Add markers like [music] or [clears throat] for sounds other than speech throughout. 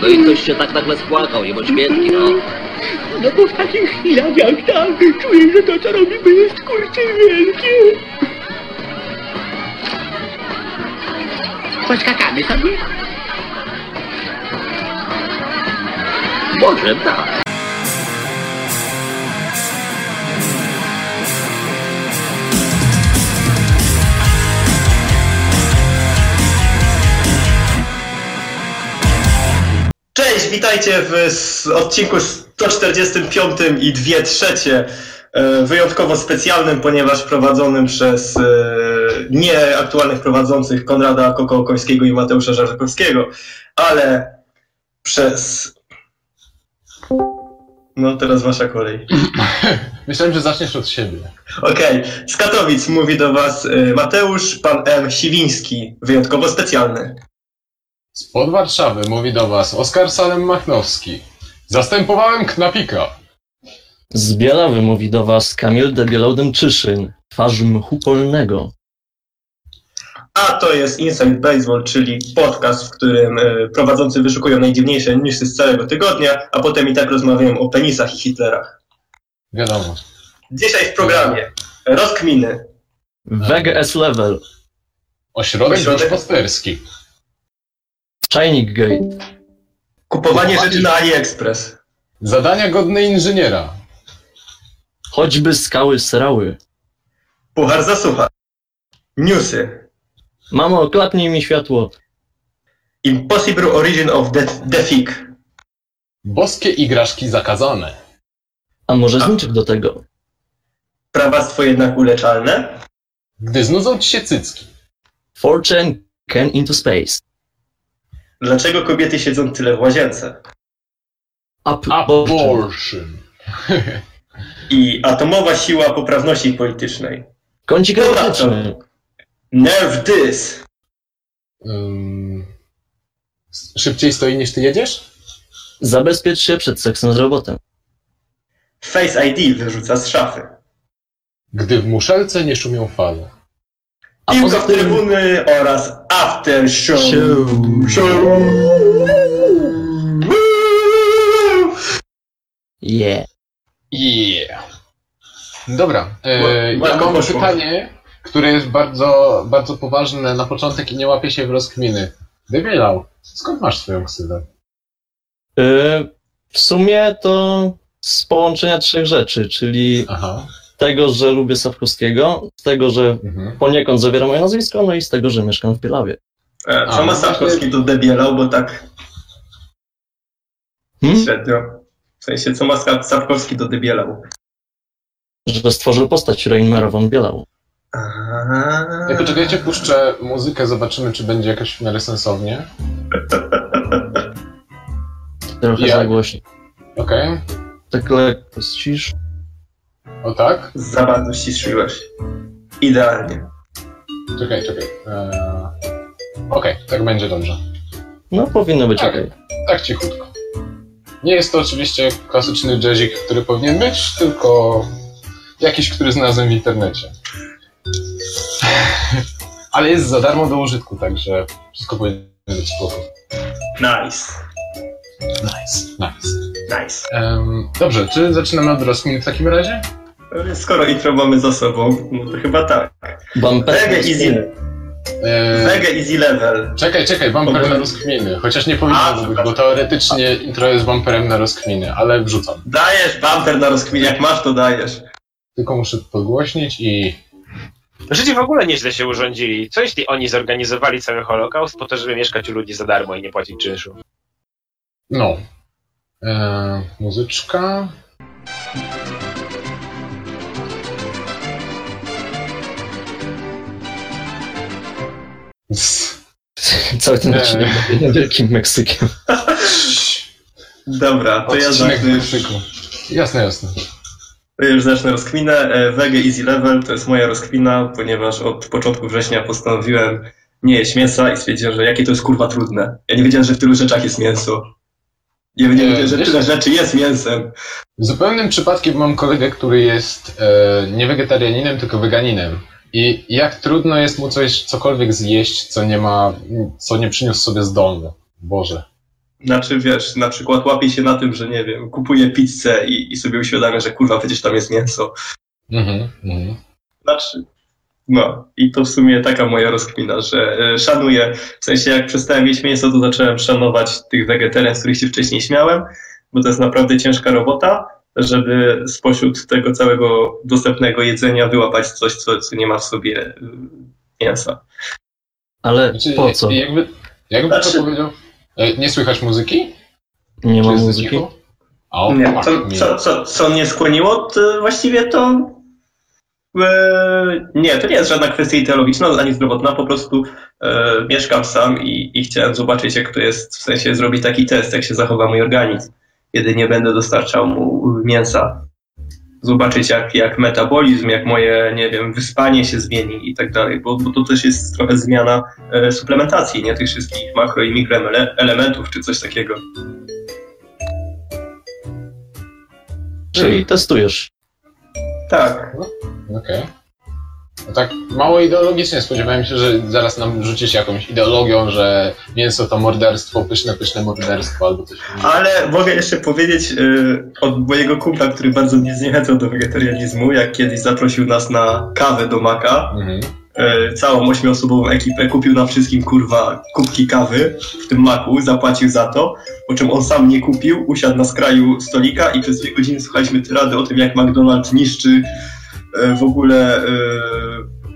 No i ktoś się tak nagle spłakał, nie bądź biedki, no. No bo w takich chwilach jak tak, czuję, że to co robimy jest kurczę wielkie. Poskakamy sobie? Może tak. Cześć, witajcie w odcinku 145 i 2 trzecie. e, Wyjątkowo specjalnym, ponieważ prowadzonym przez e, nieaktualnych prowadzących Konrada Kokołkońskiego i Mateusza Żarkowskiego, ale przez... No, teraz wasza kolej. [laughs] Myślałem, że zaczniesz od siebie. Okej, z Katowic mówi do was e, Mateusz, pan M. Siwiński, wyjątkowo specjalny. Spod Warszawy mówi do was Oskar Salem Machnowski. Zastępowałem Knapika. Z Bielawy mówi do was Kamil Debielodem Czyszyn, twarz mchu polnego. A to jest Inside Baseball, czyli podcast, w którym e, prowadzący wyszukują najdziwniejsze newsy z całego tygodnia, a potem i tak rozmawiają o penisach i Hitlerach. Wiadomo. Dzisiaj w programie rozkminy, Vega S Level, Ośrodek Ośrodek-. Czajnik Gate, kupowanie rzeczy na AliExpress, Zadania godne inżyniera. choćby skały srały. puchar zasucha, newsy, Mamo, klapnij mi światło. Impossible Origin of the, the Fig, Boskie igraszki zakazane. A może zniczek do tego? prawactwo jednak uleczalne, Gdy znudzą ci się cycki. Fortune can into space. Dlaczego kobiety siedzą tyle w łazience Abortion. i atomowa siła poprawności politycznej. Kącik erotyczny. Nerve this, Ym, szybciej stoi niż ty jedziesz? Zabezpiecz się przed seksem z robotem. Face ID wyrzuca z szafy. Gdy w muszelce nie szumią fale. A Piłka poza w tym... trybuny oraz after show. Show. Yeah. Yeah. Dobra, e, ja mam poszło. pytanie, które jest bardzo, bardzo poważne na początek i nie łapie się w rozkminy. Debilał, skąd masz swoją ksywę? Y, w sumie to z połączenia trzech rzeczy, czyli Aha. Tego, że lubię Sapkowskiego, z tego, że Mhm. poniekąd zawiera moje nazwisko, no i z tego, że mieszkam w Bielawie. E, A, Co ma no Sapkowski do debielał, bo tak Hmm? średnio. W sensie, co ma Sa- Sapkowski do debielał? Że stworzył postać Reinmerową Bielał. Ja poczekajcie, puszczę muzykę, zobaczymy, czy będzie jakoś w miarę sensownie. Trochę Ja- za głośno. Okej, Tak lekko ścisz. O tak? Za bardzo ściszyłeś. Idealnie. Czekaj, czekaj. Eee... Okej, tak będzie dobrze. No powinno być Tak. okej. Tak cichutko. Nie jest to oczywiście klasyczny jazzik, który powinien być, tylko jakiś, który znalazłem w internecie. [laughs] Ale jest za darmo do użytku, także wszystko powinno być spoko. Nice. Nice, nice. Nice. Em, dobrze, czy zaczynamy od rozkmin w takim razie? E, Skoro intro mamy za sobą, no to chyba tak. Bumper. Wege easy, Eee, Wege easy level. Czekaj, czekaj, bumper na rozkminy. Chociaż nie A, powinno być, bo teoretycznie intro jest bumperem na rozkminy, ale wrzucam. Dajesz bumper na rozkmin, jak masz to dajesz. Tylko muszę podgłośnić i Żydzi w ogóle nieźle się urządzili. Co jeśli oni zorganizowali cały Holokaust po to, żeby mieszkać u ludzi za darmo i nie płacić czynszu? No. Eee, muzyczka. Ss. [laughs] Cały ten odcinek będzie wielkim Meksykiem. Dobra, to ja zacznę już. Jasne, jasne. to już zacznę rozkminę. E, Wege easy level to jest moja rozkmina, ponieważ od początku września postanowiłem nie jeść mięsa i stwierdziłem, że jakie to jest kurwa trudne. Ja nie wiedziałem, że w tylu rzeczach jest mięso. Ja nie wiedziałem, że wiesz- tyle rzeczy jest mięsem. Zupełnym przypadkiem mam kolegę, który jest e, nie wegetarianinem, tylko weganinem. I jak trudno jest mu coś, cokolwiek zjeść, co nie ma, co nie przyniósł sobie z domu. Boże. Znaczy, wiesz, na przykład łapie się na tym, że nie wiem, kupuje pizzę i, i sobie uświadamia, że kurwa, przecież tam jest mięso. Mhm, mhm. Znaczy, no i to w sumie taka moja rozkmina, że e, szanuję, w sensie jak przestałem jeść mięso, to zacząłem szanować tych wegetarian, z których się wcześniej śmiałem, bo to jest naprawdę ciężka robota, żeby spośród tego całego dostępnego jedzenia wyłapać coś, co, co nie ma w sobie y, mięsa. Ale Znaczy, po co? Jakby, jakby Znaczy- to powiedział... E, Nie słychać muzyki? Nie Czy ma muzyki? O, Nie, co, me. co, co, co mnie skłoniło, to właściwie to. E, nie, to nie jest żadna kwestia ideologiczna ani zdrowotna, po prostu e, mieszkam sam i, i chciałem zobaczyć, jak to jest, w sensie zrobić taki test, jak się zachowa mój organizm, kiedy nie będę dostarczał mu mięsa. Zobaczyć, jak, jak metabolizm, jak moje, nie wiem, wyspanie się zmieni i tak dalej, bo, bo to też jest trochę zmiana e, suplementacji, nie tych wszystkich makro i mikroelementów czy coś takiego. Czyli testujesz. Tak. Okej. No tak mało ideologicznie spodziewałem się, że zaraz nam rzucicie jakąś ideologią, że mięso to morderstwo, pyszne, pyszne morderstwo albo coś innego. Ale mogę jeszcze powiedzieć y, od mojego kumpla, który bardzo mnie zniechęcał do wegetarianizmu, jak kiedyś zaprosił nas na kawę do Maka, Mhm. y, całą ośmioosobową ekipę, kupił nam wszystkim kurwa kubki kawy w tym Maku, zapłacił za to, po czym on sam nie kupił, usiadł na skraju stolika i przez dwie godziny słuchaliśmy tyrady o tym, jak McDonald's niszczy w ogóle y,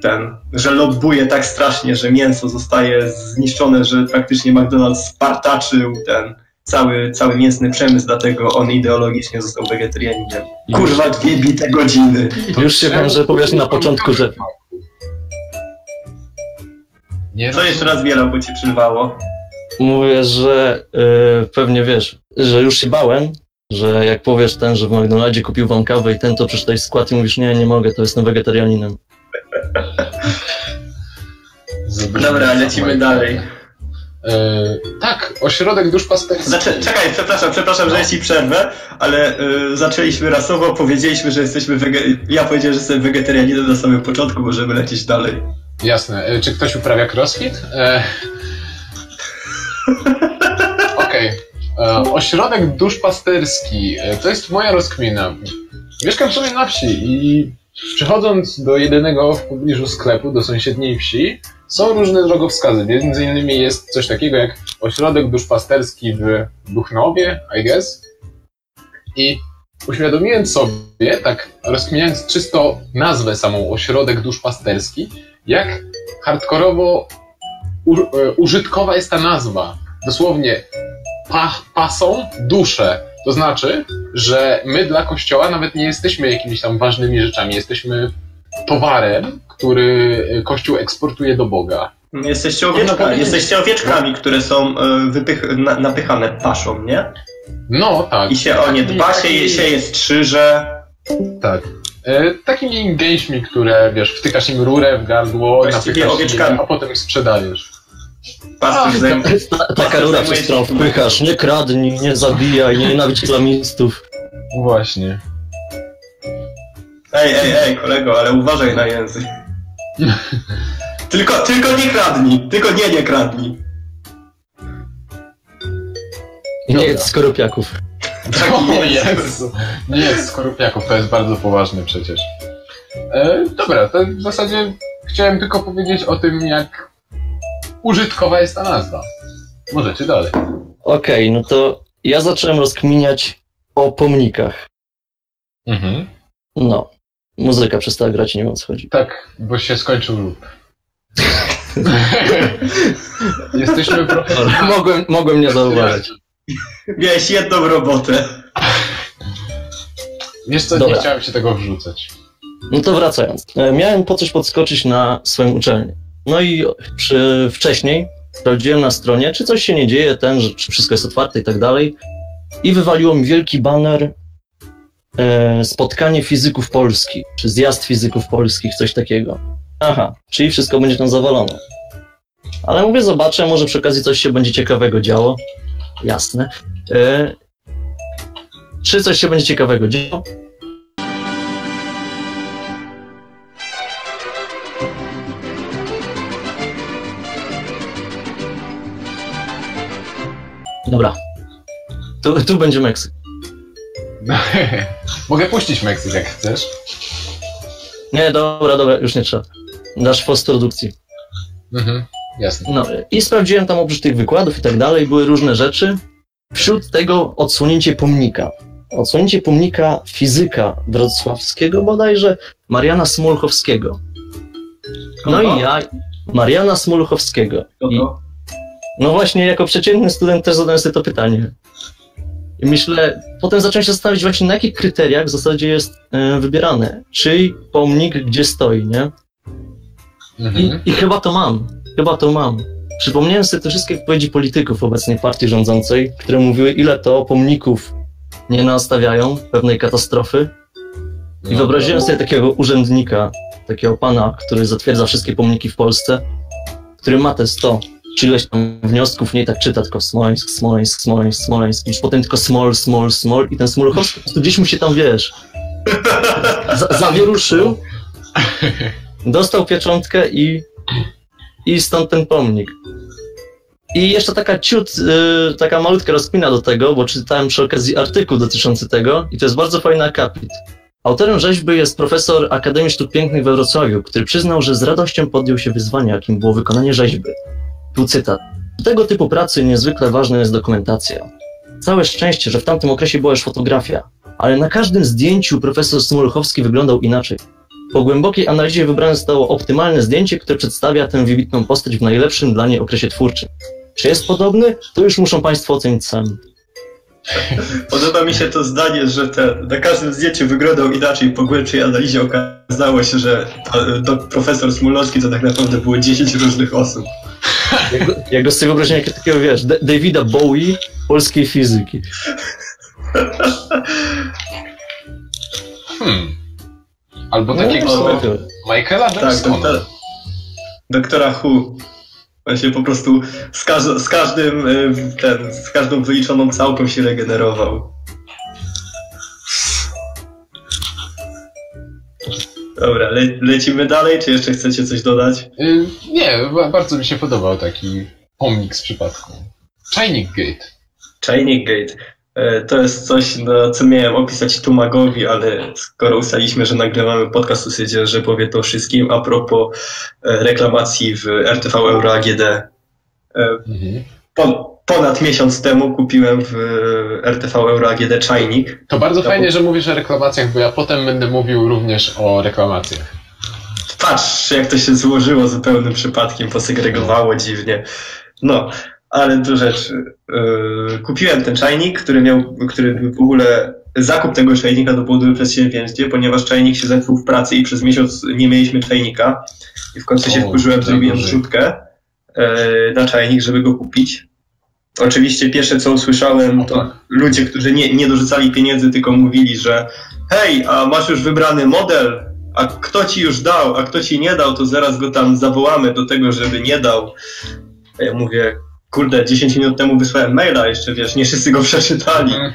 ten, że lobbuje tak strasznie, że mięso zostaje zniszczone, że praktycznie McDonald's spartaczył ten cały, cały mięsny przemysł, dlatego on ideologicznie został wegetarianinem. Kurwa, dwie bite godziny. Już się wiem, że powiesz na początku, że Nie Co jeszcze raz wiele, bo ci przerwało. mówię, że y, pewnie wiesz, że już się bałem, że jak powiesz ten, że w McDonaldzie kupił wam kawę i ten to przeczytałeś skład i mówisz, nie, nie mogę, to jestem wegetarianinem. Dobra, lecimy dalej. E, tak, ośrodek duszpasterski. Znaczy, czekaj, przepraszam, przepraszam, że ci przerwę, ale y, zaczęliśmy rasowo, powiedzieliśmy, że jesteśmy wege... Ja powiedziałem, że jestem wegetarianinem na samym początku, możemy lecieć dalej. Jasne. E, Czy ktoś uprawia crossfit? E... [laughs] E, Ośrodek duszpasterski. E, To jest moja rozkmina. Mieszkam sobie na wsi i przechodząc do jedynego w pobliżu sklepu, do sąsiedniej wsi, są różne drogowskazy. Między innymi jest coś takiego jak ośrodek duszpasterski w Duchnowie, I guess. I uświadomiłem sobie, tak rozkminiając czysto nazwę samą ośrodek duszpasterski, jak hardkorowo e, użytkowa jest ta nazwa. Dosłownie pa, pasą duszę. To znaczy, że my dla kościoła nawet nie jesteśmy jakimiś tam ważnymi rzeczami. Jesteśmy towarem, który e, kościół eksportuje do Boga. Jesteście, owieczka, jesteście owieczkami, które są y, wypych... na, napychane paszą, nie? No tak. I się o nie dba, się, je- się je strzyże. Tak. E, takimi gęśmi, które wiesz, wtykasz im rurę w gardło, Właściwie napychasz owieczkami. je, a potem ich sprzedajesz. Pastuch zajm... Ta, taka rura, przez którą wpychasz, nie kradnij, nie zabijaj, nie nienawidź islamistów. Właśnie. Ej, ej, ej, kolego, ale uważaj na język. [laughs] Tylko, tylko nie kradnij, tylko nie, nie kradnij. Nie jedz skorupiaków. O Jezu. Nie jest skorupiaków, to jest bardzo poważny przecież. E, dobra, to w zasadzie chciałem tylko powiedzieć o tym, jak użytkowa jest ta nazwa. Możecie dalej. Okej, no to ja zacząłem rozkminiać o pomnikach. Mhm. No. Muzyka przestała grać i nie wiem o co chodzi. Tak, bo się skończył lód. [laughs] Jesteśmy profesjonalni. [laughs] mogłem, mogłem nie zauważyć. Miałeś jedną robotę. Wiesz co, nie Dobra. chciałem się tego wrzucać. No to wracając. E, Miałem po coś podskoczyć na swoją uczelnię. No i przy, wcześniej sprawdziłem na stronie, czy coś się nie dzieje, ten, czy wszystko jest otwarte i tak dalej. I wywaliło mi wielki baner e, spotkanie fizyków polskich, czy zjazd fizyków polskich, coś takiego. Aha, czyli wszystko będzie tam zawalone. Ale mówię, zobaczę, może przy okazji coś się będzie ciekawego działo. Jasne. E, czy coś się będzie ciekawego działo? Dobra, Tu, tu będzie Meksyk. [laughs] Mogę puścić Meksyk, jak chcesz. Nie, dobra, dobra, już nie trzeba. Dasz w postprodukcji. Mhm, jasne. No i sprawdziłem tam oprócz tych wykładów i tak dalej, były różne rzeczy. Wśród tego odsłonięcie pomnika. Odsłonięcie pomnika fizyka wrocławskiego bodajże, Mariana Smolchowskiego. No i ja, Mariana Smolchowskiego. I? No właśnie, jako przeciętny student też zadałem sobie to pytanie. I myślę, potem zacząłem się zastanawiać właśnie na jakich kryteriach w zasadzie jest e, wybierane. Czyj pomnik gdzie stoi, nie? I, Mhm. I chyba to mam. Chyba to mam. Przypomniałem sobie te wszystkie wypowiedzi polityków obecnej partii rządzącej, które mówiły, ile to pomników nie nastawiają pewnej katastrofy. I No. wyobraziłem sobie takiego urzędnika, takiego pana, który zatwierdza wszystkie pomniki w Polsce, który ma te 100 czy ileś tam wniosków, nie tak czyta, tylko Smoleńsk, Smoleńsk, Smoleńsk, Smoleńsk, już potem tylko small, small, small i ten Smolchowski po prostu gdzieś mu się tam, wiesz, za, zawieruszył, dostał pieczątkę i, i stąd ten pomnik. I jeszcze taka ciut, y, taka malutka rozkmina do tego, bo czytałem przy okazji artykuł dotyczący tego i to jest bardzo fajny akapit. Autorem rzeźby jest profesor Akademii Sztuk Pięknych we Wrocławiu, który przyznał, że z radością podjął się wyzwania, jakim było wykonanie rzeźby. Tu cytat. Do tego typu pracy niezwykle ważna jest dokumentacja. Całe szczęście, że w tamtym okresie była już fotografia, ale na każdym zdjęciu profesor Smoluchowski wyglądał inaczej. Po głębokiej analizie wybrane zostało optymalne zdjęcie, które przedstawia tę wybitną postać w najlepszym dla niej okresie twórczym. Czy jest podobny? To już muszą Państwo ocenić sami. [laughs] Podoba mi się to zdanie, że te, na każdym zdjęciu wyglądał inaczej. Po głębszej analizie okazało się, że to profesor Smolowski to tak naprawdę było 10 różnych osób. Jak go, jak wyobraziłem jak takiego, wiesz, Da- Davida Bowie polskiej fizyki. Hmm. Albo No, takiego o. Michaela Tak, Jacksona. doktora, doktora Who. Właśnie po prostu z, każ- z każdym e, ten, z każdą wyliczoną całką się regenerował. Dobra, le, lecimy dalej, czy jeszcze chcecie coś dodać? Y, nie, ba- bardzo mi się podobał taki pomnik z przypadku. Czajnik Gate. Czajnik Gate. E, To jest coś, no, co miałem opisać Tumagowi, ale skoro ustaliliśmy, że nagrywamy podcast, to stwierdziłem, że powie to wszystkim. A propos e, reklamacji w RTV Euro AGD. E, Mhm. Po, ponad miesiąc temu kupiłem w RTV Euro AGD czajnik. To bardzo Ja fajnie, po- że mówisz o reklamacjach, bo ja potem będę mówił również o reklamacjach. Patrz, jak to się złożyło zupełnym przypadkiem, posegregowało dziwnie. No, ale do rzeczy. Yy, kupiłem ten czajnik, który miał, który w ogóle zakup tego czajnika to było duże przedsięwzięcie, ponieważ czajnik się zepsuł w pracy i przez miesiąc nie mieliśmy czajnika. I w końcu się wkurzyłem, zrobiłem zrzutkę yy, na czajnik, żeby go kupić. Oczywiście pierwsze co usłyszałem to tak. ludzie, którzy nie, nie dorzucali pieniędzy, tylko mówili, że hej, a masz już wybrany model, a kto ci już dał, a kto ci nie dał, to zaraz go tam zawołamy do tego, żeby nie dał. Ja mówię, kurde, 10 minut temu wysłałem maila, jeszcze wiesz, nie wszyscy go [laughs] przeczytali. Mhm.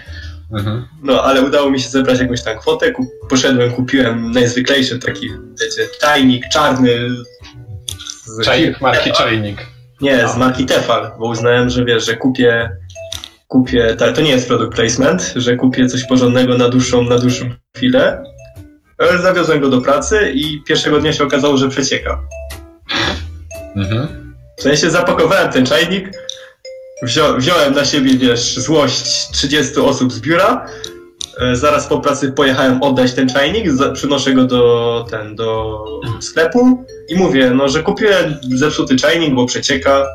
Mhm. No, ale udało mi się zebrać jakąś tam kwotę, poszedłem, kupiłem najzwyklejszy taki, wiecie, czajnik czarny. z Czajnik marki. Czajnik. Nie, z marki Tefal, bo uznałem, że wiesz, że kupię, kupię, to nie jest product placement, że kupię coś porządnego na dłuższą, na dłuższą chwilę. Zawiozłem go do pracy i pierwszego dnia się okazało, że przecieka. Mhm. W sensie zapakowałem ten czajnik, wzią, wziąłem na siebie, wiesz, złość 30 osób z biura. E, Zaraz po pracy pojechałem oddać ten czajnik, za, przynoszę go do, ten, do sklepu i mówię, no, że kupiłem zepsuty czajnik, bo przecieka.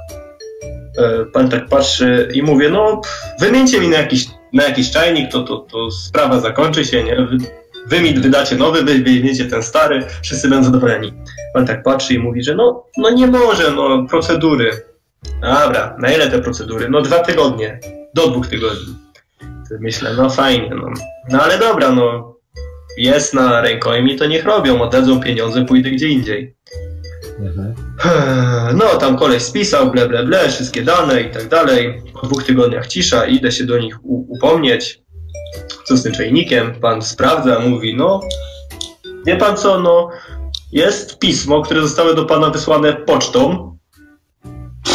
E, Pan tak patrzy i mówię, no wymieńcie mi na jakiś, na jakiś czajnik, to, to, to sprawa zakończy się, nie? Wy, wy mi wydacie nowy, wy wyjmiecie ten stary, wszyscy będą zadowoleni. Pan tak patrzy i mówi, że no, no nie może, no procedury. Dobra, na ile te procedury? No dwa tygodnie, do dwóch tygodni. Myślę, no fajnie, no. No ale dobra, no jest na rękojmi, to niech robią, oddadzą pieniądze, pójdę gdzie indziej. Mhm. [sighs] No, tam koleś spisał, ble, ble, ble, wszystkie dane i tak dalej. Po dwóch tygodniach cisza, idę się do nich upomnieć. Co z tym czajnikiem? Pan sprawdza, mówi, no, wie pan co, no, jest pismo, które zostało do pana wysłane pocztą.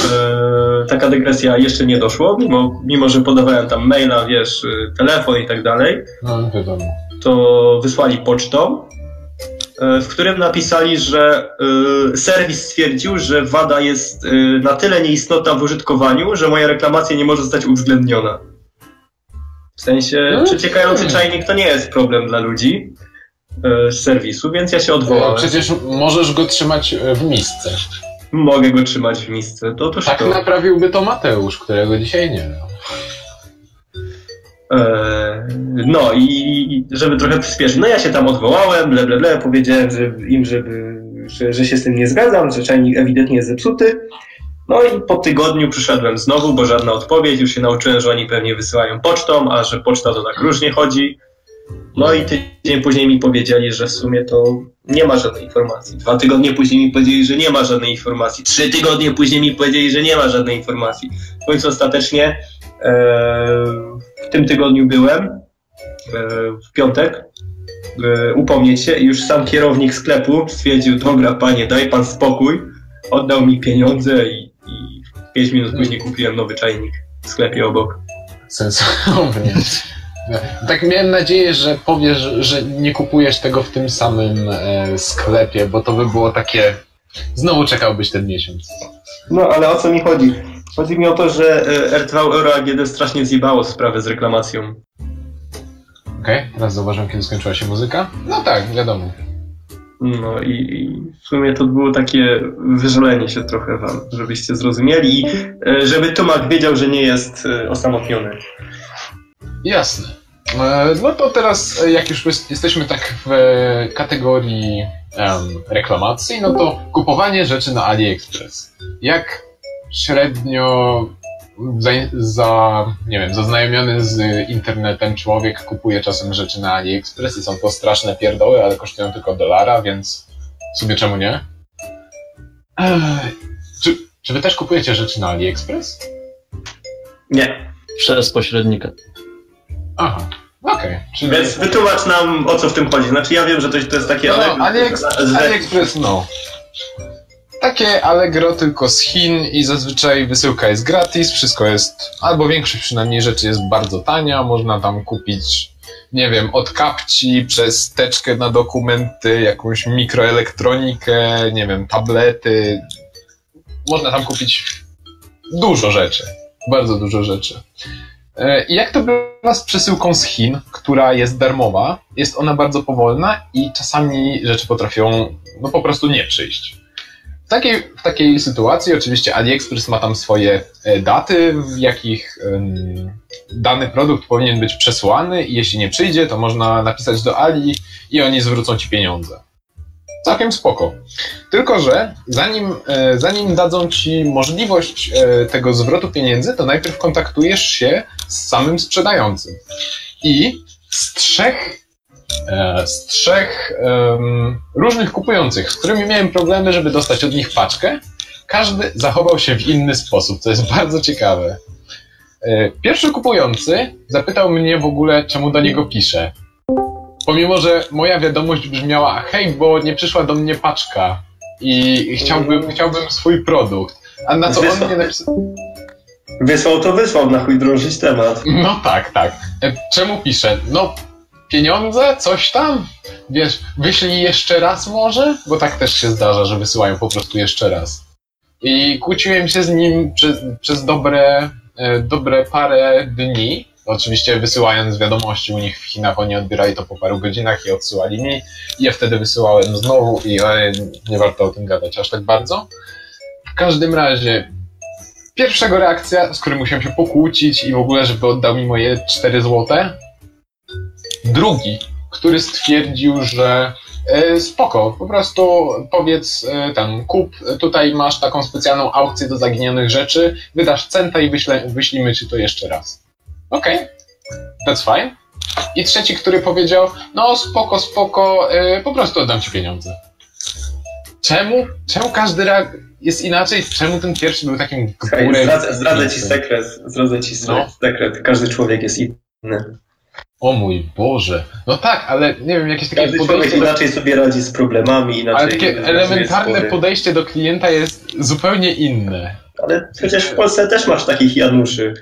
Eee, taka dygresja jeszcze nie doszło, mimo, mimo że podawałem tam maila, wiesz, e, telefon i tak dalej, No, wiadomo. to wysłali pocztą, e, w którym napisali, że e, serwis stwierdził, że wada jest e, na tyle nieistotna w użytkowaniu, że moja reklamacja nie może zostać uwzględniona. W sensie Hmm. przeciekający czajnik to nie jest problem dla ludzi e, z serwisu, więc ja się No, odwołałem. przecież możesz go trzymać e, w misce. Mogę go trzymać w misce. To otóż Tak to. naprawiłby to Mateusz, którego dzisiaj nie ma. E, No i żeby trochę przyspieszyć, no ja się tam odwołałem, ble, ble, ble, powiedziałem że im, żeby, że, że się z tym nie zgadzam, że czajnik ewidentnie jest zepsuty. No i po tygodniu przyszedłem znowu, bo żadna odpowiedź, już się nauczyłem, że oni pewnie wysyłają pocztą, a że poczta to tak różnie chodzi. No i tydzień później mi powiedzieli, że w sumie to nie ma żadnej informacji. Dwa tygodnie później mi powiedzieli, że nie ma żadnej informacji. Trzy tygodnie później mi powiedzieli, że nie ma żadnej informacji. W końcu ostatecznie e, w tym tygodniu byłem, e, w piątek, e, upomnieć się i już sam kierownik sklepu stwierdził, dobra panie, daj pan spokój, oddał mi pieniądze i, i pięć minut później kupiłem nowy czajnik w sklepie obok. Sensownie. Tak miałem nadzieję, że powiesz, że nie kupujesz tego w tym samym e, sklepie, bo to by było takie... Znowu czekałbyś ten miesiąc. No ale o co mi chodzi? Chodzi mi o to, że e, R2 Euro AGD strasznie zjebało sprawę z reklamacją. Okej, teraz zauważyłem, kiedy skończyła się muzyka. No tak, wiadomo. No i, i w sumie to było takie wyżalenie się trochę wam, żebyście zrozumieli i e, żeby Tomak wiedział, że nie jest e, osamotniony. Jasne. E, No to teraz, e, jak już jest- jesteśmy tak w e, kategorii reklamacji, no to kupowanie rzeczy na AliExpress. Jak średnio za, za, nie wiem, zaznajomiony z internetem człowiek kupuje czasem rzeczy na AliExpress i są to straszne pierdoły, ale kosztują tylko dolara, więc w sumie czemu nie? Czy, czy wy też kupujecie rzeczy na AliExpress? Nie. Przez pośrednika. Aha, okej. Więc wytłumacz nam, o co w tym chodzi. Znaczy ja wiem, że to, to jest takie... No, ale- AliExpress, AliExpress, no. Takie Allegro tylko z Chin i zazwyczaj wysyłka jest gratis, wszystko jest, albo większość przynajmniej rzeczy jest bardzo tania, można tam kupić, nie wiem, od kapci przez teczkę na dokumenty, jakąś mikroelektronikę, nie wiem, tablety. Można tam kupić dużo rzeczy, bardzo dużo rzeczy. E, I jak to bywa z przesyłką z Chin, która jest darmowa, jest ona bardzo powolna i czasami rzeczy potrafią no po prostu nie przyjść. W takiej, w takiej sytuacji oczywiście AliExpress ma tam swoje e, daty, w jakich dany produkt powinien być przesłany i jeśli nie przyjdzie, to można napisać do Ali i oni zwrócą ci pieniądze. Całkiem spoko. Tylko, że zanim, e, zanim dadzą ci możliwość e, tego zwrotu pieniędzy, to najpierw kontaktujesz się z samym sprzedającym. I z trzech, e, z trzech różnych kupujących, z którymi miałem problemy, żeby dostać od nich paczkę, każdy zachował się w inny sposób, co jest [laughs] bardzo ciekawe. Pierwszy kupujący zapytał mnie w ogóle, czemu do niego piszę. Pomimo, że moja wiadomość brzmiała, hej, bo nie przyszła do mnie paczka i chciałbym, chciałbym swój produkt. A na co on Wysłał. mnie napisał? Wysłał to wysłał, na chuj drążyć temat. No tak, tak. E, Czemu piszę? No, pieniądze? Coś tam? Wiesz, wyślij jeszcze raz może? Bo tak też się zdarza, że wysyłają po prostu jeszcze raz. I kłóciłem się z nim przez, przez dobre, e, dobre parę dni. Oczywiście wysyłając wiadomości u nich w Chinach, oni odbierali to po paru godzinach i odsyłali mi. I ja wtedy wysyłałem znowu i e, nie warto o tym gadać aż tak bardzo. W każdym razie, pierwszego reakcja, z którym musiałem się pokłócić i w ogóle, żeby oddał mi moje 4 złote. Drugi, który stwierdził, że e, spoko, po prostu powiedz e, tam, kup, tutaj masz taką specjalną aukcję do zaginionych rzeczy, wydasz centa i wyśle, wyślimy ci to jeszcze raz. Okej, that's fine. I trzeci, który powiedział, no spoko, spoko, e, po prostu oddam ci pieniądze. Czemu? Czemu każdy reak- jest inaczej? Czemu ten pierwszy był takim górem? zdradzę, zdradzę ci sekret. Zdradzę ci No. sekret. Każdy człowiek jest inny. O mój Boże. No tak, ale nie wiem, jakieś takie Każdy człowiek podejście do, inaczej sobie radzi z problemami, inaczej... ale takie elementarne podejście do klienta jest zupełnie inne. Ale przecież w Polsce też masz takich Januszy.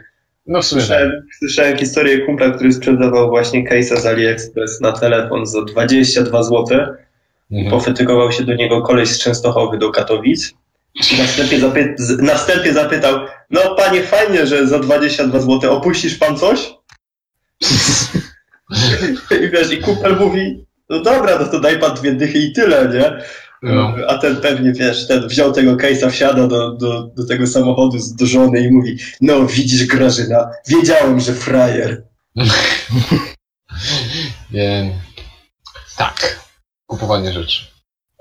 No w sumie. Słyszałem, słyszałem historię kumpla, który sprzedawał właśnie case'a z AliExpress na telefon za 22 zł. Mhm. Pofetygował się do niego koleś z Częstochowy do Katowic. I na wstępie, zapy- z- na wstępie zapytał, no panie fajnie, że za 22 zł opuścisz pan coś? [laughs] I wiesz, i kumpel mówi, no dobra, no to daj pan dwie dychy i tyle, nie? No. A ten pewnie, wiesz, ten wziął tego case'a, wsiada do, do, do tego samochodu z- żony i mówi, no widzisz Grażyna, wiedziałem, że frajer. [laughs] Wiem. Tak. Kupowanie rzeczy.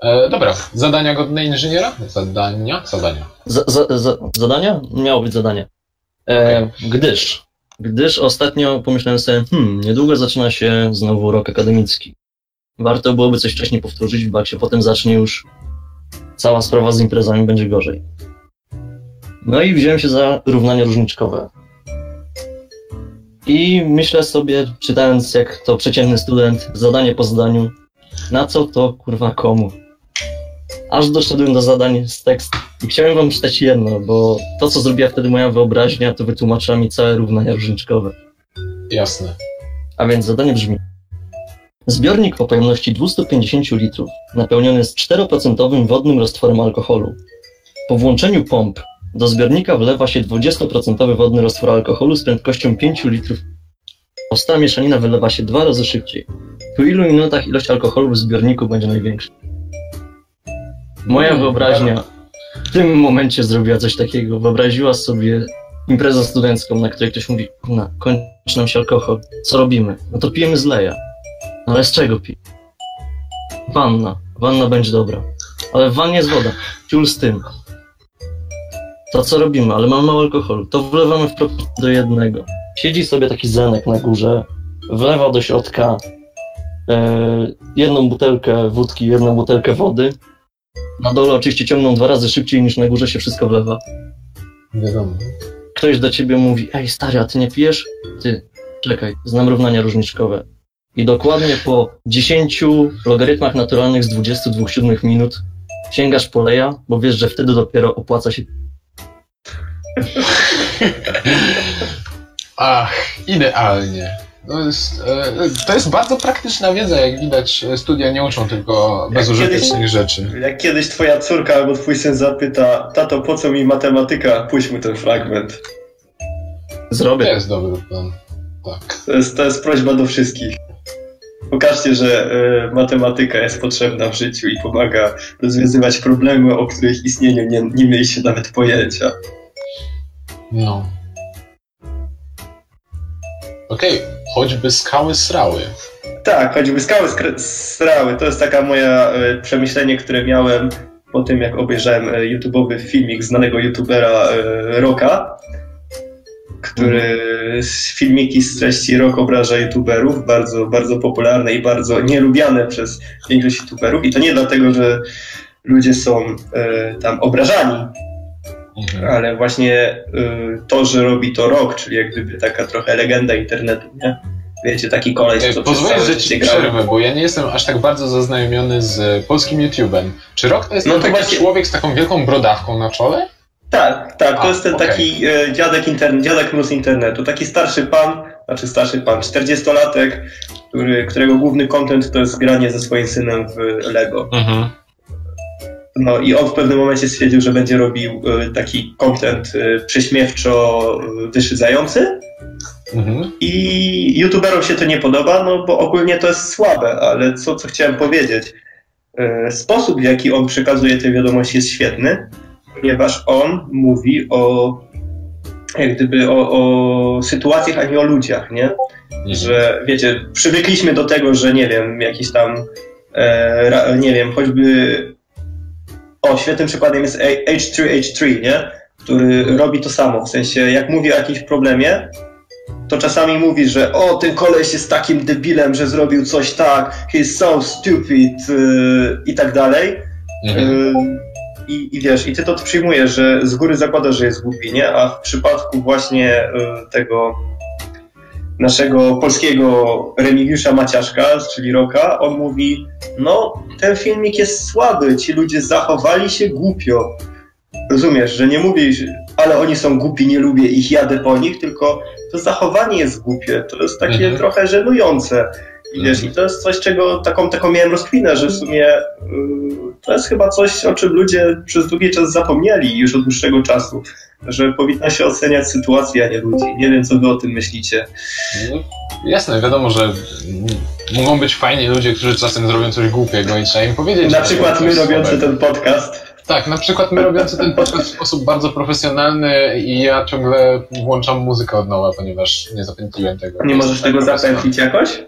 E, dobra, zadania godne inżyniera? Zadania? Zadania. Za, za, za, zadania? Miało być zadanie. E, gdyż, gdyż ostatnio pomyślałem sobie, hmm, niedługo zaczyna się znowu rok akademicki. Warto byłoby coś wcześniej powtórzyć, bo jak się potem zacznie już cała sprawa z imprezami będzie gorzej. No i wziąłem się za równania różniczkowe. I myślę sobie, czytając jak to przeciętny student, zadanie po zadaniu, na co to kurwa komu? Aż doszedłem do zadań z tekstu. I chciałem wam czytać jedno, bo to, co zrobiła wtedy moja wyobraźnia, to wytłumaczyła mi całe równania różniczkowe. Jasne. A więc zadanie brzmi. Zbiornik o pojemności 250 litrów, napełniony jest 4% wodnym roztworem alkoholu. Po włączeniu pomp do zbiornika wlewa się 20% wodny roztwór alkoholu z prędkością 5 litrów. Powstała mieszanina wylewa się dwa razy szybciej. Po ilu minutach ilość alkoholu w zbiorniku będzie największa? Moja wyobraźnia w tym momencie zrobiła coś takiego. Wyobraziła sobie imprezę studencką, na której ktoś mówi, no, kończy nam się alkohol, co robimy? No to pijemy z leja. No ale z czego pi? Wanna. Wanna będzie dobra. Ale w wannie jest woda. Ciul z tym. To co robimy? Ale mamy mało alkoholu. To wlewamy w proporcji do jednego. Siedzi sobie taki zenek na górze, wlewa do środka e, jedną butelkę wódki, jedną butelkę wody. Na dole oczywiście ciągną dwa razy szybciej niż na górze się wszystko wlewa. Wiadomo. Ktoś do ciebie mówi, ej stary, a ty nie pijesz? Ty, czekaj, znam równania różniczkowe. I dokładnie po 10 logarytmach naturalnych z 22 siódmych minut sięgasz po leja, bo wiesz, że wtedy dopiero opłaca się. [laughs] Ach, idealnie. To jest, e, to jest bardzo praktyczna wiedza, jak widać. Studia nie uczą tylko bezużytecznych rzeczy. Jak kiedyś twoja córka albo twój syn zapyta, tato, po co mi matematyka? Puść mu ten fragment. To Zrobię. jest dobry plan. Tak. To jest, to jest prośba do wszystkich. Pokażcie, że y, matematyka jest potrzebna w życiu i pomaga rozwiązywać problemy, o których istnieniu nie, nie mieliście nawet pojęcia. No. Okej, choćby skały srały. Tak, choćby skały srały. To jest taka moja y, przemyślenie, które miałem po tym, jak obejrzałem y, YouTube'owy filmik znanego YouTubera Roka, który z filmiki z treści Rock obraża YouTuberów, bardzo, bardzo popularne i bardzo nielubiane przez większość YouTuberów. I to nie dlatego, że ludzie są y, tam obrażani, Mhm. ale właśnie y, to, że robi to Rock, czyli jak gdyby taka trochę legenda internetu, nie? Wiecie, taki koleś, co Pozwolę, że ci przerwę, bo ja nie jestem aż tak bardzo zaznajomiony z polskim YouTubem. Czy Rok to jest No to taki właśnie- człowiek z taką wielką brodawką na czole? Tak, tak, to A, jest ten okej. taki e, dziadek, interne, dziadek plus internetu, taki starszy pan, znaczy starszy pan, 40-latek, który, którego główny content to jest granie ze swoim synem w Lego. Mhm. No i on w pewnym momencie stwierdził, że będzie robił e, taki content e, prześmiewczo wyszydzający Mhm. i youtuberom się to nie podoba, no bo ogólnie to jest słabe, ale co, co chciałem powiedzieć, sposób w jaki on przekazuje te wiadomości jest świetny, ponieważ on mówi o jak gdyby o, o sytuacjach, a nie o ludziach, nie? Mhm. Że wiecie, przywykliśmy do tego, że nie wiem, jakiś tam e, nie wiem, choćby o, świetnym przykładem jest A- H3H3, nie? Który robi to samo, w sensie jak mówi o jakimś problemie, to czasami mówi, że o, ten koleś jest takim debilem, że zrobił coś tak, he's so stupid yy, i tak dalej. Mhm. Yy, I, I wiesz, i ty to przyjmujesz, że z góry zakładasz, że jest głupi, nie? A w przypadku właśnie yy, tego naszego polskiego Remigiusza Maciaszka, czyli Roka, on mówi, no, ten filmik jest słaby, ci ludzie zachowali się głupio. Rozumiesz, że nie mówi, że- ale oni są głupi, nie lubię ich, jadę po nich, tylko to zachowanie jest głupie, to jest takie Mhm. trochę żenujące. I wiesz, i to jest coś, czego taką, taką miałem rozkminę, że w sumie yy, to jest chyba coś, o czym ludzie przez długi czas zapomnieli już od dłuższego czasu, że powinno się oceniać sytuację, a nie ludzi. Nie wiem, co wy o tym myślicie. No, jasne, wiadomo, że mogą być fajni ludzie, którzy czasem zrobią coś głupiego i trzeba im powiedzieć. Na przykład my robiący słabe. ten podcast. Tak, na przykład my robiący ten podcast w sposób bardzo profesjonalny i ja ciągle włączam muzykę od nowa, ponieważ nie zapętliłem tego. Nie możesz tego zapętlić jakoś?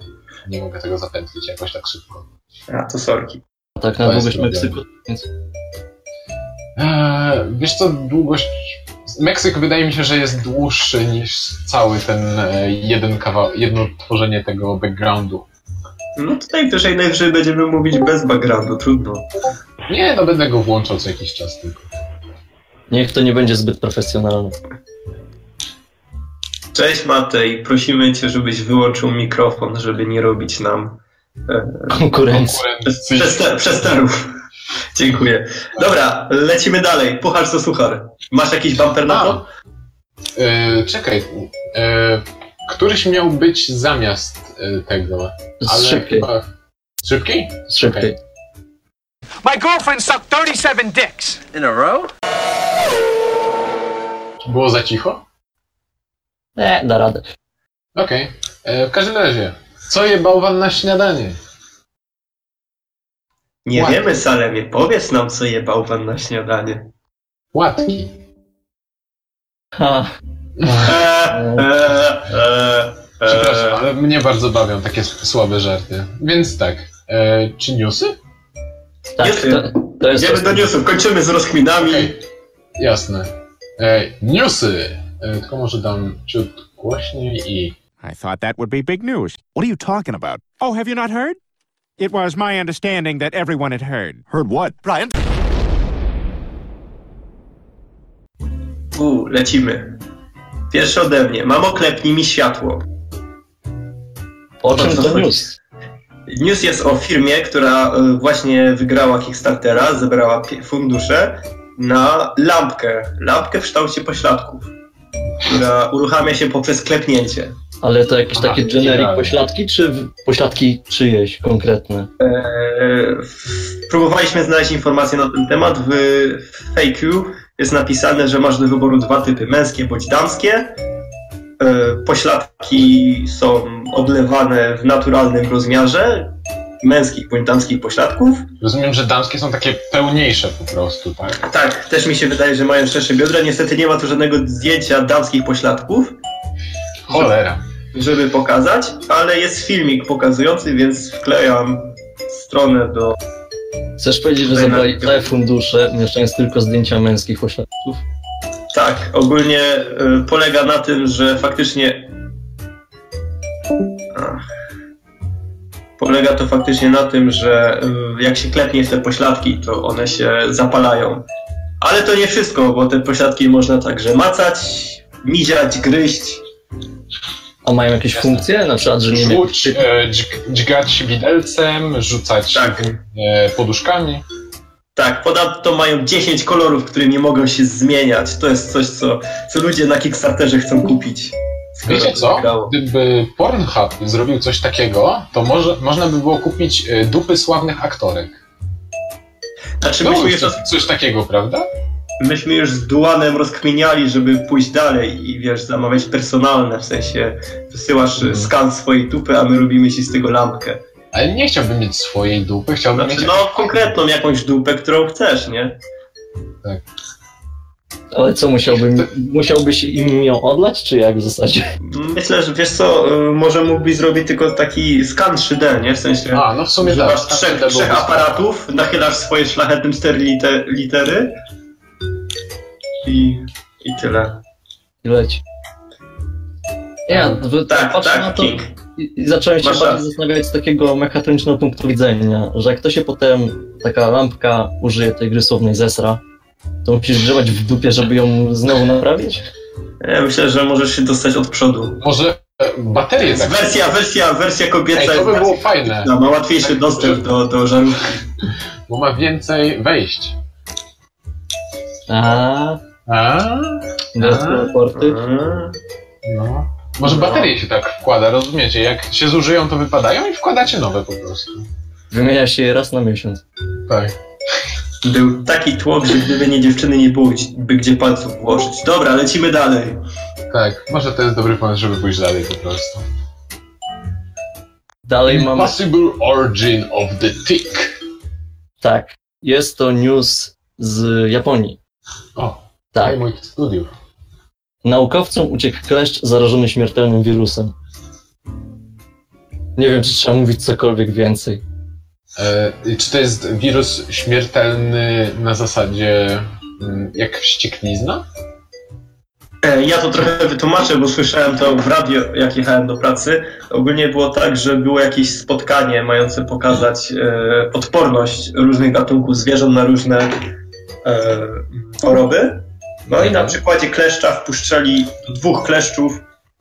Nie mogę tego zapętlić jakoś tak szybko. A, to sorki. Tak na długość. Meksyku. Więc Eee, wiesz co, długość... Meksyk wydaje mi się, że jest dłuższy niż cały ten e, jeden kawał, jedno tworzenie tego backgroundu. No to najwyżej, najwyżej będziemy mówić bez backgroundu, trudno. Nie, no będę go włączał co jakiś czas tylko. niech to nie będzie zbyt profesjonalne. Cześć Matej, prosimy cię, żebyś wyłączył mikrofon, żeby nie robić nam. Konkurencji. przester- przesterów. Dziękuję. Dobra, lecimy dalej. Puchar co suchar. Masz jakiś bumper na to? E, czekaj, e, któryś miał być zamiast e, tego, Z ale szybkiej. chyba... Szybkiej? Z szybkiej. My girlfriend sucked 37 dicks. In a row? Było za cicho? Nie, da radę. Okej. E, W każdym razie, co je bałwan na śniadanie? Nie Ładnie. wiemy, Salemie. Powiedz nam, co je bałwan na śniadanie. Łatki. Ha, [laughs] Przepraszam, ale mnie bardzo bawią takie słabe żarty. Więc tak, e, czy newsy? tak, Newsy. to, to jest Idziemy do newsów. Kończymy z rozkminami. Okej. Jasne. E, newsy! E, tylko może dam ciut głośniej i... I thought that would be big news. What are you talking about? Oh, have you not heard? It was my understanding that everyone had heard. Heard what? Brian? U, lecimy. Pierwszy ode mnie. Mamo, klepnij mi światło. O czym to chodzi? news? News jest o firmie, która e, właśnie wygrała Kickstartera, zebrała fundusze na lampkę. Lampkę w kształcie pośladków, która uruchamia się poprzez klepnięcie. Ale to jakieś Aha, takie generic pośladki, czy w- pośladki czyjeś konkretne? Eee, próbowaliśmy znaleźć informacje na ten temat. W FAQ jest napisane, że masz do wyboru dwa typy, męskie bądź damskie. Eee, pośladki są odlewane w naturalnym rozmiarze męskich bądź damskich pośladków. Rozumiem, że damskie są takie pełniejsze po prostu, tak? Tak, też mi się wydaje, że mają szersze biodra. Niestety nie ma tu żadnego zdjęcia damskich pośladków, Cholera. żeby pokazać, ale jest filmik pokazujący, więc wklejam stronę do Chcesz powiedzieć, że zabrali całe fundusze, umieszczając tylko zdjęcia męskich pośladków? Tak, ogólnie y, polega na tym, że faktycznie. Ach. Polega to faktycznie na tym, że y, jak się klepnie w te pośladki, to one się zapalają. Ale to nie wszystko, bo te pośladki można także macać, miziać, gryźć. A mają jakieś Jasne. funkcje? Na przykład, że nie wiem, Rzuć, e, dźg, dźgać widelcem, rzucać Tak. e, poduszkami. Tak, ponadto mają 10 kolorów, które nie mogą się zmieniać. To jest coś, co, co ludzie na Kickstarterze chcą kupić. Wiecie co? Gdyby Pornhub zrobił coś takiego, to może, można by było kupić e, dupy sławnych aktorek. Znaczy, No, myśmy już, coś, coś takiego, prawda? myśmy już z Duanem rozkminiali, żeby pójść dalej i wiesz, zamawiać personalne, w sensie wysyłasz Mhm. skan swojej dupy, a my robimy ci z tego lampkę. Ale nie chciałbym mieć swojej dupy, chciałbym Znaczy, mieć... no konkretną jakąś dupę, którą chcesz, nie? Ale co, musiałbym, musiałbyś im ją odlać, czy jak w zasadzie? Myślę, że wiesz co, y, może mógłbyś zrobić tylko taki skan 3D, nie? W sensie, A, no w sumie że tak. masz tak, trzech, to byłoby trzech aparatów, nachylasz swoje szlachetne cztery lite, litery i, i tyle. I leci. Ja w- Tak, patrzę tak, na to King. i, i zacząłem się Masz bardziej zastanawiać z takiego mechatronicznego punktu widzenia, że jak to się potem taka lampka użyje tej gry słownej zesra, to musisz grzebać w dupie, żeby ją znowu naprawić? Ja myślę, że możesz się dostać od przodu. Może e, baterie tak. Wersja, wersja, wersja kobieca Ej, to by było fajne. praktyczna, ma łatwiejszy Tak, dostęp że- do, do żarówki. Bo ma więcej wejść. A, A? Dodatkowe porty. No. Może baterie się tak wkłada, rozumiecie? Jak się zużyją, to wypadają i wkładacie nowe po prostu. Wymienia się je raz na miesiąc. Tak. Był taki tłok, że gdyby nie dziewczyny, nie było gdzie, by gdzie palców włożyć. Dobra, lecimy dalej. Tak, może to jest dobry pomysł, żeby pójść dalej po prostu. Dalej mamy... Impossible Origin of the Tick. Tak. Jest to news z Japonii. O, Tak. tak. moich studiów. Naukowcom uciekł kleszcz zarażony śmiertelnym wirusem. Nie wiem, czy trzeba mówić cokolwiek więcej. E, czy to jest wirus śmiertelny na zasadzie mm, jak wścieklizna? E, Ja to trochę wytłumaczę, bo słyszałem to w radio, jak jechałem do pracy. Ogólnie było tak, że było jakieś spotkanie mające pokazać e, odporność różnych gatunków zwierząt na różne e, choroby. No i na przykładzie kleszcza wpuszczali do dwóch kleszczów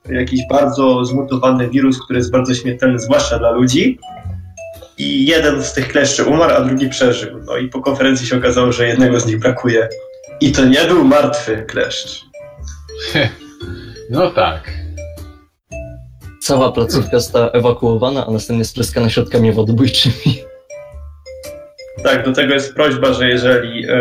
jakiś bardzo zmutowany wirus, który jest bardzo śmiertelny, zwłaszcza dla ludzi. I jeden z tych kleszczy umarł, a drugi przeżył. No i po konferencji się okazało, że jednego z nich brakuje. I to nie był martwy kleszcz. [laughs] No tak. Cała placówka została ewakuowana, a następnie spryskana środkami wodobójczymi. Tak, do tego jest prośba, że jeżeli e,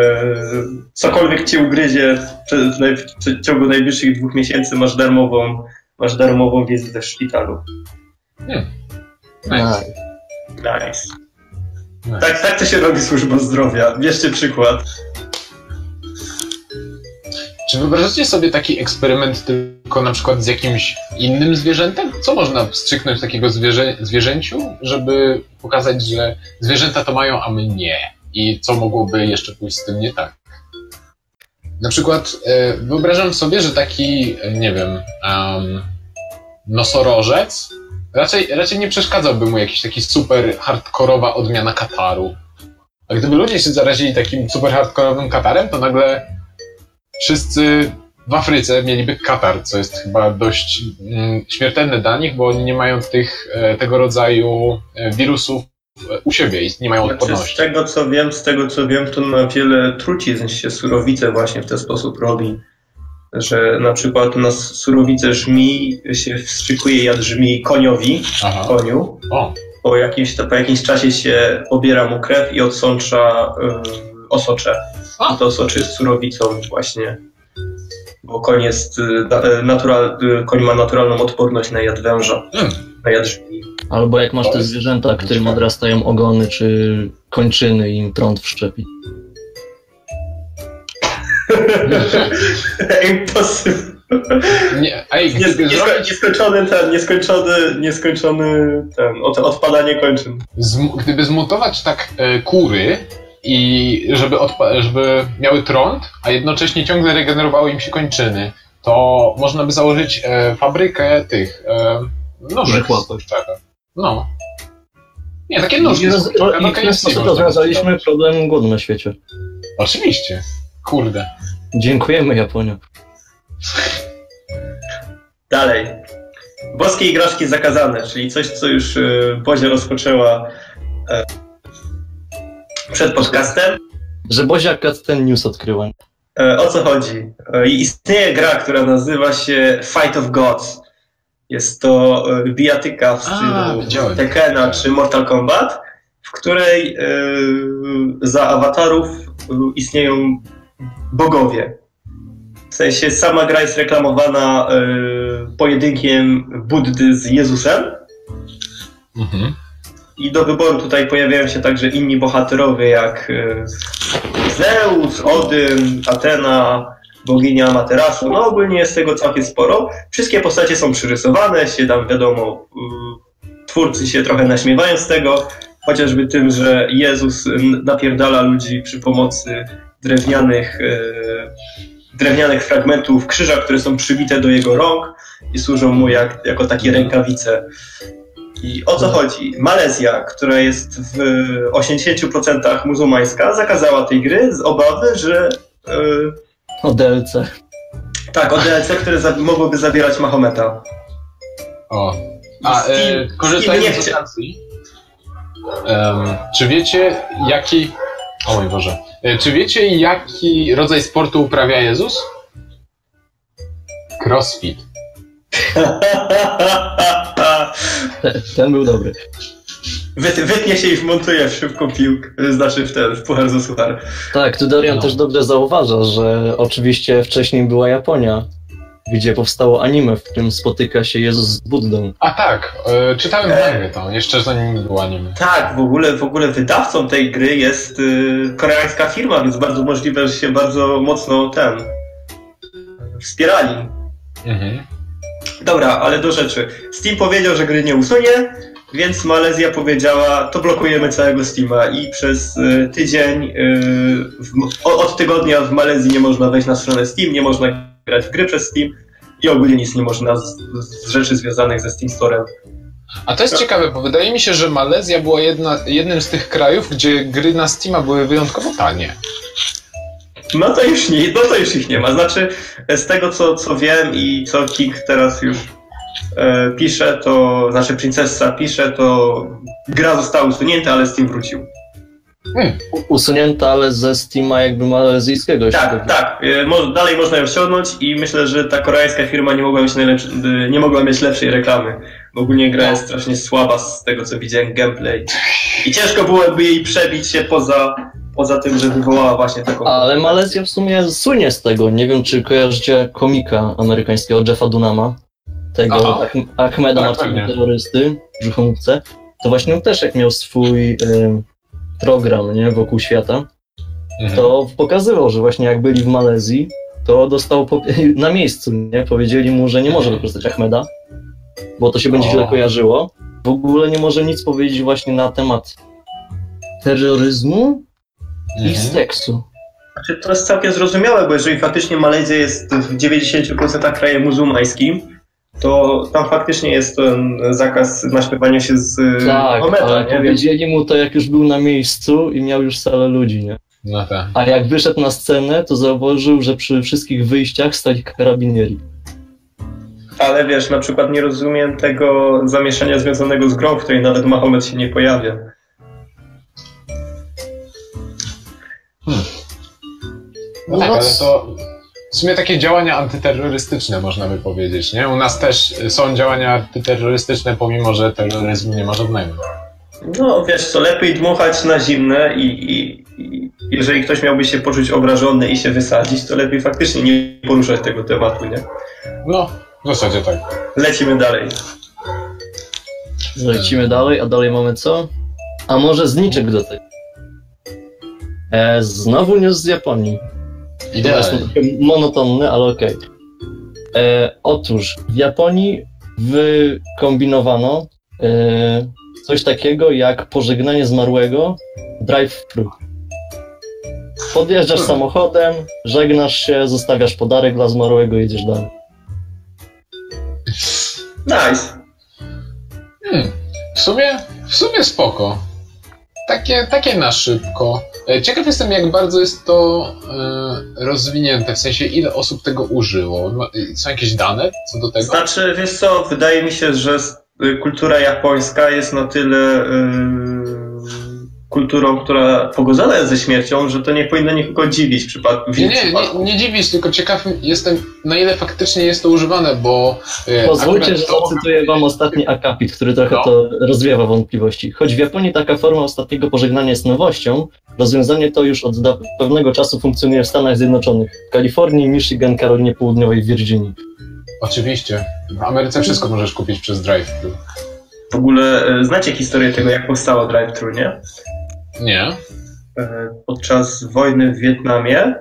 cokolwiek cię ugryzie w, w, naj, w ciągu najbliższych dwóch miesięcy masz darmową, masz darmową wizytę w szpitalu. Nice. Nice. Nice. Tak, tak to się robi służba zdrowia. Bierzcie przykład. Czy wyobrażacie sobie taki eksperyment tylko na przykład z jakimś innym zwierzętem? Co można wstrzyknąć takiego zwierzę, zwierzęciu, żeby pokazać, że zwierzęta to mają, a my nie? I co mogłoby jeszcze pójść z tym nie tak? Na przykład e, wyobrażam sobie, że taki, e, nie wiem, um, nosorożec raczej, raczej nie przeszkadzałby mu jakiś taki super hardkorowa odmiana kataru. A gdyby ludzie się zarazili takim super hardkorowym katarem, to nagle wszyscy w Afryce mieliby katar, co jest chyba dość mm, śmiertelne dla nich, bo oni nie mają tych, e, tego rodzaju e, wirusów e, u siebie i nie mają Znaczy, z odporności. tego co wiem, z tego co wiem, to na wiele trucizn się surowice właśnie w ten sposób robi. Że na przykład u nas surowice żmi się wstrzykuje jad żmi koniowi, Aha. koniu. O, po jakimś, po jakimś czasie się pobiera mu krew i odsącza y, osocze. A. A to osocze jest surowicą właśnie, bo koń jest, y, y, natural, y, koń ma naturalną odporność na jad węża, mm. na jad żmii. Albo jak masz te zwierzęta, którym odrastają ogony czy kończyny i im trąd wszczepi. [laughs] Impossible. nie, ej, Nies, gdyby niesko, zrobić, nieskończony ten, nieskończony, nieskończony ten, od, odpadanie kończyn. zmu, gdyby zmutować tak e, kury i żeby, odpa- żeby miały trąd, a jednocześnie ciągle regenerowały im się kończyny, to można by założyć e, fabrykę tych e, nożek kurczaka. No. Nie, takie nóżki I i w ten KFC sposób rozwiązaliśmy problem głodu na świecie. Oczywiście. Kurde. Dziękujemy Japonia. Dalej. Boskie igraszki zakazane, czyli coś, co już y, Bozia rozpoczęła e, przed podcastem. Że Bozia akurat ten news odkryła. E, o co chodzi? E, istnieje gra, która nazywa się Fight of Gods. Jest to e, bijatyka w stylu. Tekkena czy Mortal Kombat, w której za awatarów istnieją bogowie. W sensie sama gra jest reklamowana e, pojedynkiem Buddy z Jezusem. Mhm. I do wyboru tutaj pojawiają się także inni bohaterowie jak e, Zeus, Odyn, Atena, boginia Materasu. No ogólnie jest tego całkiem sporo. Wszystkie postacie są przyrysowane, się tam wiadomo, y, twórcy się trochę naśmiewają z tego, chociażby tym, że Jezus napierdala ludzi przy pomocy drewnianych, e, drewnianych fragmentów krzyża, które są przybite do jego rąk i służą mu jak, jako takie rękawice. I o co chodzi? Malezja, która jest w 80% muzułmańska, zakazała tej gry z obawy, że e, O DLC. tak, o DLC, które za, mogłoby zawierać Mahometa. O. A, Steam- e, korzystając z okazji, em, czy wiecie, jaki... O mój Boże. E, Czy wiecie, jaki rodzaj sportu uprawia Jezus? Crossfit. Te- Ten był dobry. Wyt, wytnie się i wmontuje w szybką piłkę, znaczy w ten, w puchar za suchar. Tak, tu Dorian No. też dobrze zauważa, że oczywiście wcześniej była Japonia, gdzie powstało anime, w którym spotyka się Jezus z Buddą. A tak, e, czytałem E. mangę to, jeszcze zanim było anime. Tak, w ogóle, w ogóle wydawcą tej gry jest y, koreańska firma, więc bardzo możliwe, że się bardzo mocno ten wspierali. Mhm. Dobra, ale do rzeczy. Steam powiedział, że gry nie usunie, więc Malezja powiedziała, to blokujemy całego Steama i przez y, tydzień, y, w, od tygodnia w Malezji nie można wejść na stronę Steam, nie można grać w gry przez Steam i ogólnie nic nie można z, z rzeczy związanych ze Steam Storem. A to jest ciekawe, bo wydaje mi się, że Malezja była jedna, jednym z tych krajów, gdzie gry na Steama były wyjątkowo tanie. No to już nie, no to już ich nie ma. Znaczy, z tego co, co wiem i co King teraz już e, pisze, to znaczy Princessa pisze, to gra została usunięta, ale Steam wrócił. U- Usunięta, ale ze Steama jakby malezyjskiego. Tak, tak. E, mo, dalej można ją ściągnąć i myślę, że ta koreańska firma nie mogła mieć, najlepszy, e, nie mogła mieć lepszej reklamy. Bo ogólnie gra jest strasznie słaba z tego co widziałem gameplay. I ciężko byłoby jej przebić się poza, poza tym, że wywołała właśnie taką... Ale Malezja w sumie słynie z tego. Nie wiem, czy kojarzycie komika amerykańskiego Jeffa Dunama, tego. Ach- Ahmeda Tak, martwego pewnie. terrorysty. To właśnie on też jak miał swój program nie, wokół świata, Mhm. to pokazywał, że właśnie jak byli w Malezji, to dostał po, [laughs] na miejscu, nie? Powiedzieli mu, że nie może wykorzystać Ahmeda, bo to się będzie O. źle kojarzyło. W ogóle nie może nic powiedzieć właśnie na temat terroryzmu i Mhm. seksu. Znaczy, to jest całkiem zrozumiałe, bo jeżeli faktycznie Malezja jest w 90% krajem muzułmańskim, to tam faktycznie jest ten zakaz naśpiewania się z Tak, Mahometa, ale nie? Powiedzieli mu to, jak już był na miejscu i miał już salę ludzi, nie? No tak. A jak wyszedł na scenę, to zauważył, że przy wszystkich wyjściach stali karabinieri. Ale wiesz, na przykład nie rozumiem tego zamieszania związanego z grą, w której nawet Mahomet się nie pojawia. No tak, No, ale to w sumie takie działania antyterrorystyczne można by powiedzieć, nie? U nas też są działania antyterrorystyczne, pomimo że terroryzmu nie ma żadnego. No wiesz co, lepiej dmuchać na zimne i, i, i jeżeli ktoś miałby się poczuć obrażony i się wysadzić, to lepiej faktycznie nie poruszać tego tematu, nie? No, w zasadzie tak. Lecimy dalej. Lecimy dalej, a dalej mamy co? A może zniczek do tego. E, znowu news z Japonii. Jest Idealnie. trochę monotonny, ale okej. E, Otóż w Japonii wykombinowano e, coś takiego jak pożegnanie zmarłego drive-thru. Podjeżdżasz Hmm. samochodem, żegnasz się, zostawiasz podarek dla zmarłego i jedziesz dalej. Nice. Hmm. W sumie, w sumie spoko. Takie, takie na szybko. E, Ciekaw jestem, jak bardzo jest to e, rozwinięte, w sensie ile osób tego użyło. E, Są jakieś dane co do tego? Znaczy, wiesz co, wydaje mi się, że kultura japońska jest na tyle kulturą, która pogodzona jest ze śmiercią, że to nie powinno nikogo dziwić w przypadku. w Nie, nie, nie, nie dziwić, tylko ciekaw jestem, na ile faktycznie jest to używane, bo... e, Pozwólcie, że to- zacytuję wam ostatni akapit, który trochę No. to rozwiewa wątpliwości. Choć w Japonii taka forma ostatniego pożegnania jest nowością, rozwiązanie to już od pewnego czasu funkcjonuje w Stanach Zjednoczonych, w Kalifornii, Michigan, Karolinie Południowej, Virginii. Oczywiście. W Ameryce wszystko możesz kupić przez drive-thru. W ogóle y, znacie historię tego, jak powstało drive-thru, nie? Nie? E, podczas wojny w Wietnamie e,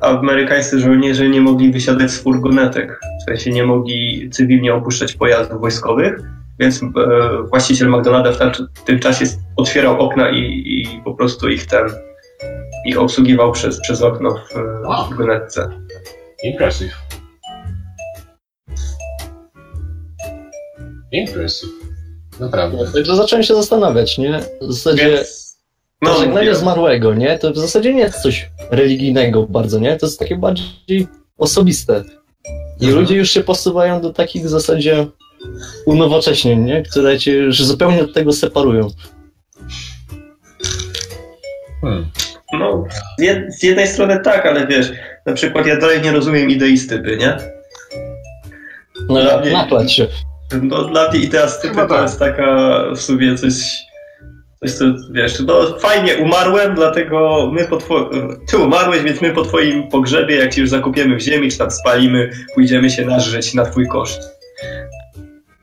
amerykańscy żołnierze nie mogli wysiadać z furgonetek. W sensie nie mogli cywilnie opuszczać pojazdów wojskowych, więc e, właściciel McDonalda w, tam, w tym czasie otwierał okna i, i po prostu ich ten ich obsługiwał przez, przez okno w Wow. furgonetce. Impressive. Impressive. Naprawdę. Także zacząłem się zastanawiać, nie? W zasadzie Więc, no, pożegnanie mówię. zmarłego, nie? To w zasadzie nie jest coś religijnego bardzo, nie? To jest takie bardziej osobiste. I Mhm. ludzie już się posuwają do takich w zasadzie unowocześnień, nie? Które cię już zupełnie od tego separują. Hmm. No, z, jed, z jednej strony tak, ale wiesz, na przykład ja dalej nie rozumiem idei stypy, nie? No, mnie- nakładź się. No dla mnie idea stypy Chyba to tak. jest taka w sumie coś, coś co, wiesz, no fajnie umarłem, dlatego my po two... ty umarłeś, więc my po twoim pogrzebie, jak ci już zakupiemy w ziemi, czy tam spalimy, pójdziemy się nażreć na twój koszt.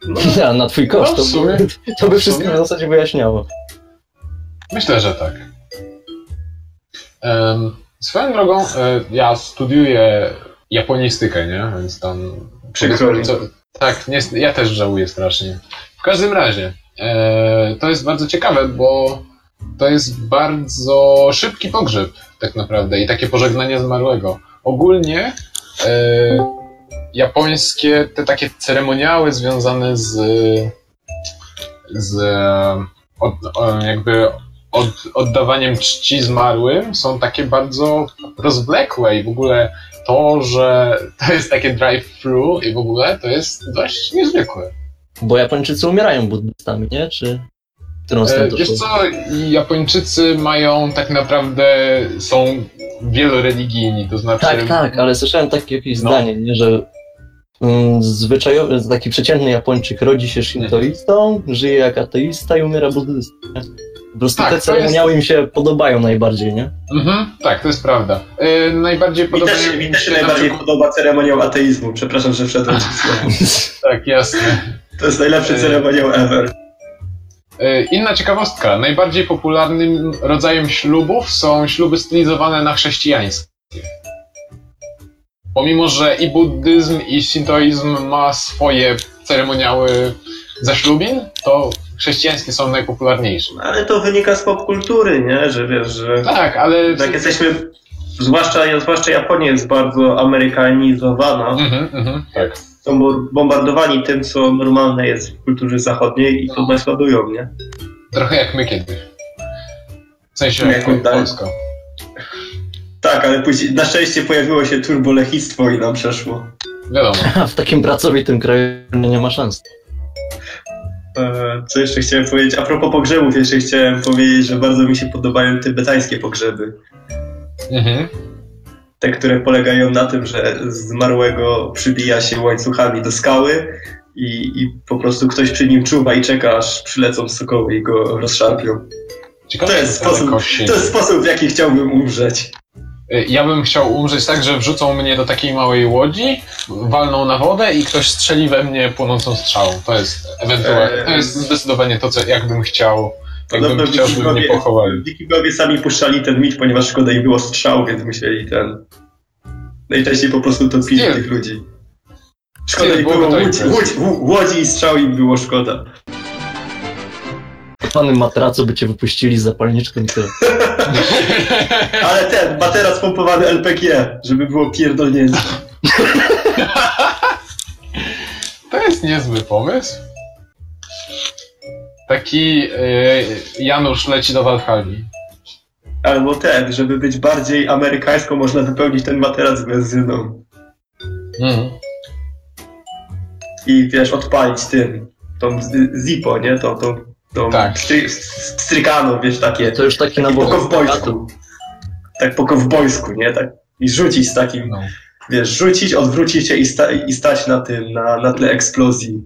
No, [laughs] Ja, na twój koszt. No, To, w sumie. by, to by W wszystko sumie. w zasadzie wyjaśniało. Myślę, że tak. Em, swoją drogą, e, ja studiuję japonistykę, nie? Więc tam... Przykro mi. Co, tak, nie, ja też żałuję strasznie. W każdym razie, e, to jest bardzo ciekawe, bo to jest bardzo szybki pogrzeb, tak naprawdę, i takie pożegnanie zmarłego. Ogólnie e, japońskie, te takie ceremoniały związane z, z od, jakby od, oddawaniem czci zmarłym są takie bardzo rozwlekłe i w ogóle to, że to jest takie drive-thru i w ogóle to jest dość niezwykłe. Bo Japończycy umierają buddystami, nie? Czy którą E, stronę wiesz co, Japończycy mają tak naprawdę, są wieloreligijni, to znaczy... Tak, tak, ale słyszałem takie jakieś No. zdanie, nie, że mm, zwyczajowy, taki przeciętny Japończyk rodzi się shintoistą, żyje jak ateista i umiera buddystą. Po prostu Tak, te ceremoniały im się podobają najbardziej, nie? Mhm, tak, to jest prawda. E, najbardziej mi podoba też, mi też się na najbardziej przykład- podoba ceremoniał ateizmu, przepraszam, że wszedłem w [laughs] słowo. Tak, jasne. To jest najlepszy E, ceremoniał ever. E, Inna ciekawostka. Najbardziej popularnym rodzajem ślubów są śluby stylizowane na chrześcijańskie. Pomimo, że i buddyzm, i sintoizm ma swoje ceremoniały zaślubin, to chrześcijańskie są najpopularniejsze. Ale to wynika z popkultury, nie? Że wiesz, że Tak, ale... jak jesteśmy, zwłaszcza, zwłaszcza Japonia jest bardzo amerykanizowana, Mhm, mhm, tak. są bo- bombardowani tym, co normalne jest w kulturze zachodniej i to naśladują, nie? Trochę jak my kiedyś. W sensie Jak tak. Polska. Tak, ale później na szczęście pojawiło się turbolechistwo i nam przeszło. Wiadomo. A [laughs] w takim pracowitym kraju nie ma szans. E, Co jeszcze chciałem powiedzieć? A propos pogrzebów, jeszcze chciałem powiedzieć, że bardzo mi się podobają tybetańskie pogrzeby. Mhm. Te, które polegają na tym, że zmarłego przybija się łańcuchami do skały i, i po prostu ktoś przy nim czuwa i czeka, aż przylecą sokoły i go rozszarpią. Ciekawe, To jest, sposób, to jest sposób, w jaki chciałbym umrzeć. Y, Ja bym chciał umrzeć tak, że wrzucą mnie do takiej małej łodzi, walną na wodę i ktoś strzeli we mnie płonącą strzałą. To jest ewentualnie, to jest zdecydowanie to, co jakbym chciał, jakbym chciał, żeby mnie pochowali. Wikingowie sami puszczali ten mit, ponieważ szkoda im było strzał, więc musieli ten... Najczęściej po prostu topili tych ludzi. Szkoda im było łódź, łódź, łó- łodzi i strzał im było szkoda. W panym matracu by cię wypuścili z zapalniczką i tyle. [laughs] [laughs] Ale ten, materac pompowany LPG, żeby było pierdolnięcie. To jest niezły pomysł. Taki y, Janusz leci do Walhali. Albo ten, żeby być bardziej amerykańsko, można wypełnić ten materac benzyną. Mhm. I wiesz, odpalić tym, tą z- Zippo, nie? Tą, tą, tą Tak. stry, strykaną, wiesz, takie. To już taki Po nabór. kowbojsku. Tak po kowbojsku, nie? Tak. I rzucić z takim, No. wiesz, rzucić, odwrócić się i, sta, i stać na tym, na, na tle eksplozji.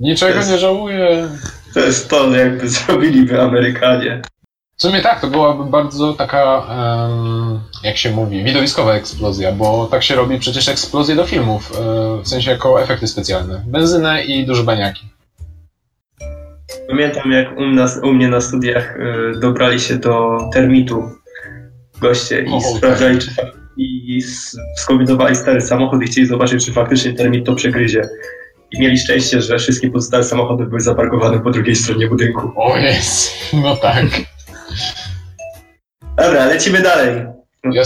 Niczego To jest- nie żałuję. To jest to, jakby [laughs] zrobiliby Amerykanie. W sumie tak, to byłaby bardzo taka, jak się mówi, widowiskowa eksplozja, bo tak się robi przecież eksplozje do filmów, e, w sensie jako efekty specjalne. Benzynę i duże baniaki. Pamiętam, jak u, nas, u mnie na studiach y, dobrali się do termitu goście i O, sprawdzali, termit. czy i skombinowali stary samochód i chcieli zobaczyć, czy faktycznie termit to przegryzie. I mieli szczęście, że wszystkie pozostałe samochody były zaparkowane po drugiej stronie budynku. O jest, no tak. Dobra, lecimy dalej.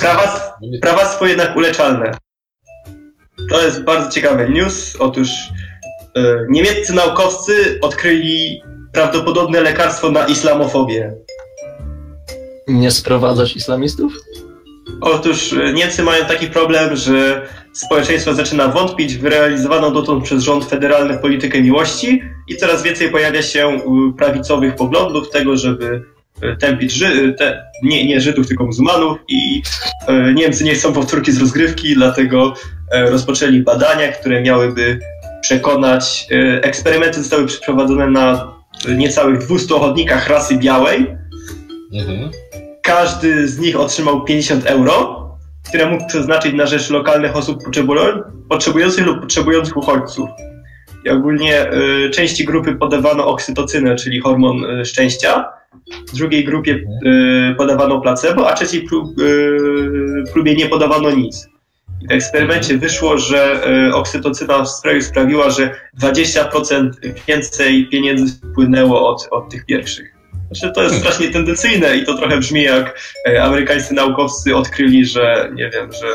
Prawa, prawactwo jednak uleczalne. To jest bardzo ciekawy news. Otóż y, niemieccy naukowcy odkryli prawdopodobne lekarstwo na islamofobię. Nie sprowadzać islamistów? Otóż y, Niemcy mają taki problem, że społeczeństwo zaczyna wątpić w realizowaną dotąd przez rząd federalny politykę miłości i coraz więcej pojawia się prawicowych poglądów tego, żeby e, tępić Ży, te, nie, nie Żydów, tylko muzułmanów i e, Niemcy nie chcą powtórki z rozgrywki, dlatego e, rozpoczęli badania, które miałyby przekonać, e, eksperymenty zostały przeprowadzone na niecałych 200 ochotnikach rasy białej, Mhm. każdy z nich otrzymał 50 euro, które mógł przeznaczyć na rzecz lokalnych osób potrzebują- potrzebujących lub potrzebujących uchodźców. I ogólnie y, części grupy podawano oksytocynę, czyli hormon y, szczęścia, drugiej grupie y, podawano placebo, a trzeciej prób, y, próbie nie podawano nic. I w eksperymencie wyszło, że y, oksytocyna w sprawie sprawiła, że 20% więcej pieniędzy wpłynęło od, od tych pierwszych. Znaczy, to jest strasznie tendencyjne i to trochę brzmi jak e, amerykańscy naukowcy odkryli, że nie wiem, że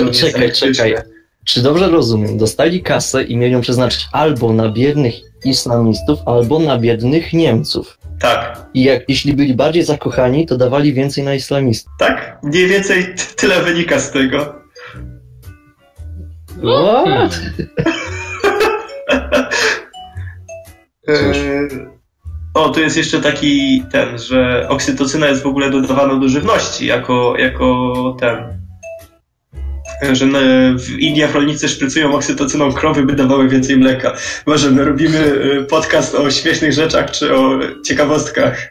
e, Czekaj, elektryczny. czekaj. Czy dobrze rozumiem? Dostali kasę i mieli ją przeznaczyć albo na biednych islamistów, albo na biednych Niemców. Tak, I jak, jeśli byli bardziej zakochani, to dawali więcej na islamistów. tak. Mniej więcej tyle wynika z tego. What? [laughs] E, O, tu jest jeszcze taki ten, że oksytocyna jest w ogóle dodawana do żywności jako, jako ten. Że na, w Indiach rolnicy szprycują oksytocyną krowy, by dawały więcej mleka. Może my robimy e, podcast o śmiesznych rzeczach czy o ciekawostkach. [laughs]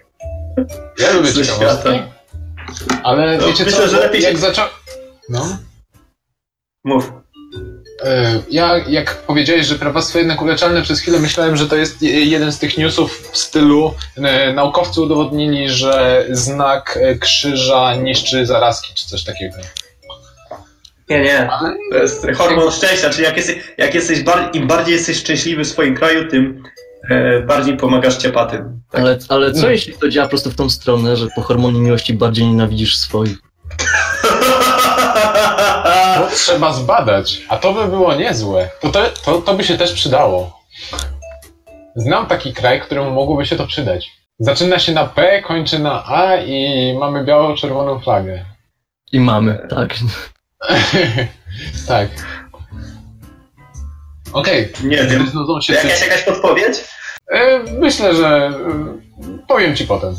Ja lubię Ze ciekawostki. świata. Ale No, wiecie myślę, co, że lepiej jak się- zaczął... No. Mów. E, Ja, jak powiedziałeś, że prawactwo jednak uleczalne, przez chwilę myślałem, że to jest je- jeden z tych newsów w stylu e, naukowcy udowodnili, że znak e, krzyża niszczy zarazki, czy coś takiego. Nie, nie. To jest hormon szczęścia, czyli jak jesteś, jak jesteś bar, im bardziej jesteś szczęśliwy w swoim kraju, tym e, bardziej pomagasz ciepatym. Tak. Ale, ale co No. jeśli to działa po prostu w tą stronę, że po hormonie miłości bardziej nienawidzisz swoich? To trzeba zbadać, a to by było niezłe. To, to, to, to by się też przydało. Znam taki kraj, któremu mogłoby się to przydać. Zaczyna się na P, kończy na A i mamy biało-czerwoną flagę. I mamy, tak. [laughs] tak. Okej, Nie gdy wiem. znudzą się Jakaś, cycki... jakaś podpowiedź? E, myślę, że e, powiem ci potem.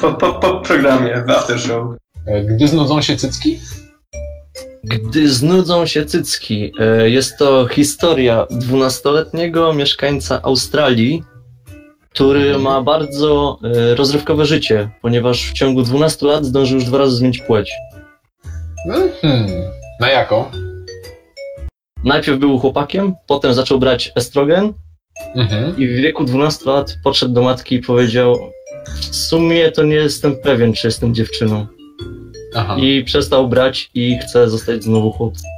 Po, po, po programie, w after show. E, Gdy znudzą się cycki? Gdy znudzą się cycki. E, Jest to historia dwunastoletniego mieszkańca Australii, który ma bardzo e, rozrywkowe życie, ponieważ w ciągu 12 lat zdążył już dwa razy zmienić płeć. Hmm. Na jaką? Najpierw był chłopakiem, potem zaczął brać estrogen Mhm. i w wieku 12 lat podszedł do matki i powiedział w sumie to nie jestem pewien, czy jestem dziewczyną. Aha. I przestał brać i chce zostać znowu chłopcem.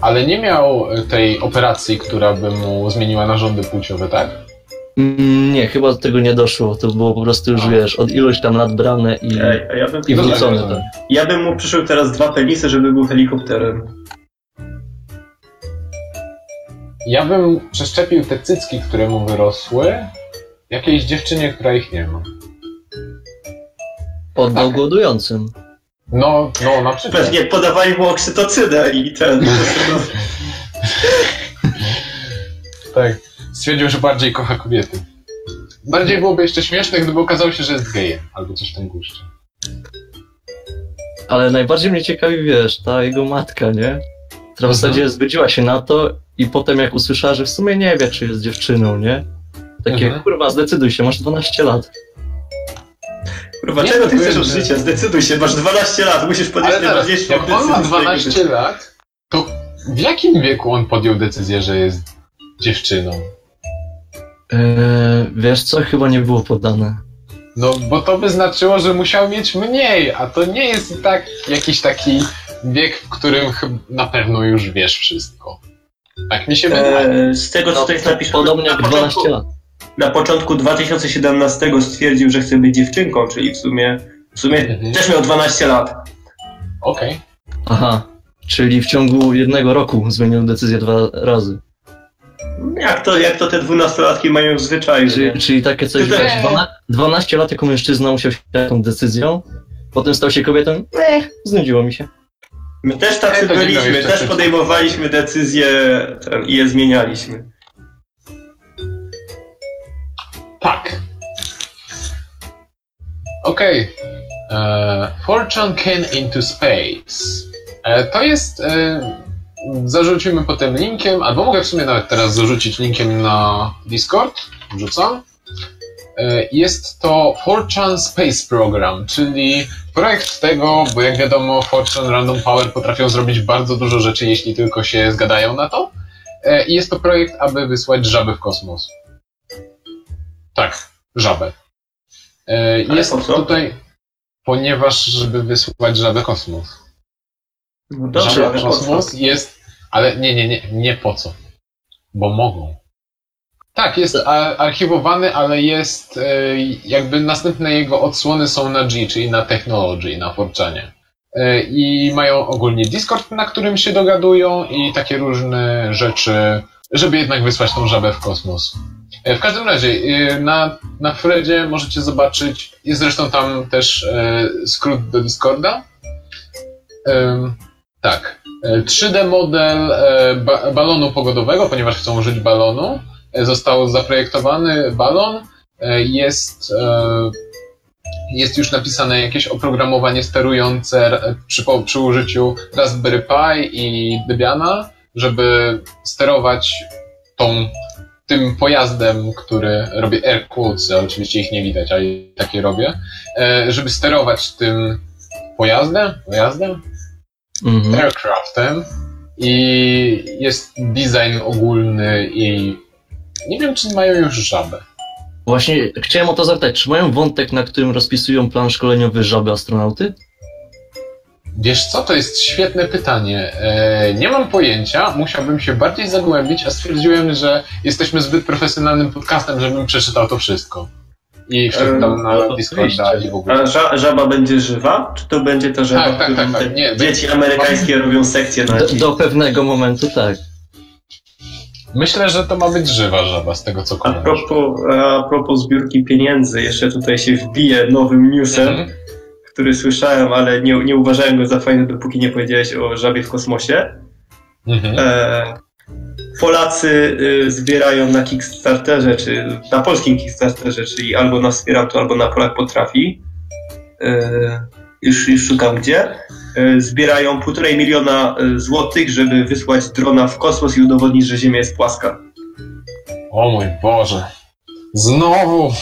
Ale nie miał e, tej operacji, która by mu zmieniła narządy płciowe, tak? Mm, Nie, chyba do tego nie doszło. To było po prostu już, wiesz, od ilość tam lat brane i, Ej, a ja bym, i No tak, wrócone. rozumiem. Tak. ja bym mu przyszył teraz dwa penisy, żeby był helikopterem. Ja bym przeszczepił te cycki, które mu wyrosły, jakiejś dziewczynie, która ich nie ma. Oddał Tak. głodującym. No, no, na przykład. Pewnie podawali mu oksytocynę i ten. Tak. Stwierdził, że bardziej kocha kobiety. Bardziej byłoby jeszcze śmieszne, gdyby okazało się, że jest gejem, albo coś w tym guście. Ale najbardziej mnie ciekawi, wiesz, ta jego matka, nie? Która w zasadzie zgodziła się na to i potem jak usłyszała, że w sumie nie wie, czy jest dziewczyną, nie? Takie, Mhm. kurwa, zdecyduj się, masz 12 lat. Kurwa, Nie, czego ty chcesz od że- życia? Zdecyduj się, masz 12 lat, musisz podjąć Ale teraz, najważniejszą jak on ma decyzję swojego 12 życia. lat, to w jakim wieku on podjął decyzję, że jest dziewczyną? Eee, wiesz co, chyba nie było podane. No, bo to by znaczyło, że musiał mieć mniej, a to nie jest i tak jakiś taki wiek, w którym na pewno już wiesz wszystko. Tak mi się wydaje. E, z tego, co No, to jest napisane, podobnie na jak początku, 12 lat. Na początku 2017 stwierdził, że chce być dziewczynką, czyli w sumie, w sumie Mhm. też miał 12 lat. Okej. Aha, czyli w ciągu jednego roku zmienił decyzję dwa razy. Jak to, jak to te dwunastolatki mają zwyczaj, że... Czyli, czyli takie coś, wiesz, 12, 12 lat jako mężczyzna musiał się tą decyzją, potem stał się kobietą, eh, znudziło mi się. My też tacy byliśmy, też podejmowaliśmy decyzje i je zmienialiśmy. Tak. Okej. E, Fortune Can into Space. E, to jest. E, zarzucimy potem linkiem, albo mogę w sumie nawet teraz zarzucić linkiem na Discord. Wrzucam. Jest to Fortune Space Program, czyli projekt tego, bo jak wiadomo, Fortune Random Power potrafią zrobić bardzo dużo rzeczy, jeśli tylko się zgadają na to. I jest to projekt, aby wysłać żaby w kosmos. Tak, żabę. E, Jest tutaj, ponieważ, żeby wysłać żabę kosmos. No dobrze, Żaba kosmos jest, ale nie, nie, nie, nie po co. Bo mogą. Tak, jest archiwowany, ale jest e, jakby następne jego odsłony są na G, czyli na Technology, na Forczanie. E, I mają ogólnie Discord, na którym się dogadują i takie różne rzeczy, żeby jednak wysłać tą żabę w kosmos. E, W każdym razie, e, na, na Fredzie możecie zobaczyć, jest zresztą tam też e, skrót do Discorda. Tak. E, 3D model ba balonu pogodowego, ponieważ chcą użyć balonu. Został zaprojektowany balon. Jest, jest już napisane jakieś oprogramowanie sterujące przy, przy użyciu Raspberry Pi i Debiana, żeby sterować tą, tym pojazdem, który robię air quotes, oczywiście ich nie widać, ale takie robię, e, żeby sterować tym pojazdem, pojazdem, Mhm. aircraftem i jest design ogólny i nie wiem, czy mają już żabę. Właśnie chciałem o to zapytać, czy mają wątek, na którym rozpisują plan szkoleniowy żaby astronauty? Wiesz co, to jest świetne pytanie. E, nie mam pojęcia, musiałbym się bardziej zagłębić, a stwierdziłem, że jesteśmy zbyt profesjonalnym podcastem, żebym przeczytał to wszystko. I wszedł tam na no, Discorda i w ogóle. A ża żaba będzie żywa? Czy to będzie ta żaba, Tak, tak, tak, tak, nie, dzieci amerykańskie robią sekcję na Do, do pewnego momentu tak. Myślę, że to ma być żywa żaba, z tego co A kojarzę. propos, a propos zbiórki pieniędzy, jeszcze tutaj się wbije nowym newsem, Mhm. Który słyszałem, ale nie, nie uważałem go za fajny, dopóki nie powiedziałeś o żabie w kosmosie. Mhm. E, Polacy y, zbierają na Kickstarterze, czy na polskim Kickstarterze, czyli albo na Wspieram to, albo na Polak Potrafi. E, już, już szukam gdzie. E, zbierają półtorej miliona e, złotych, żeby wysłać drona w kosmos i udowodnić, że Ziemia jest płaska. O mój Boże. Znowu!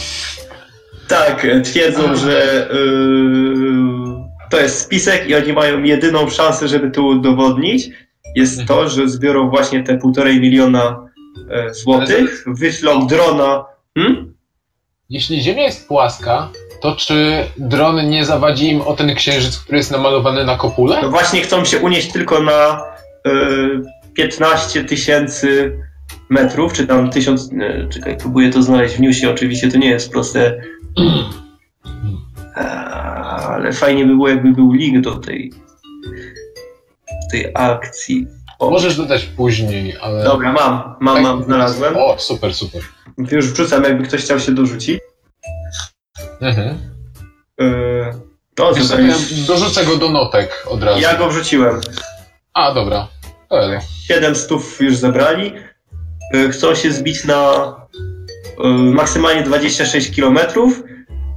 Tak, e, twierdzą, że yy, to jest spisek i oni mają jedyną szansę, żeby to udowodnić. Jest to, że zbiorą właśnie te półtorej miliona e, złotych, wyślą drona. Hmm? Jeśli Ziemia jest płaska, to czy dron nie zawadzi im o ten księżyc, który jest namalowany na kopule? No właśnie chcą się unieść tylko na y, 15 tysięcy metrów, czy tam tysiąc. e, Czekaj, próbuję to znaleźć w newsie, oczywiście to nie jest proste. E, Ale fajnie by było, jakby był link do tej, tej akcji. O, Możesz dodać później, ale... Dobra, mam, mam, mam, znalazłem. O, super, super. Już wrzucam, jakby ktoś chciał się dorzucić. Mhm. Yy, to Wiesz co, super. ja dorzucę go do notek od razu. Ja go wrzuciłem. A, dobra. Dobra. 7 stów już zebrali. Yy, Chcą się zbić na maksymalnie 26 km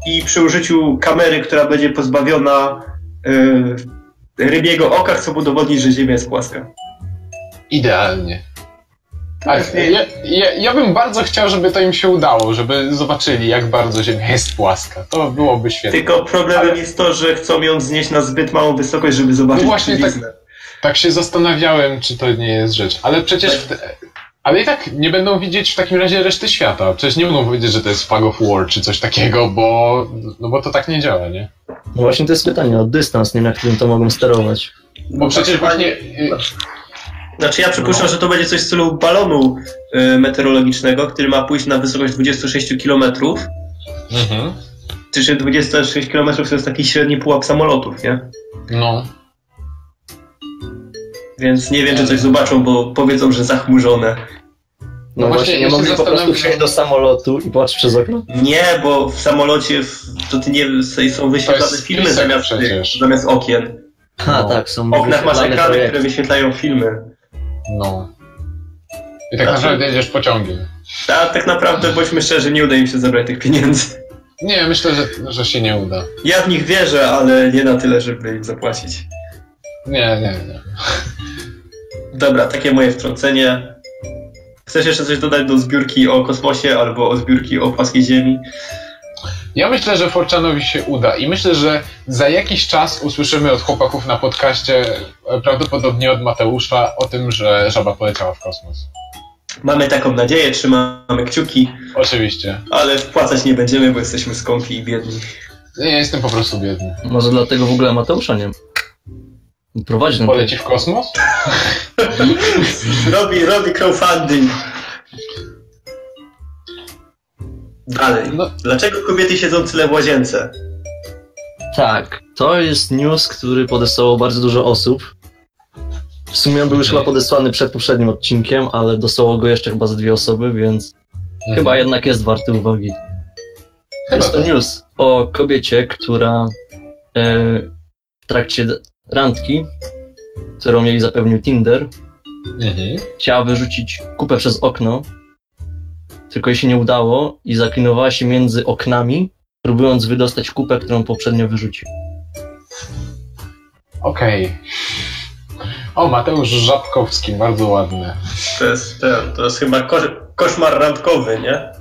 i przy użyciu kamery, która będzie pozbawiona yy, rybiego oka, chcą udowodnić, że Ziemia jest płaska. Idealnie. Tak, ja, ja, ja bym bardzo chciał, żeby to im się udało, żeby zobaczyli, jak bardzo Ziemia jest płaska. To byłoby świetne. Tylko problemem Ale- jest to, że chcą ją znieść na zbyt małą wysokość, żeby zobaczyć No właśnie tak-. Tak się zastanawiałem, czy to nie jest rzecz. Ale przecież. W te... Ale i tak nie będą widzieć w takim razie reszty świata. Przecież nie mogą powiedzieć, że to jest Flag of War czy coś takiego, bo. No bo to tak nie działa, nie? No właśnie to jest pytanie o dystans, nie na którym to mogą sterować. Bo przecież właśnie. y, Znaczy ja przypuszczam, że to będzie coś w stylu balonu y, meteorologicznego, który ma pójść na wysokość 26 km. Mhm. Czy 26 km to jest taki średni pułap samolotów, nie? No. Więc nie wiem, czy coś zobaczą, bo powiedzą, że zachmurzone. No, No właśnie, właśnie, nie mogli po prostu wsiąść do samolotu i patrzeć przez okno? Nie, bo w samolocie w, to ty nie są wyświetlane filmy zamiast, przecież. zamiast okien. Ha, No. tak, są W oknach masz ekrany, które wyświetlają filmy. No. I tak Znaczy- naprawdę jedziesz pociągiem. A tak naprawdę, bądźmy szczerzy, nie uda im się zebrać tych pieniędzy. Nie, myślę, że, że się nie uda. Ja w nich wierzę, ale nie na tyle, żeby im zapłacić. Nie, nie, nie. [laughs] Dobra, takie moje wtrącenie. Chcesz jeszcze coś dodać do zbiórki o kosmosie albo o zbiórki o płaskiej ziemi? Ja myślę, że Forczanowi się uda i myślę, że za jakiś czas usłyszymy od chłopaków na podcaście, e, prawdopodobnie od Mateusza, o tym, że żaba poleciała w kosmos. Mamy taką nadzieję, trzymamy kciuki, Oczywiście. ale wpłacać nie będziemy, bo jesteśmy skąpi i biedni. Ja jestem po prostu biedny. Może dlatego w ogóle Mateusza nie ma. Prowadzi ten Poleci w kosmos? [laughs] Robi, robi crowdfunding. Dalej. No. Dlaczego kobiety siedzą tyle w łazience? Tak, to jest news, który podesłało bardzo dużo osób. W sumie on był już chyba podesłany przed poprzednim odcinkiem, ale dostało go jeszcze chyba ze dwie osoby, więc Mhm. chyba jednak jest warty uwagi. Chyba Jest to tak. news o kobiecie, która e, w trakcie randki, którą jej zapewnił Tinder, Mhm. chciała wyrzucić kupę przez okno, tylko jej się nie udało i zaklinowała się między oknami, próbując wydostać kupę, którą poprzednio wyrzucił. Okej. O, Mateusz Żabkowski, bardzo ładny. To jest, ten, to jest chyba kosz, koszmar randkowy, nie?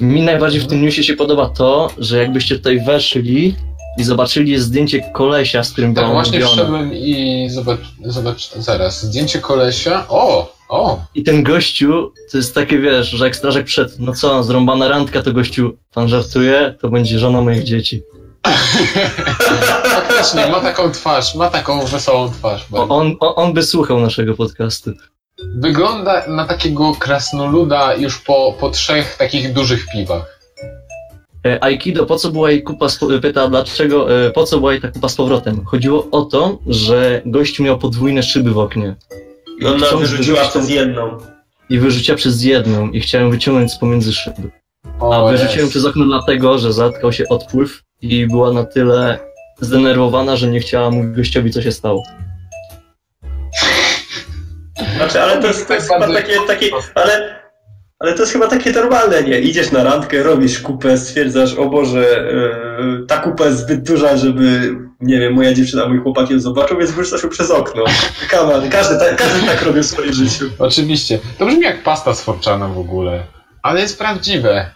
Mi najbardziej w tym newsie się podoba to, że jakbyście tutaj weszli i zobaczyli zdjęcie kolesia, z którym Tak, właśnie umówiona. wszedłem i zobacz, zobacz, zaraz, zdjęcie kolesia. O, o, I ten gościu, to jest takie, wiesz, że jak strażak przed, no co, zrąbana randka, to gościu, pan żartuje, to będzie żona moich dzieci. [laughs] faktycznie, ma taką twarz, ma taką wesołą twarz. O, on, o, on by słuchał naszego podcastu. Wygląda na takiego krasnoluda już po, po trzech takich dużych piwach. E, Aikido, po co była jej kupa, z, po- pyta dlaczego, e, po co była jej ta kupa z powrotem? Chodziło o to, że gościu miał podwójne szyby w oknie. I ona Chcąc wyrzuciła tą- przez jedną. I wyrzuciła przez jedną i chciałem wyciągnąć z pomiędzy szyby. A O, wyrzuciłem jest. przez okno dlatego, że zatkał się odpływ i była na tyle zdenerwowana, że nie chciała mówić gościowi, co się stało. Znaczy, ale to jest, to jest Tak takie, takie ale, ale to jest chyba takie normalne, nie? Idziesz na randkę, robisz kupę, stwierdzasz, o Boże, yy, ta kupa jest zbyt duża, żeby, nie wiem, moja dziewczyna, mój chłopak ją zobaczył, więc wyrzucasz ją przez okno. On, każdy, tak- każdy tak robi w swoim życiu. Oczywiście. To brzmi jak pasta z Forczana w ogóle. Ale jest prawdziwe.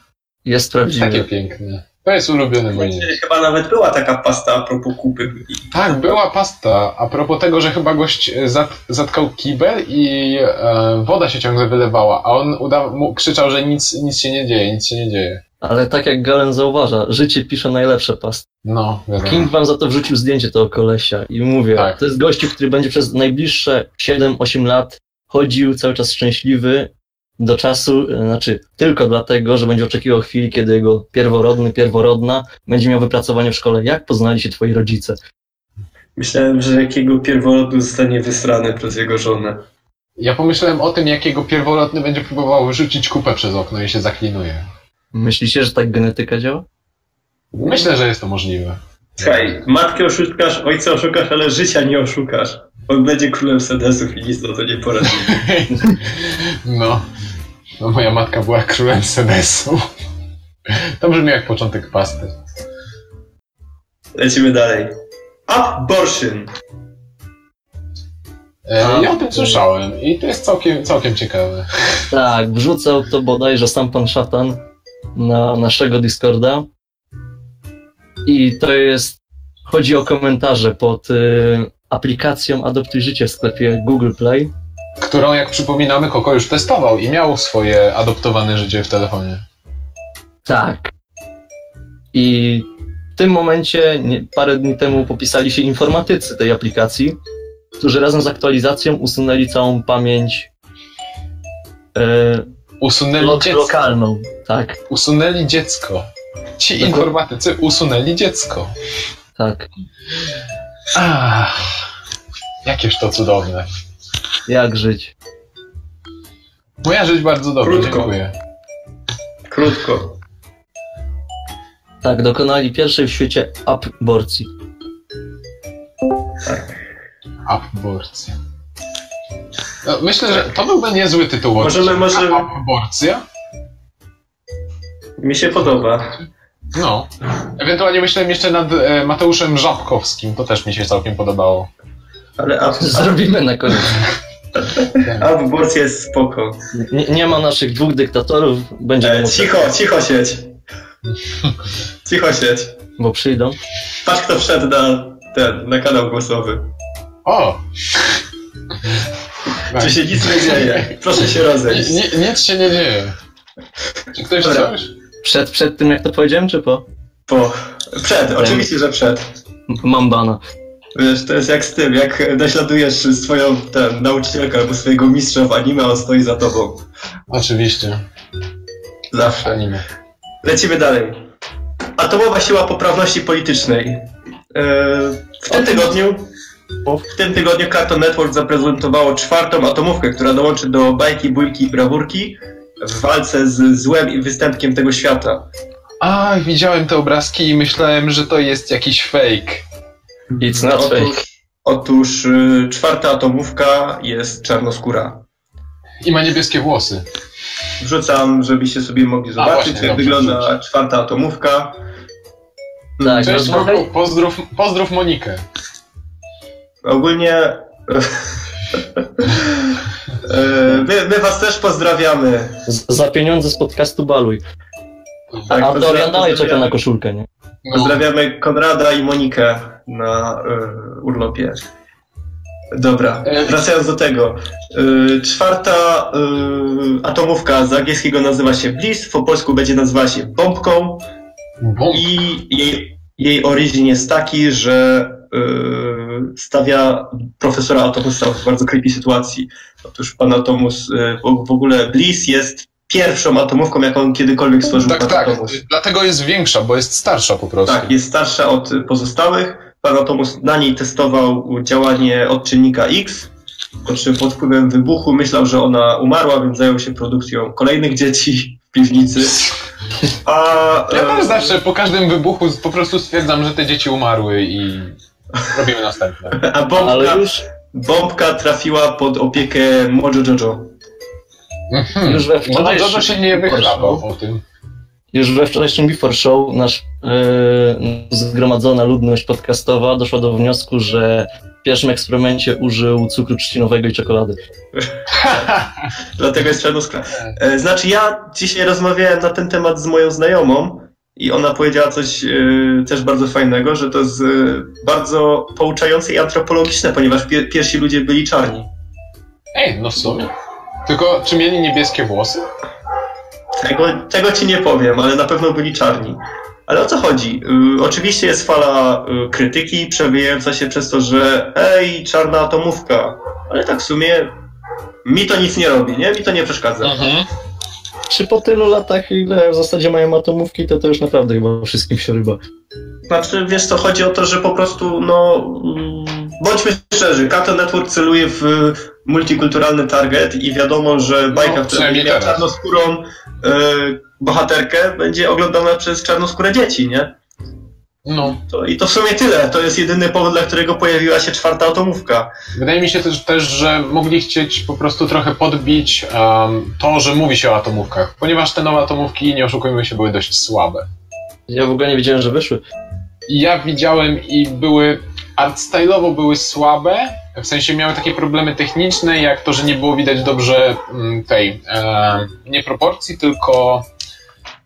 Jest prawdziwe. Takie piękne. To jest ulubiony mój news. Chyba nawet była taka pasta a propos kupy. Tak, była pasta. A propos tego, że chyba gość e, zat, zatkał kibel i e, woda się ciągle wylewała, a on uda, mu, krzyczał, że nic, nic się nie dzieje, nic się nie dzieje. Ale tak jak Galen zauważa, życie pisze najlepsze pasty. No, wiadomo. King wam za to wrzucił zdjęcie tego kolesia i mówię, Tak. to jest gościu, który będzie przez najbliższe 7-8 lat chodził cały czas szczęśliwy do czasu, e, znaczy tylko dlatego, że będzie oczekiwał chwili, kiedy jego pierworodny, pierworodna będzie miał wypracowanie w szkole. Jak poznali się twoi rodzice? Myślałem, że jakiego pierworodny zostanie wysrany przez jego żonę. Ja pomyślałem o tym, jakiego pierworodny będzie próbował wyrzucić kupę przez okno i się zaklinuje. Myślicie, że tak genetyka działa? Myślę, że jest to możliwe. Słuchaj, matkę oszukasz, ojca oszukasz, ale życia nie oszukasz. On będzie królem sedesów i nic na to nie poradzi. [laughs] No. No moja matka była królem sedesu. To brzmi jak początek pasty. Lecimy dalej. Abortion. E, ja o tym słyszałem i to jest całkiem, całkiem ciekawe. Tak, wrzucał to bodajże sam pan Szatan na naszego Discorda. I to jest. Chodzi o komentarze pod y, aplikacją Adoptuj Życie w sklepie Google Play. Którą, jak przypominamy, Koko już testował i miał swoje adoptowane życie w telefonie. Tak. I w tym momencie, nie, parę dni temu, popisali się informatycy tej aplikacji, którzy razem z aktualizacją usunęli całą pamięć y, Usunęli lo- dziecko. lokalną. Tak, Usunęli dziecko. Ci Dokładnie. informatycy usunęli dziecko. tak. Ach, jakież to cudowne. Jak żyć? Moja żyć bardzo dobrze, Krótko. dziękuję. Krótko. Tak, dokonali pierwszej w świecie aborcji. Aborcja. No, myślę, że to byłby niezły tytuł. Możemy- odcinka. możemy- Aborcja? Mi się podoba. No. Ewentualnie myślałem jeszcze nad e, Mateuszem Żabkowskim, to też mi się całkiem podobało. Ale ab, [laughs] Zrobimy na koniec. [laughs] aborcja jest spoko. Nie, nie ma naszych dwóch dyktatorów, będzie E, cicho, cicho siedź. [laughs] Cicho siedź. bo przyjdą. Patrz kto wszedł na ten, na kanał głosowy. O! Czy się nic nie dzieje? Proszę się rozejść. Ni- ni- nic się nie dzieje. Czy ktoś Dobra. coś? Przed, przed tym, jak to powiedziałem, czy po? Po. Przed, oczywiście, że przed. Mam bana. Wiesz, to jest jak z tym, jak naśladujesz swoją ten, nauczycielkę albo swojego mistrza w anime, a on stoi za tobą. Oczywiście. Zawsze. Anime. Lecimy dalej. Atomowa siła poprawności politycznej. Eee, W tym tygodniu w tym tygodniu Cartoon Network zaprezentowało czwartą atomówkę, która dołączy do bajki, bójki i brawurki w walce z złem i występkiem tego świata. A, widziałem te obrazki i myślałem, że to jest jakiś fake. It's not fake. Otóż, otóż y, czwarta atomówka jest czarnoskóra. I ma niebieskie włosy. Wrzucam, żebyście sobie mogli zobaczyć, właśnie, jak dobrze, wygląda wrzuć. czwarta atomówka. Tak, Cześć, rozmawiaj. Koko, pozdrów, pozdrów Monikę. Ogólnie. [laughs] e, My, my was też pozdrawiamy. Z- Za pieniądze z podcastu Baluj. Tak, A Dorian dalej czeka na koszulkę, nie? No, Pozdrawiamy Konrada i Monikę na e, urlopie. Dobra, E, wracając do tego. E, czwarta e, atomówka z angielskiego nazywa się Bliss, po polsku będzie nazywała się Bombką Bum. i jej, jej origin jest taki, że stawia profesora Atomusa w bardzo creepy sytuacji. Otóż pan Atomus, w ogóle Bliss jest pierwszą atomówką, jaką kiedykolwiek stworzył Tak, tak. Atomus. Dlatego jest większa, bo jest starsza po prostu. Tak, jest starsza od pozostałych. Pan Atomus na niej testował działanie odczynnika X, po czym pod wpływem wybuchu myślał, że ona umarła, więc zajął się produkcją kolejnych dzieci w piwnicy. A, [laughs] Ja e, też zawsze po każdym wybuchu po prostu stwierdzam, że te dzieci umarły i robimy następne. [laughs] a bombka, Ale już, bombka trafiła pod opiekę Mojo Jojo. Mhm. już we No to wczorajszym dobrze się nie wychlapał o tym. Już we wczorajszym Before Show nasz yy, zgromadzona ludność podcastowa doszła do wniosku, że w pierwszym eksperymencie użył cukru trzcinowego i czekolady. [laughs] Dlatego jest czarnoskóra. E, Znaczy ja dzisiaj rozmawiałem na ten temat z moją znajomą i ona powiedziała coś e, też bardzo fajnego, że to jest e, bardzo pouczające i antropologiczne, ponieważ pie, pierwsi ludzie byli czarni. Ej, no w sumie. Tylko czy mieli niebieskie włosy? Tego, tego ci nie powiem, ale na pewno byli czarni. Ale o co chodzi? Y, oczywiście jest fala y, krytyki przewijająca się przez to, że ej, czarna atomówka. Ale tak w sumie mi to nic nie robi, nie? Mi to nie przeszkadza. Mhm. Czy po tylu latach, ile w zasadzie mają atomówki, to to już naprawdę chyba wszystkim się ryba. Znaczy, wiesz co, chodzi o to, że po prostu, no, mm, bądźmy szczerzy, Cartoon Network celuje w multikulturalny target i wiadomo, że bajka, która przynajmniej będzie miała czarnoskórą e, bohaterkę, będzie oglądana przez czarnoskóre dzieci, nie? No. To, I to w sumie tyle. To jest jedyny powód, dla którego pojawiła się czwarta atomówka. Wydaje mi się też, też że mogli chcieć po prostu trochę podbić um, to, że mówi się o atomówkach, ponieważ te nowe atomówki, nie oszukujmy się, były dość słabe. Ja w ogóle nie wiedziałem, że wyszły. Ja widziałem i były art style'owo były słabe, w sensie miały takie problemy techniczne, jak to, że nie było widać dobrze mm, tej, e, nie proporcji, tylko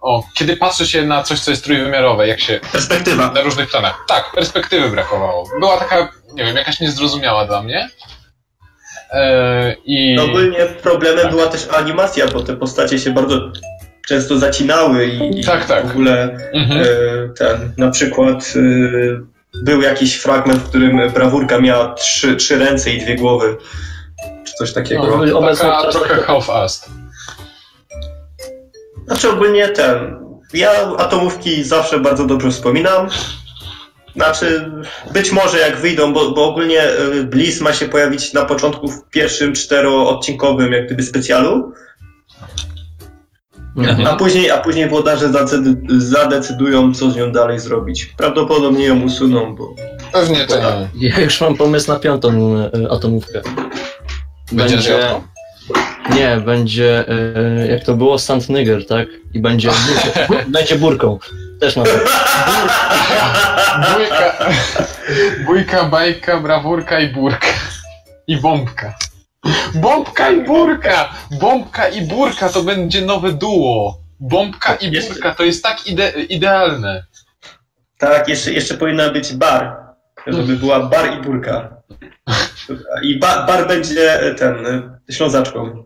o, kiedy patrzy się na coś, co jest trójwymiarowe, jak się Perspektywa. na różnych planach. Tak, perspektywy brakowało. Była taka, nie wiem, jakaś niezrozumiała dla mnie. E, I ogólnie problemem Tak. była też animacja, bo te postacie się bardzo często zacinały i, i Tak, tak. w ogóle mhm. e, ten, na przykład e, był jakiś fragment, w którym brawurka miała trzy, trzy ręce i dwie głowy. Czy coś takiego. No, obecnie taka czas- trochę half-assed. Znaczy ogólnie ten. Ja atomówki zawsze bardzo dobrze wspominam. Znaczy, być może jak wyjdą, bo, bo ogólnie y, Bliss ma się pojawić na początku w pierwszym czteroodcinkowym jak gdyby specjalu, Mhm. a później, a później włodarze zadecyd- zadecydują, co z nią dalej zrobić. Prawdopodobnie ją usuną, bo Pewnie to nie. Ja już mam pomysł na piątą e, atomówkę. Będzie zjadką? Nie, będzie, e, jak to było, St. Nigger, tak? I będzie, [laughs] burką, będzie burką. Też na to. Bójka, [laughs] bójka, bajka, brawurka i burka. I bombka. Bombka i burka! Bombka i burka to będzie nowe duo. Bombka i burka to jest tak ide idealne. Tak, jeszcze, jeszcze powinna być bar. Żeby była bar i burka. I ba, bar będzie ten, ślązaczką.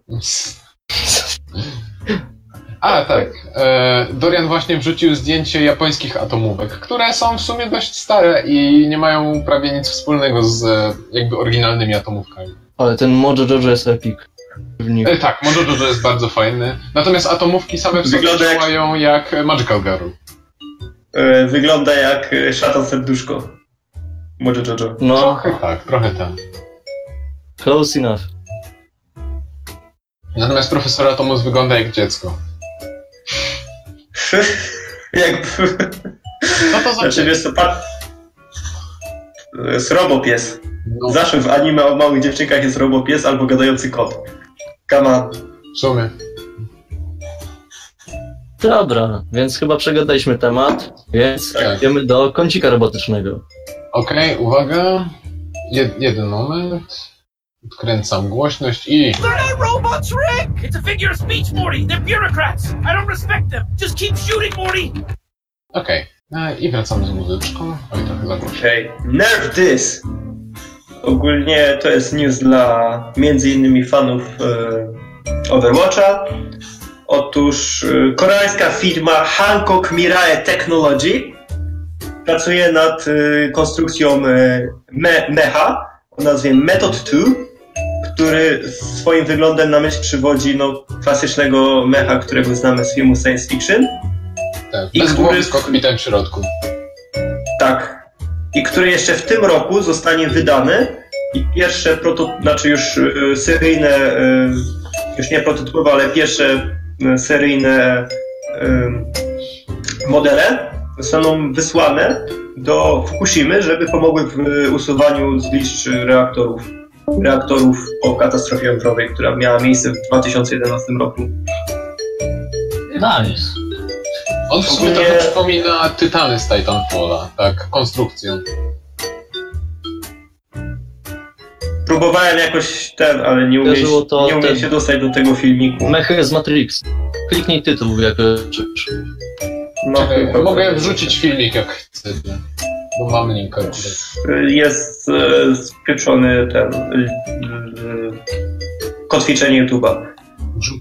A, tak. E, Dorian właśnie wrzucił zdjęcie japońskich atomówek, które są w sumie dość stare i nie mają prawie nic wspólnego z e, jakby oryginalnymi atomówkami. Ale ten Mojo Jojo jest epic. E, tak, Mojo Jojo jest bardzo fajny. Natomiast atomówki same w sobie Wygląda jak- działają jak Magical Girl. E, Wygląda jak e, szatan serduszko. Mojo Jojo. No, Trochę tak, trochę tak. close enough. Natomiast profesor Atomus wygląda jak dziecko. Jak... Co to za Znaczy, wiesz co, pan... Jest robopies. No, Zawsze w anime o małych dziewczynkach jest robopies albo gadający kot. On. w sumie. Dobra, więc chyba przegadaliśmy temat, więc Tak. idziemy do kącika robotycznego. Okej, uwaga. Jed, jeden moment. Odkręcam głośność i... They're not robots, Rick! It's a figure of speech, Morty. They're bureaucrats. I don't respect them. Just keep shooting, Morty. Okej. E, I wracam z muzyczką. Oj, trochę za głośno. Okej. Nerf this! Ogólnie to jest news dla między innymi fanów e, Overwatcha. Otóż e, koreańska firma Hankook Mirae Technology pracuje nad e, konstrukcją e, me, mecha o nazwie Method 2, który swoim wyglądem na myśl przywodzi no, klasycznego mecha, którego znamy z filmu science fiction. Tak, I bez który- głowy z kokpitem w środku. Tak. I który jeszcze w tym roku zostanie wydany i pierwsze proto, znaczy już e, seryjne, e, już nie prototypowe, ale pierwsze e, seryjne modele zostaną wysłane do Fukushimy, żeby pomogły w usuwaniu zgliszcz reaktorów. Reaktorów po katastrofie jądrowej, która miała miejsce w 2011 roku. Nice. On w sumie Ogólnie- trochę przypomina Tytany z Titanfalla, tak, konstrukcją. Próbowałem jakoś ten, ale nie umiem, nie umiem ten- się dostać do tego filmiku. Mechy z Matrix. Kliknij tytuł, jak czysz. No, Czekaj, mogę wrzucić filmik jak chcecie. Bo mam linka tutaj. jest e, spieprzony ten e, e, kotwiczenie YouTube'a.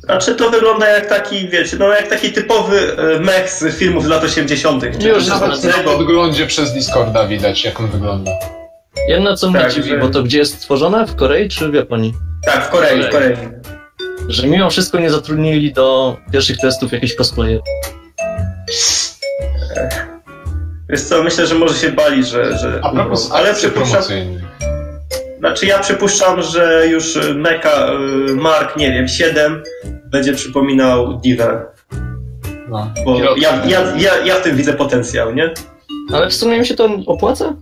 Znaczy to wygląda jak taki, wiecie, no jak taki typowy mech z filmów z lat 80. Już Nawet na podglądzie przez Discorda widać jak on wygląda. Jedno co mnie Tak, dziwi, że- bo to gdzie jest stworzone? W Korei czy w Japonii? Tak, w Korei, w Korei. Że mimo wszystko nie zatrudnili do pierwszych testów jakichś cosplayer. Wiesz co, myślę, że może się bali, że... że A propos ale przypuszczam, znaczy ja przypuszczam, że już e, Mecha e, Mark, nie wiem, 7 będzie przypominał Divę, No. bo ja, ja, ja, ja w tym widzę potencjał, nie? Ale w sumie mi się to opłaca?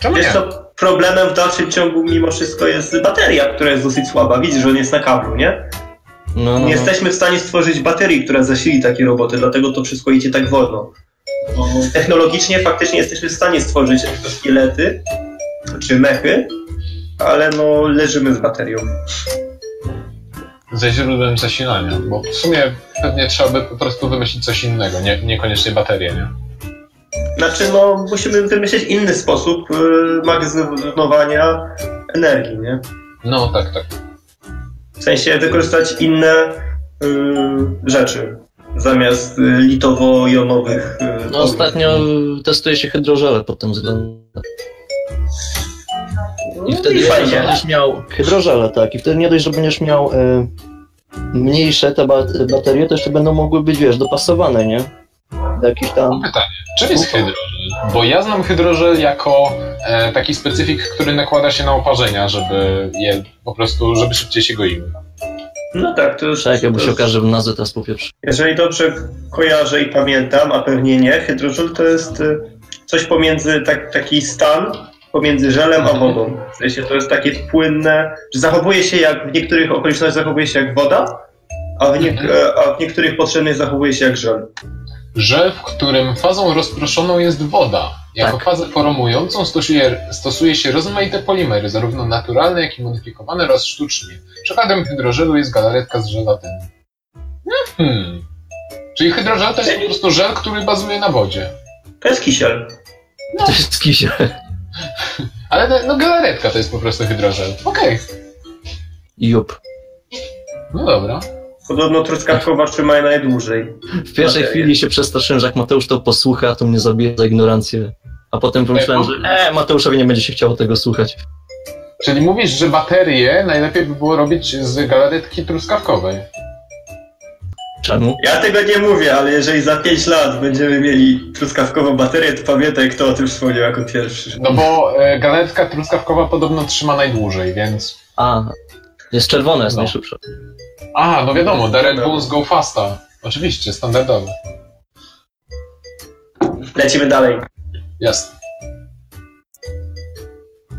Czemu Wiesz nie? co, problemem w dalszym ciągu mimo wszystko jest bateria, która jest dosyć słaba. Widzisz, że on jest na kablu, nie? No, no, Nie no. jesteśmy w stanie stworzyć baterii, która zasili takie roboty, dlatego to wszystko idzie tak wolno. Technologicznie faktycznie jesteśmy w stanie stworzyć szkielety czy mechy, ale no leżymy z baterią. Ze źródłem zasilania, bo w sumie pewnie trzeba by po prostu wymyślić coś innego, nie, niekoniecznie baterię, nie? Znaczy no musimy wymyślić inny sposób y, magazynowania energii, nie? No tak, tak. W sensie wykorzystać inne y, rzeczy zamiast y, litowo-jonowych. Y, No, ostatnio testuje się hydrożele pod tym względem. I No wtedy i fajnie. będziesz miał hydrożele, tak. I wtedy nie dość, że będziesz miał e, mniejsze te ba baterie, to jeszcze będą mogły być, wiesz, dopasowane, nie? Do jakichś tam... Pytanie, czym jest hydrożel? Bo ja znam hydrożel jako e, taki specyfik, który nakłada się na oparzenia, żeby je po prostu, żeby szybciej się goiły. No tak, to już. Czekaj, bo to się okaże, że nazwę teraz popieprzy. Jeżeli dobrze kojarzę i pamiętam, a pewnie nie, hydrożel to jest y, coś pomiędzy tak, taki stan pomiędzy żelem a wodą. W sensie to jest takie płynne, że zachowuje się jak w niektórych okolicznościach zachowuje się jak woda, a w, nie, a w niektórych potrzebnych zachowuje się jak żel. Żel, w którym fazą rozproszoną jest woda. Jako Tak. fazę formującą stosuje, stosuje się rozmaite polimery, zarówno naturalne, jak i modyfikowane oraz sztucznie. Przykładem hydrożelu jest galaretka z żelatyny. Hmm. Czyli hydrożel to jest po prostu żel, który bazuje na wodzie. To jest kisiel. To jest kisiel. [laughs] Ale te- no galaretka to jest po prostu hydrożel. Okej, Jup. no dobra. Podobno truskawkowa trzyma najdłużej. W pierwszej chwili się przestraszyłem, że jak Mateusz to posłucha, to mnie zabije za ignorancję. A potem pomyślałem, że e, Mateuszowi nie będzie się chciało tego słuchać. Czyli mówisz, że baterie najlepiej by było robić z galaretki truskawkowej. Czemu? Ja tego nie mówię, ale jeżeli za 5 lat będziemy mieli truskawkową baterię, to pamiętaj, kto o tym wspomniał jako pierwszy. No bo e, galaretka truskawkowa podobno trzyma najdłużej, więc... A, jest czerwone, jest No. najszybsze. A, no wiadomo, the Red Bulls go fasta. Oczywiście, standardowo. Lecimy dalej. Jasne.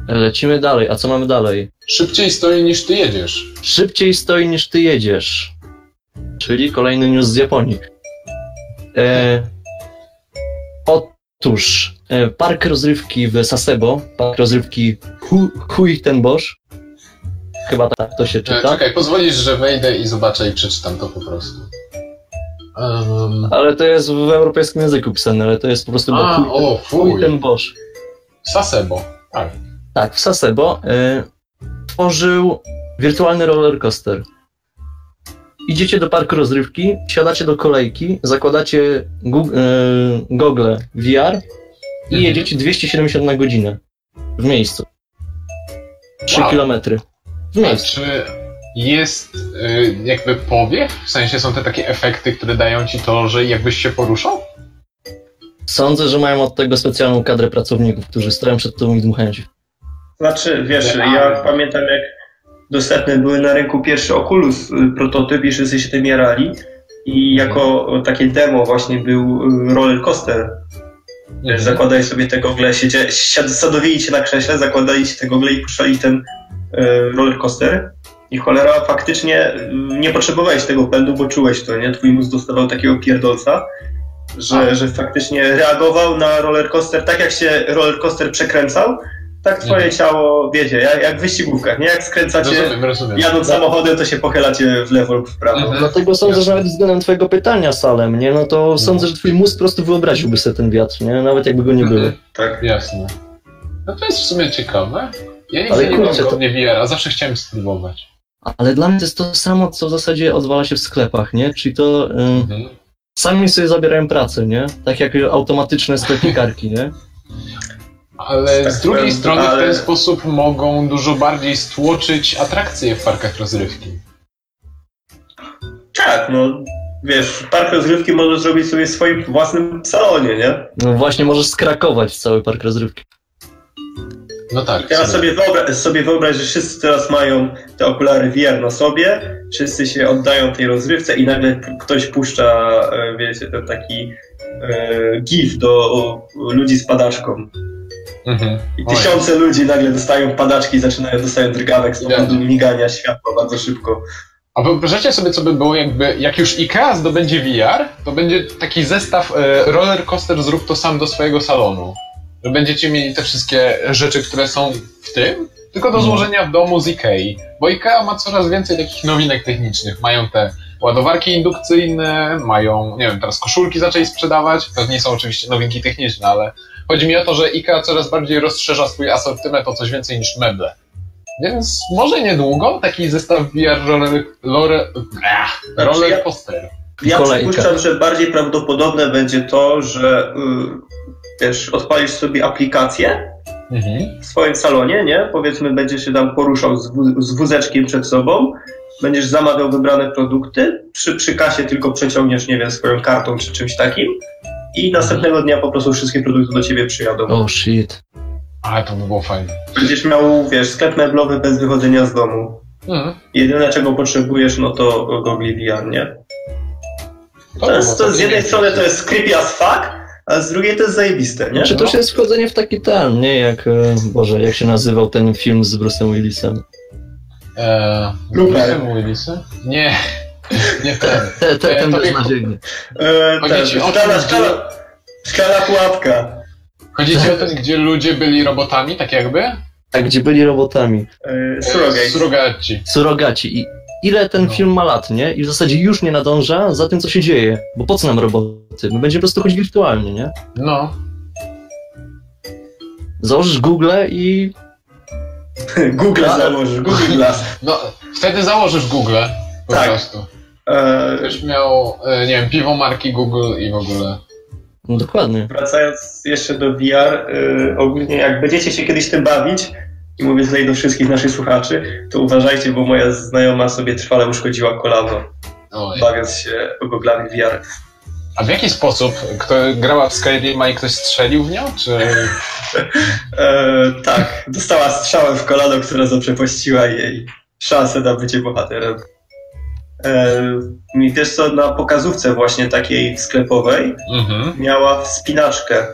Lecimy dalej. A co mamy dalej? Szybciej stoi niż ty jedziesz. Szybciej stoi niż ty jedziesz. Czyli kolejny news z Japonii. E, otóż e, park rozrywki w Sasebo, park rozrywki Hu- Huitenbosch, chyba tak to się E, czyta, czekaj, pozwolisz, że wejdę i zobaczę i przeczytam to po prostu. Um, ale to jest w europejskim języku pisane, ale to jest po prostu a, Hu- o, fuj. Huitenbosch. Sasebo. Tak. Tak, w Sasebo y, tworzył wirtualny roller coaster. Idziecie do parku rozrywki, siadacie do kolejki, zakładacie gu- y, gogle VR i Mhm. jedziecie 270 na godzinę w miejscu. 3 Wow. kilometry. Miejscu. czy jest y, jakby powiew? W sensie są te takie efekty, które dają ci to, że jakbyś się poruszał? Sądzę, że mają od tego specjalną kadrę pracowników, którzy stoją przed tobą i dmuchają ci. Znaczy, wiesz, Ale- ja pamiętam jak dostępne były na rynku pierwszy Oculus y, prototyp i wszyscy się tym jarali. I jako takie demo właśnie był y, roller coaster. Mhm. Zakładali sobie te gogle, siedzie, siad- sadowili się na krześle, zakładali się te gogle i puszczali ten roller coaster. I cholera, faktycznie y, nie potrzebowałeś tego pędu, bo czułeś to, nie? Twój mózg dostawał takiego pierdolca, że, A. że faktycznie reagował na roller coaster tak, jak się roller coaster przekręcał, tak twoje Mhm. ciało, wiecie, jak, jak w wyścigówkach, nie? Jak skręcacie, Rozumiem, rozumiem. jadąc samochodem, to się pochylacie w lewo lub w prawo. Mhm. Dlatego sądzę, że nawet względem twojego pytania, Salem, nie? No to sądzę, No. że twój mózg po prostu wyobraziłby sobie ten wiatr, nie? Nawet jakby go nie było. Mhm. Tak. Jasne. No to jest w sumie ciekawe. Ja nigdy Ale nie kurczę, to- nie VR, a zawsze chciałem spróbować. Ale dla mnie to jest to samo, co w zasadzie odwala się w sklepach, nie? Czyli to y, Mhm. sami sobie zabierają pracę, nie? Tak jak automatyczne sklepikarki, nie? Ale Tak z drugiej powiem, strony w ale- ten sposób mogą dużo bardziej stłoczyć atrakcje w parkach rozrywki. Tak, no wiesz, park rozrywki możesz zrobić sobie w swoim własnym salonie, nie? No właśnie możesz skrakować cały park rozrywki. No tak. Teraz sobie wyobraź, sobie wyobraź, że wszyscy teraz mają te okulary VR na sobie, wszyscy się oddają tej rozrywce i nagle ktoś puszcza, e, wiecie, ten taki e, gif do ludzi z padaczką. Mhm. I Oj. tysiące ludzi nagle dostają padaczki, zaczynają dostają drgawek z powodu migania światła bardzo szybko. A wyobrażacie sobie, co by było, jakby, jak już IKEA zdobędzie VR, to będzie taki zestaw e, roller coaster zrób to sam do swojego salonu. Że będziecie mieli te wszystkie rzeczy, które są w tym, tylko do Mhm. złożenia w domu z IKEA. Bo IKEA ma coraz więcej takich nowinek technicznych. Mają te ładowarki indukcyjne, mają, nie wiem, teraz koszulki zaczęli sprzedawać. To nie są oczywiście nowinki techniczne, ale chodzi mi o to, że IKEA coraz bardziej rozszerza swój asortyment o coś więcej niż meble. Więc może niedługo taki zestaw VR roller, roller, ach, Znaczy roller ja- coaster. Ja Kolejka. przypuszczam, że bardziej prawdopodobne będzie to, że wiesz, odpalisz sobie aplikację Mhm. w swoim salonie, nie? Powiedzmy, będziesz się tam poruszał z, wóz- z wózeczkiem przed sobą, będziesz zamawiał wybrane produkty, przy, przy kasie tylko przeciągniesz, nie wiem, swoją kartą czy czymś takim i następnego dnia po prostu wszystkie produkty do ciebie przyjadą. Oh shit. Ale to by było fajne. Będziesz miał, wiesz, sklep meblowy bez wychodzenia z domu. Mhm. Jedyne, czego potrzebujesz, no to gogli VR, nie? To by jest, to z jednej strony to jest creepy as fuck, a z drugiej to jest zajebiste, nie? Czy to już jest wchodzenie w taki ten, nie? Jak, e, Boże, jak się nazywał ten film z Bruce'em Willisem? Eee, Looper. Willisem? Nie, nie ten. [laughs] Te, te, ten to beznadziejny. E, tym, szklana, szklana pułapka. Chodzi ci o ten, gdzie ludzie byli robotami, tak jakby? A gdzie byli robotami? E, surrogate. Surogaci. Surogaci. I ile ten No. film ma lat, nie? I w zasadzie już nie nadąża za tym, co się dzieje. Bo po co nam roboty? My będziemy po prostu chodzić wirtualnie, nie? No. Założysz Google i [laughs] Google założysz, Google Glass. No, wtedy założysz Google. Po Tak. prostu. E, Już miał, e, nie wiem, piwo marki Google i w ogóle. No dokładnie. Wracając jeszcze do VR, y, ogólnie jak będziecie się kiedyś tym bawić, i mówię tutaj do wszystkich naszych słuchaczy, to uważajcie, bo moja znajoma sobie trwale uszkodziła kolano, Oj. bawiąc się o goglach VR. A w jaki sposób? Kto grała w Skyrima i ktoś strzelił w nią, czy... [laughs] E, tak, dostała strzałę w kolano, która zaprzepaściła jej szansę na bycie bohaterem. E, wiesz co, na pokazówce właśnie takiej sklepowej Mhm, miała wspinaczkę.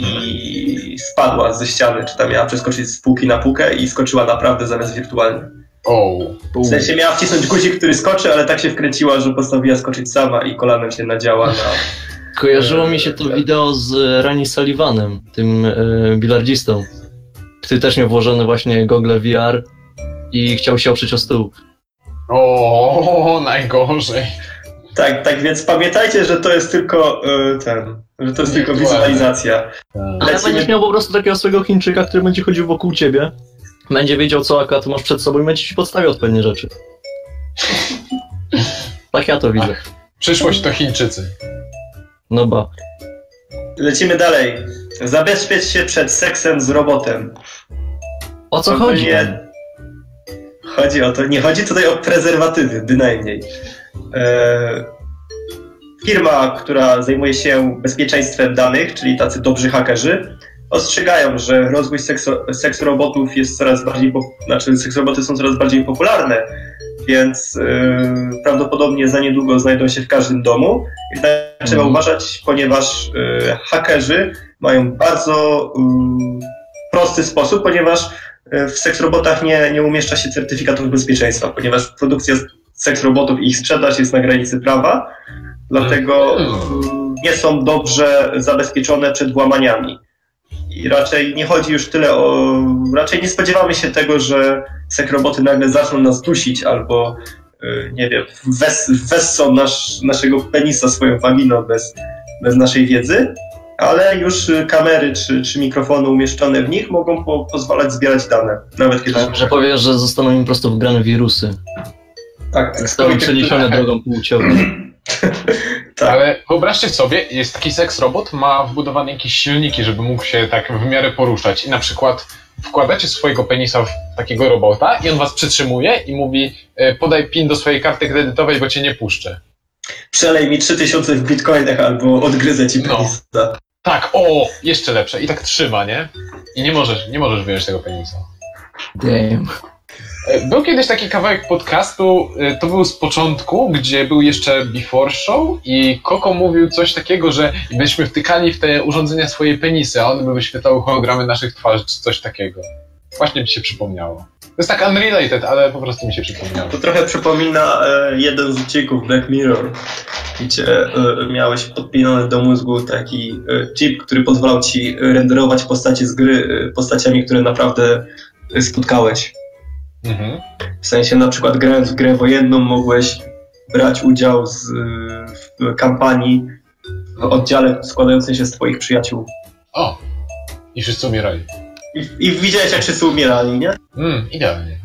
I spadła ze ściany, czy tam miała przeskoczyć z półki na półkę i skoczyła naprawdę zamiast wirtualnie. O. W sensie miała wcisnąć guzik, który skoczy, ale tak się wkręciła, że postanowiła skoczyć sama i kolanem się nadziała na... Kojarzyło mi się to wideo z Rani Sullivanem, tym e, bilardzistą, który też miał włożone właśnie gogle VR i chciał się oprzeć o stół. O, najgorzej. Tak, tak więc pamiętajcie, że to jest tylko e, ten, że to jest tylko Wirtualne. wizualizacja. Ale Lecimy- będziesz miał po prostu takiego swojego Chińczyka, który będzie chodził wokół ciebie, będzie wiedział, co akurat masz przed sobą i będzie ci podstawiał odpowiednie rzeczy. [laughs] Tak ja to widzę. Przyszłość to Chińczycy. No ba. Lecimy dalej. Zabezpiecz się przed seksem z robotem. O co chodzi? Chodzi o to, nie chodzi tutaj o prezerwatywy, bynajmniej. E, firma, która zajmuje się bezpieczeństwem danych, czyli tacy dobrzy hakerzy, ostrzegają, że rozwój seksu, seksu robotów jest coraz bardziej, znaczy seks roboty są coraz bardziej popularne, więc e, prawdopodobnie za niedługo znajdą się w każdym domu. I trzeba Mhm. uważać, ponieważ e, hakerzy mają bardzo e, prosty sposób, ponieważ w seks robotach nie, nie umieszcza się certyfikatów bezpieczeństwa, ponieważ produkcja seks robotów i ich sprzedaż jest na granicy prawa, dlatego mm, nie są dobrze zabezpieczone przed włamaniami. I raczej nie chodzi już tyle o. Raczej nie spodziewamy się tego, że seks roboty nagle zaczną nas dusić albo y, nie wiem, wes, wessą nasz, naszego penisa swoją waginą bez, bez naszej wiedzy, ale już y, kamery czy, czy mikrofony umieszczone w nich mogą po, pozwalać zbierać dane, nawet kiedy Że powiesz, że zostaną im po prostu wgrane wirusy. tak, Zostały przeniesione drogą płciową. [clears throat] [laughs] tak. Ale wyobraźcie sobie, jest taki seks robot, ma wbudowane jakieś silniki, żeby mógł się tak w miarę poruszać. I na przykład wkładacie swojego penisa w takiego robota i on was przytrzymuje i mówi e, podaj pin do swojej karty kredytowej, bo cię nie puszczę. Przelej mi 3000 w bitcoinach albo odgryzę ci No. penisa. Tak, o, jeszcze lepsze. I tak trzyma, nie? I nie możesz, nie możesz wyjąć tego penisa. Damn. E, Był kiedyś taki kawałek podcastu, e, to był z początku, gdzie był jeszcze before show i Koko mówił coś takiego, że byśmy wtykali w te urządzenia swoje penisy, a one by wyświetlały hologramy naszych twarzy, czy coś takiego. Właśnie mi się przypomniało. To jest tak unrelated, ale po prostu mi się przypomniało. To trochę przypomina e, jeden z odcinków Black Mirror, gdzie e, miałeś podpinany do mózgu taki e, chip, który pozwalał ci renderować postacie z gry e, postaciami, które naprawdę spotkałeś. Mhm. W sensie na przykład grając w grę wojenną mogłeś brać udział z, w kampanii w oddziale składającym się z twoich przyjaciół. O! I wszyscy umierali. I, I widziałeś jak wszyscy umierali, nie? Mm, idealnie.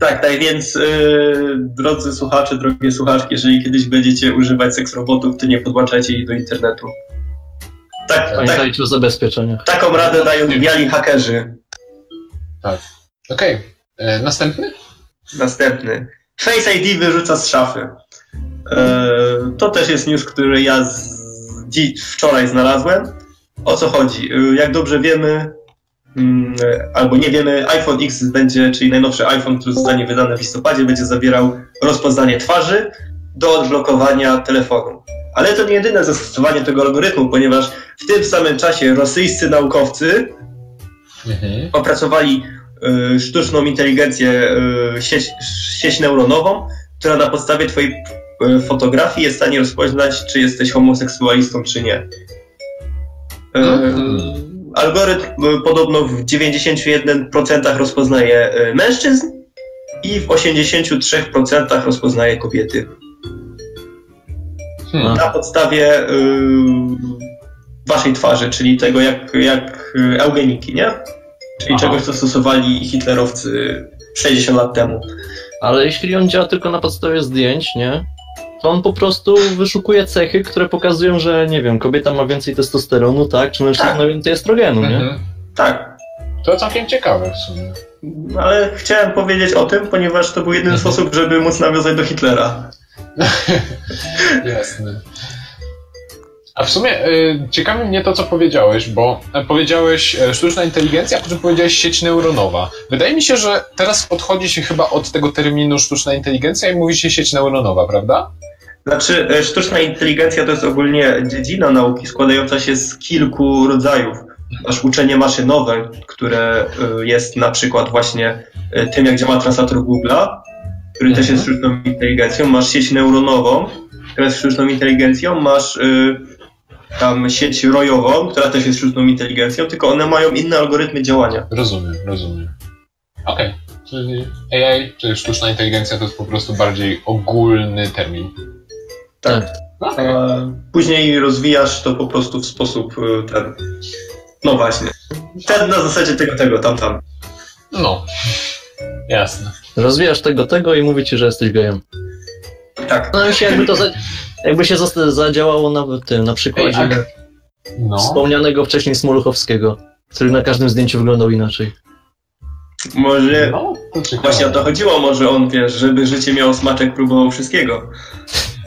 Tak, tak więc yy, drodzy słuchacze, drogie słuchaczki, jeżeli kiedyś będziecie używać seks robotów, to nie podłączajcie ich do internetu. Tak, tak, Pamiętajcie o zabezpieczeniach. taką radę dają biali hakerzy. Okej, e, następny? Następny. Face ID wyrzuca z szafy. E, to też jest news, który ja z, dzi, wczoraj znalazłem. O co chodzi? E, jak dobrze wiemy, mm, albo nie wiemy, iPhone X będzie, czyli najnowszy iPhone, który zostanie wydany w listopadzie, będzie zawierał rozpoznanie twarzy do odblokowania telefonu. Ale to nie jedyne zastosowanie tego algorytmu, ponieważ w tym samym czasie rosyjscy naukowcy Mhm. opracowali y, sztuczną inteligencję, y, sieć, sieć neuronową, która na podstawie twojej y, fotografii jest w stanie rozpoznać, czy jesteś homoseksualistą, czy nie. Y, Mhm. Algorytm y, podobno w 91% rozpoznaje y, mężczyzn i w 83% rozpoznaje kobiety. Hmm. Na podstawie y, waszej twarzy, czyli tego jak, jak y, eugeniki, nie? Czyli Aha. czegoś, co stosowali hitlerowcy 60 lat temu. Ale jeśli on działa tylko na podstawie zdjęć, nie? To on po prostu wyszukuje cechy, które pokazują, że nie wiem, kobieta ma więcej testosteronu, tak? Czy mężczyzna Tak. ma więcej estrogenu, nie? Mhm. Tak, To całkiem ciekawe w sumie. ale chciałem powiedzieć o tym, ponieważ to był jedyny Mhm. [laughs] sposób, żeby móc nawiązać do Hitlera. [laughs] Jasne. A w sumie y, ciekawi mnie to, co powiedziałeś, bo e, powiedziałeś e, sztuczna inteligencja, a potem powiedziałeś sieć neuronowa. Wydaje mi się, że teraz odchodzi się chyba od tego terminu sztuczna inteligencja i mówi się sieć neuronowa, prawda? Znaczy, e, sztuczna inteligencja to jest ogólnie dziedzina nauki składająca się z kilku rodzajów. Masz uczenie maszynowe, które jest na przykład właśnie tym, jak działa translator Google'a, który też jest sztuczną inteligencją. Masz sieć neuronową, która jest sztuczną inteligencją. Masz tam sieć rojową, która też jest sztuczną inteligencją, tylko one mają inne algorytmy działania. Rozumiem, rozumiem. Okej. Czyli AI, czy sztuczna inteligencja to jest po prostu bardziej ogólny termin. Tak. Okej. A później rozwijasz to po prostu w sposób e, ten. No właśnie. Ten na zasadzie tego, tego, tam, tam. No. Jasne. Rozwijasz tego, tego i mówi ci, że jesteś gejem. Tak. No się jakby to za, jakby się zadziałało na tym, na przykładzie Ej, No. wspomnianego wcześniej Smoluchowskiego, który na każdym zdjęciu wyglądał inaczej. Może No, to właśnie o to chodziło, może on wiesz, żeby życie miało smaczek, próbował wszystkiego.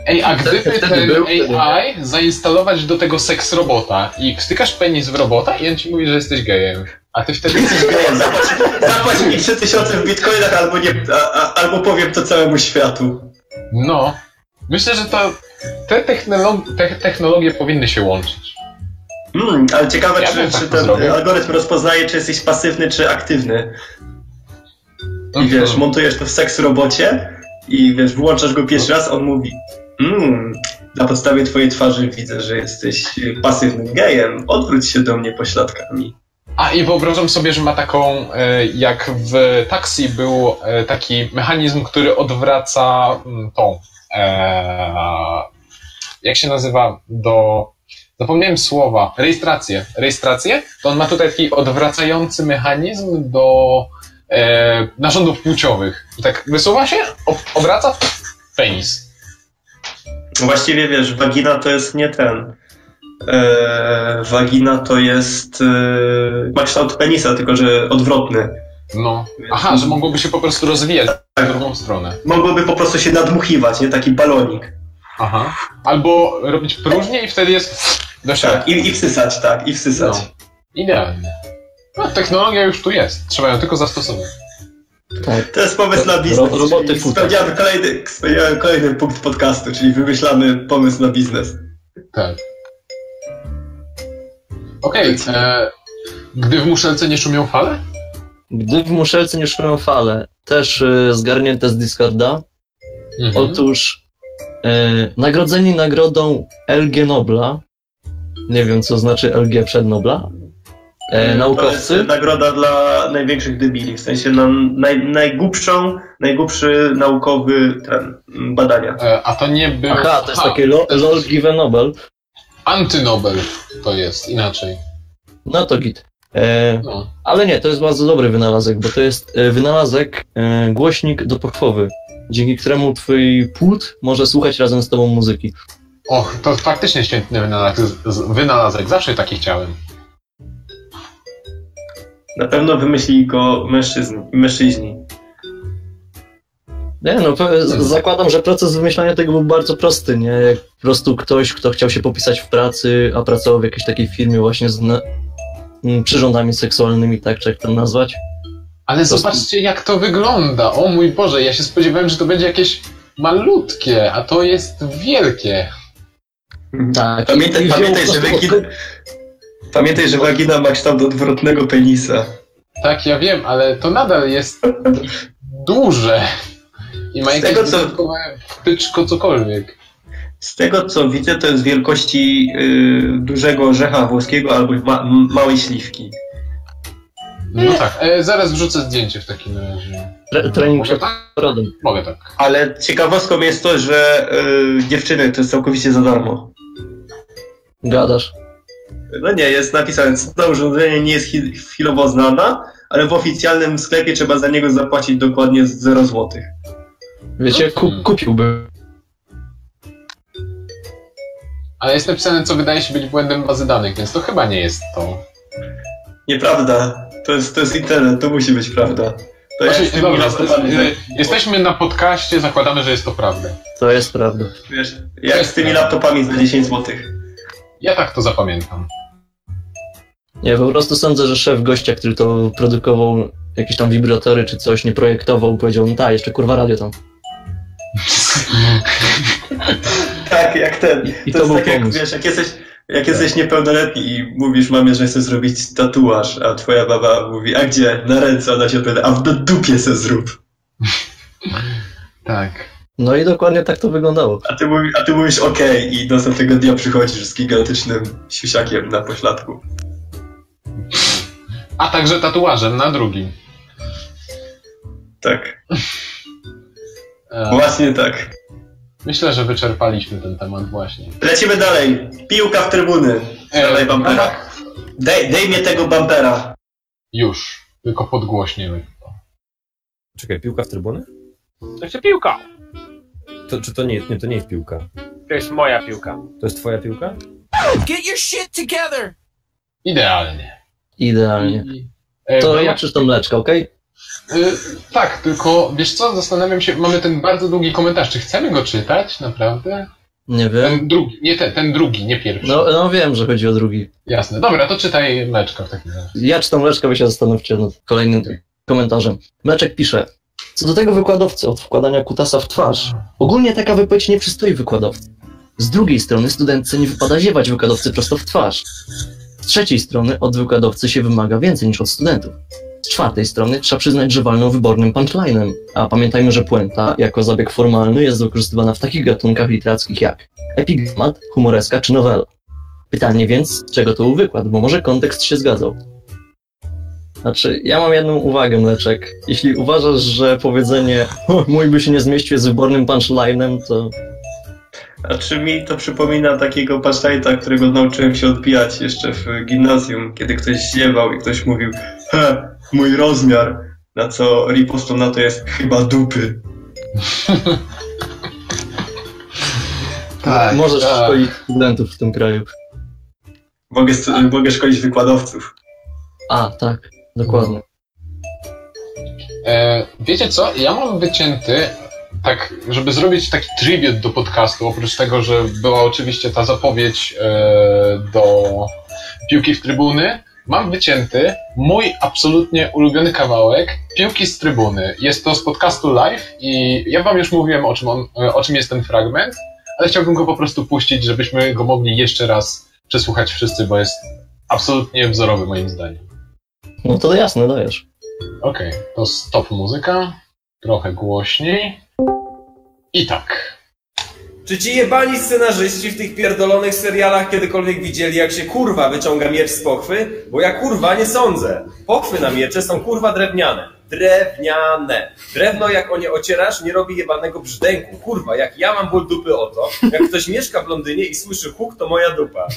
Ej, a gdyby Wtedy ten był, wtedy AI zainstalować do tego seks robota i wstykasz penis w robota i on ci mówi, że jesteś gejem. A ty wtedy jesteś [laughs] gejem. Zapłać mi 3000 w bitcoinach, albo, nie, a, a, albo powiem to całemu światu. No. Myślę, że to te, technolog- te technologie powinny się łączyć. Mm, ale ciekawe, Ja czy, czy tak ten algorytm rozpoznaje, czy jesteś pasywny, czy aktywny. I wiesz, Mhm. montujesz to w seks robocie i wiesz, włączasz go pierwszy raz, on mówi mm, na podstawie twojej twarzy widzę, że jesteś pasywnym gejem, odwróć się do mnie pośladkami. A i wyobrażam sobie, że ma taką, e, jak w taksi był e, taki mechanizm, który odwraca mm, tą, e, jak się nazywa, do, zapomniałem słowa, rejestrację. Rejestrację? To on ma tutaj taki odwracający mechanizm do narządów płciowych. I tak wysuwa się, ob, obraca, penis. Właściwie wiesz, wagina to jest nie ten. E, wagina to jest. E, ma kształt penisa, tylko że odwrotny. No. Aha, że mogłoby się po prostu rozwijać w drugą stronę. Mogłoby po prostu się nadmuchiwać, nie taki balonik. Aha. Albo robić próżnię i wtedy jest do środka. Tak, i, i wsysać, tak, i wsysać. No. Idealnie. No, technologia już tu jest. Trzeba ją tylko zastosować. Tak. To jest pomysł na biznes. Ro- roboty spełniamy kolejny, spełniamy kolejny punkt podcastu, czyli wymyślamy pomysł na biznes. Tak. Okej, e, gdy w muszelce nie szumią fale? Gdy w muszelce nie szumią fale, też y, zgarnięte z Discorda, Mhm. Otóż e, nagrodzeni nagrodą LG Nobla, nie wiem co znaczy LG przed Nobla, e, To jest naukowcy, nagroda dla największych debili, w sensie na naj, najgłupszą, najgłupszy naukowy ten, badania. E, a to nie był... aha, to jest Aha, takie lo, to jest LOL Given Nobel, Antynobel to jest, inaczej. no to git. E, No. ale nie, to jest bardzo dobry wynalazek, bo to jest e, wynalazek e, głośnik do pochwowy, dzięki któremu twój płód może słuchać razem z tobą muzyki. Och, to faktycznie świetny wynalazek, z- wynalazek. Zawsze taki chciałem. Na pewno wymyślili go mężczyzn, mężczyźni. Nie, no z- zakładam, że proces wymyślania tego był bardzo prosty, nie? Jak po prostu ktoś, kto chciał się popisać w pracy, a pracował w jakiejś takiej firmie właśnie z na, przyrządami seksualnymi, tak czy jak to nazwać. Ale prostu- zobaczcie, jak to wygląda. O mój Boże, ja się spodziewałem, że to będzie jakieś malutkie, a to jest wielkie. Tak. Pamiętaj, pamiętaj, że wagina, pamiętaj, że wagina ma kształt odwrotnego penisa. Tak, ja wiem, ale to nadal jest duże. I ma Z jakieś tego, co- wtyczko cokolwiek. Z tego co widzę, to jest wielkości y, dużego orzecha włoskiego albo ma, małej śliwki. No tak, e, zaraz wrzucę zdjęcie w takim razie. Tre- trening przed tak? porodem. Mogę tak. Ale ciekawostką jest to, że y, dziewczyny to jest całkowicie za darmo. Gadasz. No nie, jest napisane, cena urządzenia nie jest chwilowo znana, ale w oficjalnym sklepie trzeba za niego zapłacić dokładnie 0 zł. Wiecie, ku- kupiłby. Ale jest napisane, co wydaje się być błędem bazy danych, więc to chyba nie jest to. Nieprawda. To jest, to jest internet, to musi być prawda. To jak Znaczy, z tymi dobra, laptopami, e, jesteśmy na podcaście, zakładamy, że jest to prawda. To jest prawda. wiesz, jak z tymi laptopami za 10 zł. Ja tak to zapamiętam. Nie, po prostu sądzę, że szef gościa, który to produkował, jakieś tam wibratory czy coś, nie projektował, powiedział, no tak, jeszcze kurwa radio tam. [laughs] Tak, jak ten. I- i to, to jest był tak jak, wiesz, jak jesteś, jak jesteś niepełnoletni i mówisz mamie, że chcesz zrobić tatuaż, a twoja baba mówi, a gdzie? Na ręce, ona się odpowiada, a w dupie se zrób. Tak. No i dokładnie tak to wyglądało. A ty, mówi, a ty mówisz okej i następnego dnia przychodzisz z gigantycznym siusiakiem na pośladku. A także tatuażem na drugim. Tak, właśnie tak. myślę, że wyczerpaliśmy ten temat właśnie. Lecimy dalej. Piłka w trybuny. Dalej bumpera. Dej, dej mnie tego bumpera. Już. Tylko podgłośnie lekko. Czekaj, piłka w trybuny? To się piłka. To, czy to nie, nie, to nie jest piłka? To jest moja piłka. To jest twoja piłka? Get your shit together! Idealnie. Idealnie. I, e, To bo ja- zobaczysz tą mleczkę, okej? Y, tak, tylko wiesz co, zastanawiam się, mamy ten bardzo długi komentarz, czy chcemy go czytać, naprawdę? Nie wiem. Ten drugi, nie ten, ten drugi, nie pierwszy. No, no wiem, że chodzi o drugi. Jasne, dobra, to czytaj mleczka w takim razie. Ja czytam mleczkę, wy się zastanówcie nad kolejnym komentarzem. Mleczek pisze. Co do tego wykładowcy od wkładania kutasa w twarz. Ogólnie taka wypowiedź nie przystoi wykładowcy. Z drugiej strony studentce nie wypada ziewać wykładowcy prosto w twarz. Z trzeciej strony od wykładowcy się wymaga więcej niż od studentów. Z czwartej strony trzeba przyznać, że walną wybornym punchlinem. A pamiętajmy, że puenta jako zabieg formalny jest wykorzystywana w takich gatunkach literackich jak epigramat, humoreska czy nowela. Pytanie więc, czego to był wykład, bo może kontekst się zgadzał. Znaczy, ja mam jedną uwagę, Mleczek. Jeśli uważasz, że powiedzenie "O, mój by się nie zmieścił jest wybornym punchlinem, to A czy mi to przypomina takiego pasztajta, którego nauczyłem się odbijać jeszcze w gimnazjum, kiedy ktoś ziewał i ktoś mówił he, mój rozmiar, na co ripostą na to jest chyba dupy. [laughs] Tak, możesz tak. szkolić studentów w tym kraju. Mogę, stu- mogę szkolić wykładowców. A, tak, dokładnie. E, wiecie co, ja mam wycięty, tak, żeby zrobić taki tribut do podcastu, oprócz tego, że była oczywiście ta zapowiedź e, do piłki w trybuny, mam wycięty mój absolutnie ulubiony kawałek piłki z trybuny. Jest to z podcastu live i ja wam już mówiłem o czym, on, o czym jest ten fragment, ale chciałbym go po prostu puścić, żebyśmy go mogli jeszcze raz przesłuchać wszyscy, bo jest absolutnie wzorowy moim zdaniem. No to jasne, dajesz. Okej, to stop muzyka, trochę głośniej. I tak. Czy ci jebani scenarzyści w tych pierdolonych serialach kiedykolwiek widzieli, jak się kurwa wyciąga miecz z pochwy? Bo ja kurwa nie sądzę. Pochwy na miecze są kurwa drewniane. Drewniane. Drewno jak o nie ocierasz, nie robi jebanego brzdęku. Kurwa, jak ja mam ból dupy o to, jak ktoś mieszka w Londynie i słyszy huk, to moja dupa.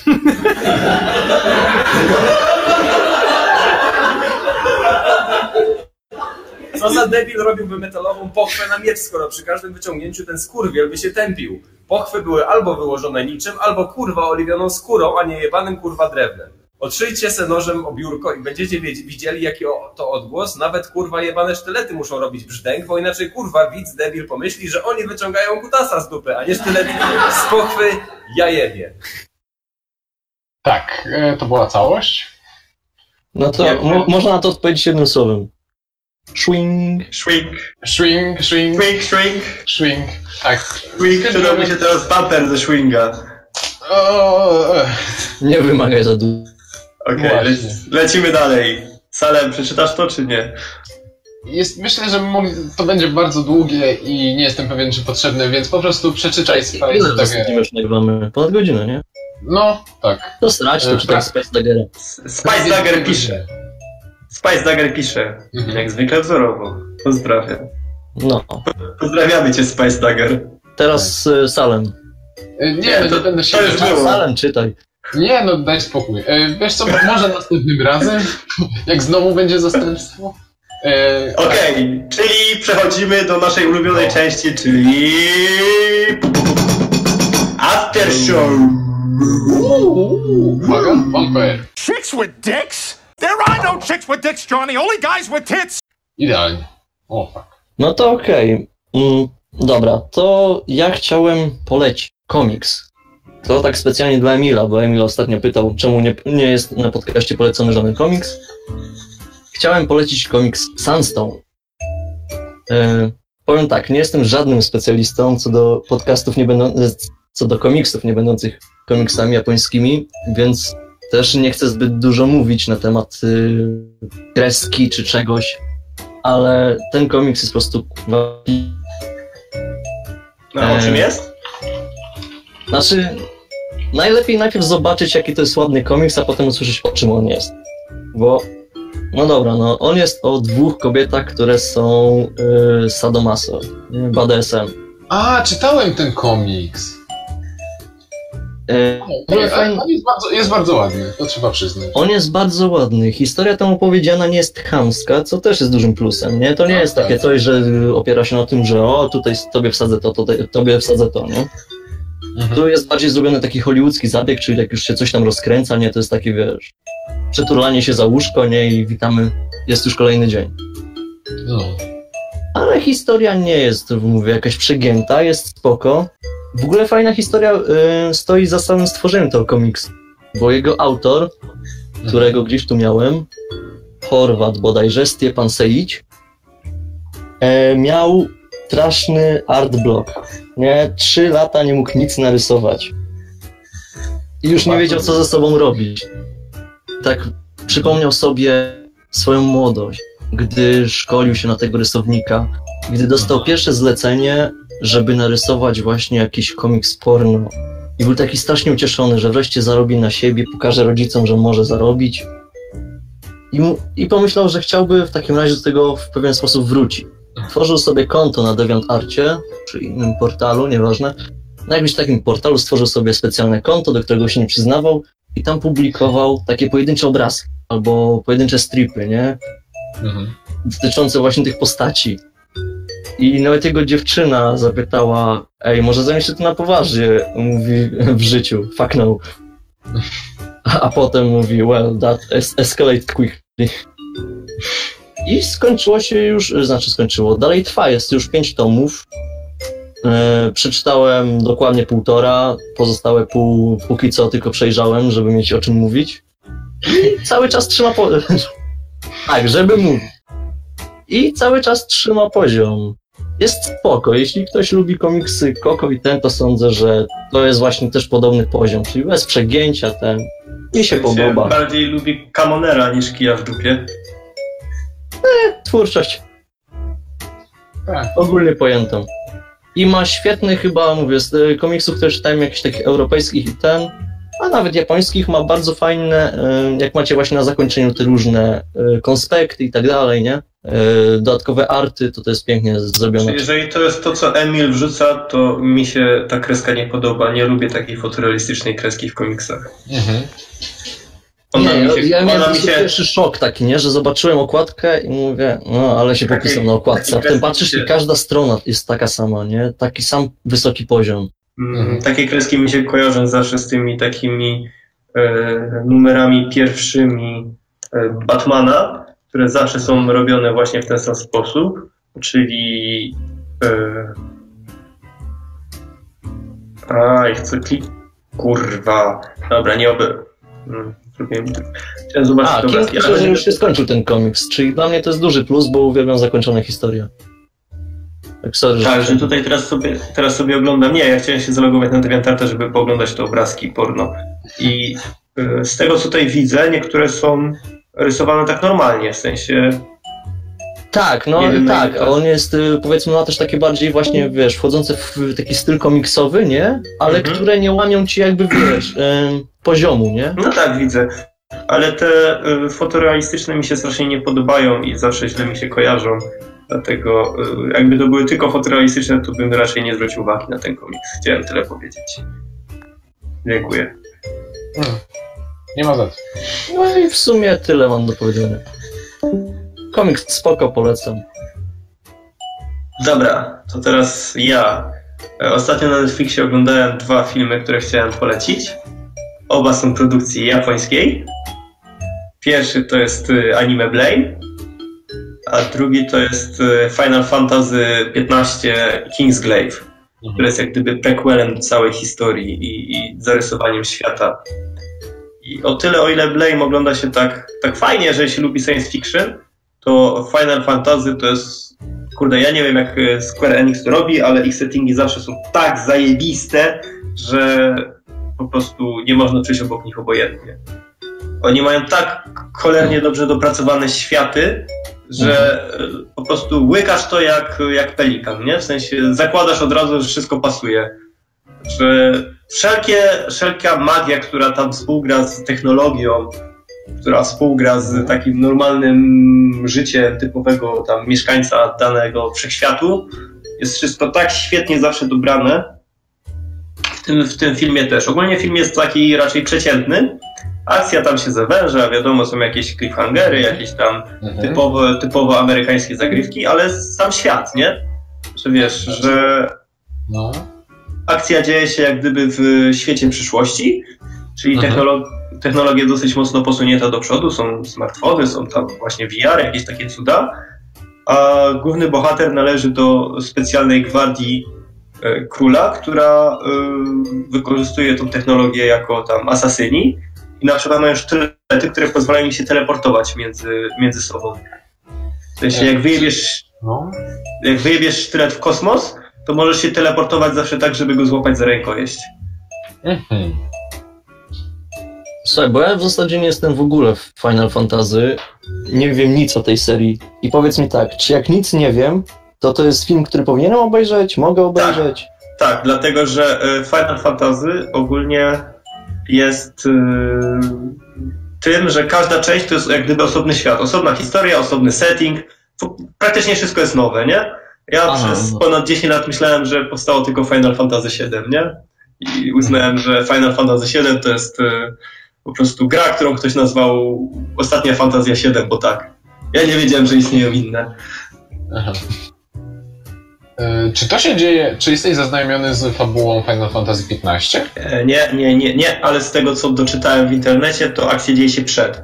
Co za debil robiłby metalową pochwę na miecz, skoro przy każdym wyciągnięciu ten skurwiel by się tępił. Pochwy były albo wyłożone niczym, albo kurwa oliwioną skórą, a nie jebanym kurwa drewnem. Otrzyjcie se nożem o biurko i będziecie widzieli jaki to odgłos. Nawet kurwa jebane sztylety muszą robić brzdęk, bo inaczej kurwa widz debil pomyśli, że oni wyciągają kutasa z dupy, a nie sztylet z pochwy jajebie. Tak, e, to była całość. No to mo- można na to odpowiedzieć jednym słowem. Swing. Shrink, Shrink, shrink, shrink, shrink, shrink. Tak. shrink, przydałby się teraz bumper ze swinga. O, Nie wymagaj za dużo. Okej, le- lecimy dalej. Salem, przeczytasz to czy nie? Jest, myślę, że mogli, to będzie bardzo długie i nie jestem pewien, czy potrzebne, więc po prostu przeczytaj Spice Ile już nagrywamy? Ponad godzinę, nie? No, tak. To strać, to E, czytaj tak. Space Daggera. Spice Dagger pisze. Spice Dagger pisze. Mhm. Jak zwykle wzorowo. Pozdrawiam. No. Pozdrawiamy cię, Spice Dagger. Teraz y, Salem. E, Nie, no to- będę się... to już było. Salem, czytaj. Nie, no daj spokój. E, Wiesz co, może następnym razem, [laughs] jak znowu będzie zastępstwo. E, Okej, czyli przechodzimy do naszej ulubionej części, czyli... After show. Uwaga, bumper. Chicks with dicks? There are no chicks with dicks, Johnny. Only guys with tits. Idealnie. O. No to okej. Mm, dobra, to ja chciałem polecić komiks. To tak specjalnie dla Emila, bo Emil ostatnio pytał, czemu nie, nie jest na podcaście polecony żaden komiks. Chciałem polecić komiks Sunstone. E, powiem tak, nie jestem żadnym specjalistą co do podcastów, nie będą, co do komiksów nie będących komiksami japońskimi, więc też nie chcę zbyt dużo mówić na temat y, kreski czy czegoś, ale ten komiks jest po prostu No, o czym Eee. jest? Znaczy, najlepiej najpierw zobaczyć, jaki to jest ładny komiks, a potem usłyszeć, o czym on jest. Bo, no dobra, no, on jest o dwóch kobietach, które są y, sadomaso? BDSM. A, czytałem ten komiks. Y, Nie, ale fajny- on jest bardzo, jest bardzo ładny, to trzeba przyznać. on jest bardzo ładny. Historia tam opowiedziana nie jest chamska, co też jest dużym plusem, nie? To nie Tak, jest tak. takie coś, że opiera się na tym, że o, tutaj tobie wsadzę to, tutaj, tobie wsadzę to, nie? Mhm. Tu jest bardziej zrobiony taki hollywoodzki zabieg, czyli jak już się coś tam rozkręca, nie, to jest takie, wiesz, przeturlanie się za łóżko, nie, i witamy, jest już kolejny dzień. No. Ale historia nie jest, mówię, jakaś przegięta, jest spoko. W ogóle fajna historia y, stoi za samym stworzeniem tego komiksu, bo jego autor, którego gdzieś tu miałem, Chorwat bodajże, Stjepan Sejic, e, miał straszny art block. Nie, trzy lata nie mógł nic narysować. I już nie wiedział, co ze sobą robić. Tak przypomniał sobie swoją młodość, gdy szkolił się na tego rysownika, gdy dostał pierwsze zlecenie, żeby narysować właśnie jakiś komiks porno. I był taki strasznie ucieszony, że wreszcie zarobi na siebie, pokaże rodzicom, że może zarobić. I, I pomyślał, że chciałby w takim razie do tego w pewien sposób wrócić. Tworzył sobie konto na DeviantArcie, czy innym portalu, nieważne. Na jakimś takim portalu stworzył sobie specjalne konto, do którego się nie przyznawał i tam publikował takie pojedyncze obrazki albo pojedyncze stripy, nie? Mhm. Dotyczące właśnie tych postaci. I nawet jego dziewczyna zapytała, ej, może zajmiesz się tym na poważnie, mówi w życiu, fuck no. A, potem mówi, well, that es escalated quickly. I skończyło się już, znaczy skończyło, dalej trwa, jest już pięć tomów. E, przeczytałem dokładnie półtora, pozostałe pół, póki co tylko przejrzałem, żeby mieć o czym mówić. I cały czas trzyma po... [laughs] tak, żeby mówić. I cały czas trzyma poziom. Jest spoko. Jeśli ktoś lubi komiksy Koko i ten, to sądzę, że to jest właśnie też podobny poziom, czyli bez przegięcia ten. Mi się podoba. Bardziej lubi Kamonera niż kija w dupie. Twórczość Tak. ogólnie pojętą. I ma świetny chyba, mówię, z y, komiksów, które czytałem jakichś takich europejskich i ten, a nawet japońskich ma bardzo fajne, y, jak macie właśnie na zakończeniu te różne y, konspekty i tak dalej, nie? Y, Dodatkowe arty, to to jest pięknie zrobione. Jeżeli to jest to, co Emil wrzuca, to mi się ta kreska nie podoba. Nie lubię takiej fotorealistycznej kreski w komiksach. Mhm. Ona Nie, mi się, ja miałem mi się pierwszy szok taki, nie, że zobaczyłem okładkę i mówię, no ale się popisał na okładce, a potem patrzysz i każda strona jest taka sama, nie? Taki sam wysoki poziom. Mm, Takie kreski mi się kojarzą zawsze z tymi takimi e, numerami pierwszymi e, Batmana, które zawsze są robione właśnie w ten sam sposób, czyli e, aj, chcę klik... Kurwa. Dobra, nie oby... Mm. Chciałem zobaczyć A, te King ale już się skończył ten komiks, czyli dla mnie to jest duży plus, bo uwielbiam zakończone historie. Tak, sorry, Tak, że tutaj teraz sobie, teraz sobie oglądam. Nie, ja chciałem się zalogować na DeviantArta, żeby pooglądać te obrazki porno. I y, z tego, co tutaj widzę, niektóre są rysowane tak normalnie, w sensie... Tak, no na tak, on jest, y, powiedzmy, ma też takie bardziej właśnie, wiesz, wchodzące w taki styl komiksowy, nie? Ale Mhm. które nie łamią ci jakby, wiesz, poziomu, nie? No tak, widzę. Ale te y, fotorealistyczne mi się strasznie nie podobają i zawsze źle mi się kojarzą. Dlatego y, jakby to były tylko fotorealistyczne, to bym raczej nie zwrócił uwagi na ten komiks. Chciałem tyle powiedzieć. Dziękuję. Hmm. Nie ma za co. No i w sumie tyle mam do powiedzenia. Komiks spoko, polecam. Dobra, to teraz ja. E, Ostatnio na Netflixie oglądałem dwa filmy, które chciałem polecić. Oba są produkcji japońskiej. Pierwszy to jest y, anime Blame, a drugi to jest y, Final Fantasy XV Kingsglaive, które jest jak gdyby prequelem całej historii i, i zarysowaniem świata. I o tyle, o ile Blame ogląda się tak, tak fajnie, że się lubi science fiction, to Final Fantasy to jest kurde, ja nie wiem jak e, Square Enix to robi, ale ich settingi zawsze są tak zajebiste, że po prostu nie można czuć obok nich obojętnie. Oni mają tak cholernie dobrze dopracowane światy, że e, po prostu łykasz to jak, jak pelikan, nie? W sensie zakładasz od razu, że wszystko pasuje. Że wszelkie, wszelka magia, która tam współgra z technologią, która współgra z takim normalnym życiem typowego tam mieszkańca danego wszechświatu. Jest wszystko tak świetnie zawsze dobrane. W tym, w tym filmie też. Ogólnie film jest taki raczej przeciętny. Akcja tam się zawęża, wiadomo, są jakieś cliffhangery, jakieś tam typowo, typowo amerykańskie zagrywki, ale sam świat, nie? Że wiesz, że No. Akcja dzieje się jak gdyby w świecie przyszłości, czyli Mhm. technolo- technologia dosyć mocno posunięta do przodu, są smartfony, są tam właśnie VR, jakieś takie cuda, a główny bohater należy do specjalnej gwardii e, króla, która e, wykorzystuje tą technologię jako tam asasyni i na przykład mają sztylety, które pozwalają im się teleportować między, między sobą. W sensie jak wyjebiesz, No. jak wyjebiesz sztylet w kosmos, to możesz się teleportować zawsze tak, żeby go złapać za rękojeść. Mhm. Słuchaj, bo ja w zasadzie nie jestem w ogóle w Final Fantasy. Nie wiem nic o tej serii. I powiedz mi tak, czy jak nic nie wiem, to to jest film, który powinienem obejrzeć? Mogę obejrzeć? Tak, dlatego że e, Final Fantasy ogólnie jest e, tym, że każda część to jest jak gdyby osobny świat, osobna historia, osobny setting. Praktycznie wszystko jest nowe, nie? Ja Aha, przez no. ponad 10 lat myślałem, że powstało tylko Final Fantasy VII, nie? I uznałem, że Final Fantasy VII to jest e, po prostu gra, którą ktoś nazwał Ostatnia Fantazja VII, bo tak. Ja nie wiedziałem, że istnieją inne. Aha. E, Czy to się dzieje, czy jesteś zaznajomiony z fabułą Final Fantasy XV? E, Nie, nie, nie, nie, ale z tego co doczytałem w internecie, to akcja dzieje się przed.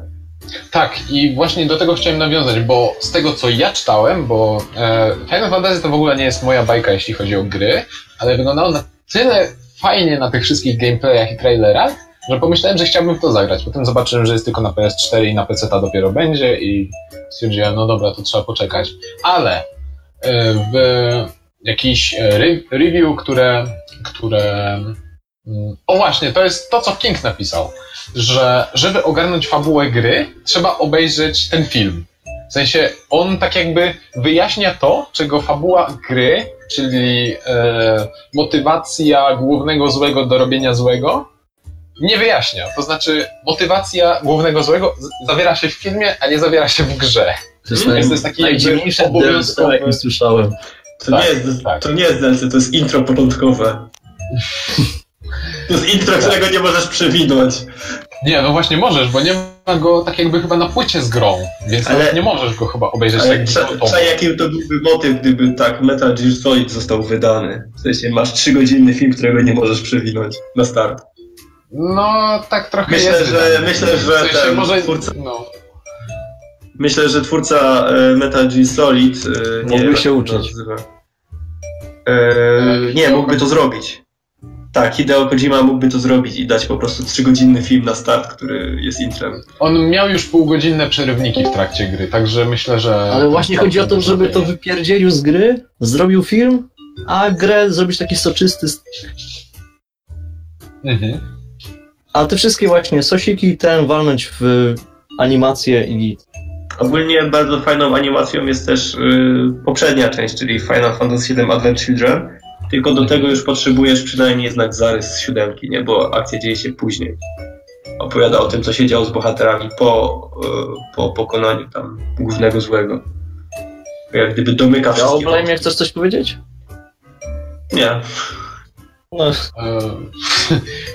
Tak, i właśnie do tego chciałem nawiązać, bo z tego co ja czytałem, bo e, Final Fantasy to w ogóle nie jest moja bajka, jeśli chodzi o gry, ale wyglądało na tyle fajnie na tych wszystkich gameplayach i trailerach, że pomyślałem, że chciałbym w to zagrać. Potem zobaczyłem, że jest tylko na PS4 i na PC ta dopiero będzie i stwierdziłem, no dobra, to trzeba poczekać. Ale e, w jakiś e, re- review, które, które mm, o właśnie, to jest to, co King napisał, że żeby ogarnąć fabułę gry, trzeba obejrzeć ten film. W sensie on tak jakby wyjaśnia to, czego fabuła gry, czyli e, motywacja głównego złego do robienia złego, nie wyjaśnia. To znaczy, motywacja głównego złego zawiera się w filmie, a nie zawiera się w grze. To jest, to jest taki najdziwniejszy obowiązkowy- DLC, jaki słyszałem. To, Tak, nie jest, tak. to nie jest DLC, to jest intro początkowe. [laughs] To jest intro, którego nie możesz przewinąć. Nie, no właśnie możesz, bo nie ma go tak jakby chyba na płycie z grą, więc Ale- nawet nie możesz go chyba obejrzeć Ale tak trza- gotowo. trza- jaki to byłby motyw, gdyby tak Metal Gear Solid został wydany. W sensie masz trzygodzinny film, którego nie możesz przewinąć na start. No, tak trochę Myślę, jest. że- myślę, że W sensie ten może, twórca- No, Myślę, że twórca e, Metal Gear Solid e, nie Mógłby wiem, się uczyć. nazywa. E, nie, mógłby to zrobić. Tak, Hideo Kojima mógłby to zrobić i dać po prostu trzygodzinny film na start, który jest intrem. On miał już półgodzinne przerywniki w trakcie gry, także myślę, że... Ale właśnie chodzi o to, żeby to wypierdzielił z gry, zrobił film, a grę zrobić taki soczysty. Mhm. A te wszystkie właśnie sosiki ten walnąć w animację i Ogólnie bardzo fajną animacją jest też y, poprzednia część, czyli Final Fantasy VII Advent Children. Tylko do tego już potrzebujesz przynajmniej znak zarys z siódemki, nie? Bo akcja dzieje się później. Opowiada o tym, co się działo z bohaterami po, y, po pokonaniu tam głównego złego. Jak gdyby domyka Ja wszystkie. Oblejmie, chcesz coś powiedzieć? Nie. No,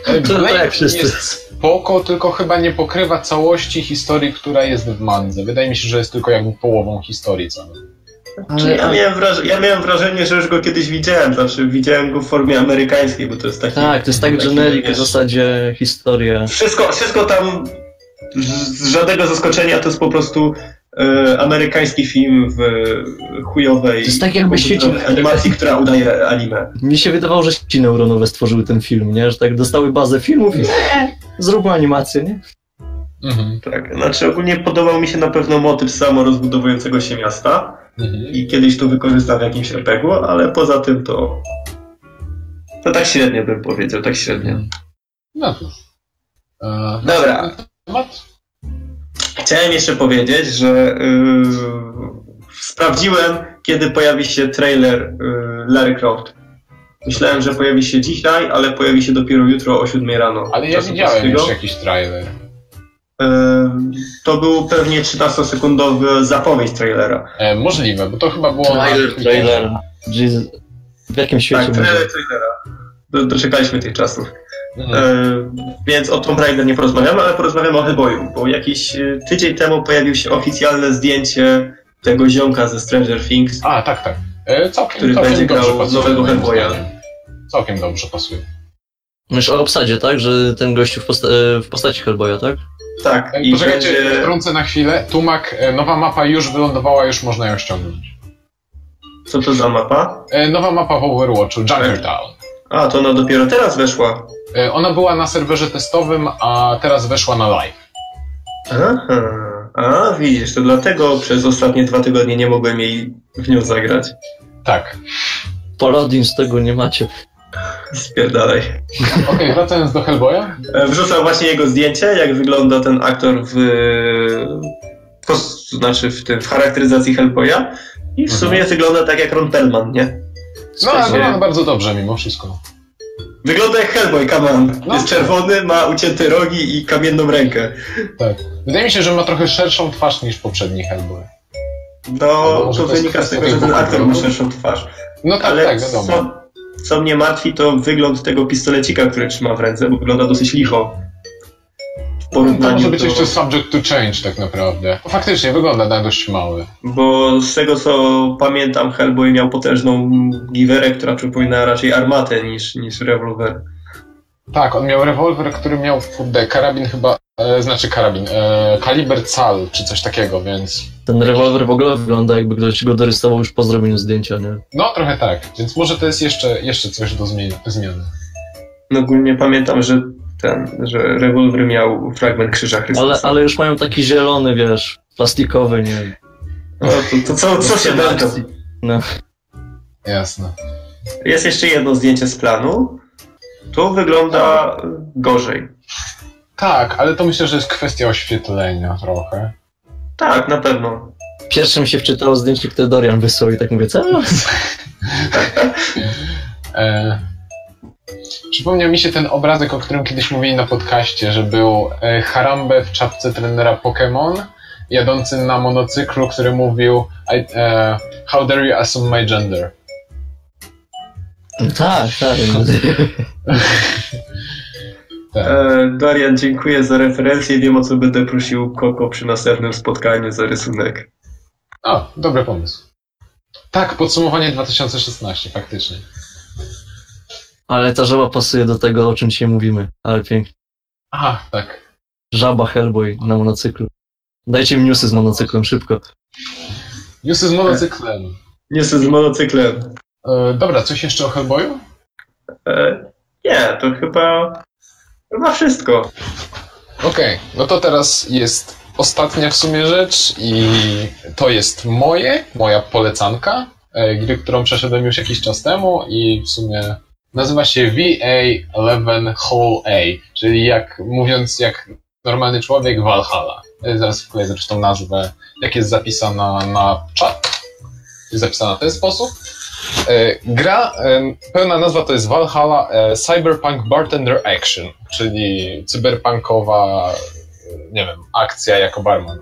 E, [laughs] To Blade jak wszyscy. jest spoko, tylko chyba nie pokrywa całości historii, która jest w mandze. Wydaje mi się, że jest tylko jakby połową historii całej. Czy ja, miałem wraż- ja miałem wrażenie, że już go kiedyś widziałem, znaczy widziałem go w formie amerykańskiej, bo to jest taki... tak, to jest tak taki, generic w zasadzie historia. Wszystko, wszystko tam z żadnego zaskoczenia to jest po prostu e, amerykański film w e, chujowej To jest tak, jakby sieci- animacji, która udaje anime. Mi się wydawało, że sieci neuronowe stworzyły ten film, nie? Że tak dostały bazę filmów i zróbmy animację, nie? Mhm. Tak, znaczy ogólnie podobał mi się na pewno motyw samo rozbudowującego się miasta Mhm. i kiedyś to wykorzystam w jakimś RPG-u, ale poza tym to to tak średnio bym powiedział, tak średnio. No cóż. E, Dobra. Chciałem jeszcze powiedzieć, że yy, sprawdziłem, kiedy pojawi się trailer yy, Larry Croft. Myślałem, że pojawi się dzisiaj, ale pojawi się dopiero jutro o 7 rano. Ale ja widziałem polskiego. już jakiś trailer. To był pewnie 13-sekundowy zapowiedź trailera. E, możliwe, bo to chyba było Trailer, na... trailer. Jesus. W jakim świecie Tak, trailer trailera. Do, doczekaliśmy tych czasów. Mhm. E, więc o Tomb Raider nie porozmawiamy, ale porozmawiamy o Hellboyu, bo jakiś e, tydzień temu pojawił się oficjalne zdjęcie tego ziomka ze Stranger Things, A, tak, tak. E, całkiem, który całkiem będzie dobrze grał pasuje, nowego Hellboya. Całkiem dobrze pasuje. Myślę o obsadzie, tak? Że ten gościu w, posta- e, w postaci Hellboya, tak? Tak, E, i Poczekajcie, będzie... wtrącę na chwilę. Tumak, e, nowa mapa już wylądowała, już można ją ściągnąć. Co to za mapa? E, nowa mapa w Overwatchu, Junkertown. A, to ona dopiero teraz weszła. E, ona była na serwerze testowym, a teraz weszła na live. Aha. A, widzisz, to dlatego przez ostatnie dwa tygodnie nie mogłem jej w nią zagrać. Tak. Paladin z tego nie macie. Spierdalaj. Okej, wracając do Hellboya. E, Wrzucam właśnie jego zdjęcie, jak wygląda ten aktor w, w znaczy w, tym, w charakteryzacji Hellboya i w sumie wygląda tak jak Ron Perlman, nie? W No, sensie- wygląda bardzo dobrze mimo wszystko. Wygląda jak Hellboy, on. No. Jest czerwony, ma ucięte rogi i kamienną rękę. Tak. Wydaje mi się, że ma trochę szerszą twarz niż poprzedni Hellboy. No, to to wynika z tego, że ten aktor ma szerszą twarz. No tak, Ale tak, wiadomo. co, co mnie martwi, to wygląd tego pistolecika, który trzyma w ręce, bo wygląda dosyć licho. W To może być do... jeszcze subject to change tak naprawdę. No, faktycznie wygląda na dość mały. Bo z tego co pamiętam, Hellboy miał potężną giwerę, która przypomina raczej armatę niż, niż rewolwer. Tak, on miał rewolwer, który miał kurde, karabin chyba, e, znaczy karabin, e, kaliber cal, czy coś takiego, więc Ten rewolwer w ogóle wygląda jakby ktoś go dorysował już po zrobieniu zdjęcia, nie? no trochę tak, więc może to jest jeszcze, jeszcze coś do zmiany. No ogólnie pamiętam, że ten, że rewolwer miał fragment krzyża Chrystusa. Ale, ale już mają taki zielony, wiesz, plastikowy, nie No, to, to co, co się da? to- No. Jasne. Jest jeszcze jedno zdjęcie z planu. Tu wygląda gorzej. Tak, ale to myślę, że jest kwestia oświetlenia trochę. Tak, na pewno. Pierwsze mi się wczytało zdjęcie, które Dorian wysłał i tak mówię, co? [laughs] E, przypomniał mi się ten obrazek, o którym kiedyś mówili na podcaście, że był e, Harambe w czapce trenera Pokémon, jadący na monocyklu, który mówił I, e, How dare you assume my gender? tak, tak. [laughs] Tak. E, Darian, dziękuję za referencję. Wiem o co będę prosił Koko przy następnym spotkaniu za rysunek. O, dobry pomysł. Tak, podsumowanie 2016, faktycznie. Ale ta żaba pasuje do tego, o czym dzisiaj mówimy. Ale pięknie. Aha, tak. Żaba Hellboy na monocyklu. Dajcie mi newsy z monocyklem, szybko. Newsy z monocyklem. Niestety z monocyklem. E, dobra, coś jeszcze o Hellboyu? E, Nie, to chyba... Chyba wszystko. Okej, no to teraz jest ostatnia w sumie rzecz i to jest moje, moja polecanka, e, gry, którą przeszedłem już jakiś czas temu i w sumie nazywa się VA11 Whole A, czyli jak mówiąc jak normalny człowiek Valhalla. E, Zaraz wkleję zresztą nazwę, jak jest zapisana na czat. Jest zapisana w ten sposób. E, Gra, pełna nazwa to jest Valhalla e, Cyberpunk Bartender Action, czyli cyberpunkowa, nie wiem, akcja jako barman.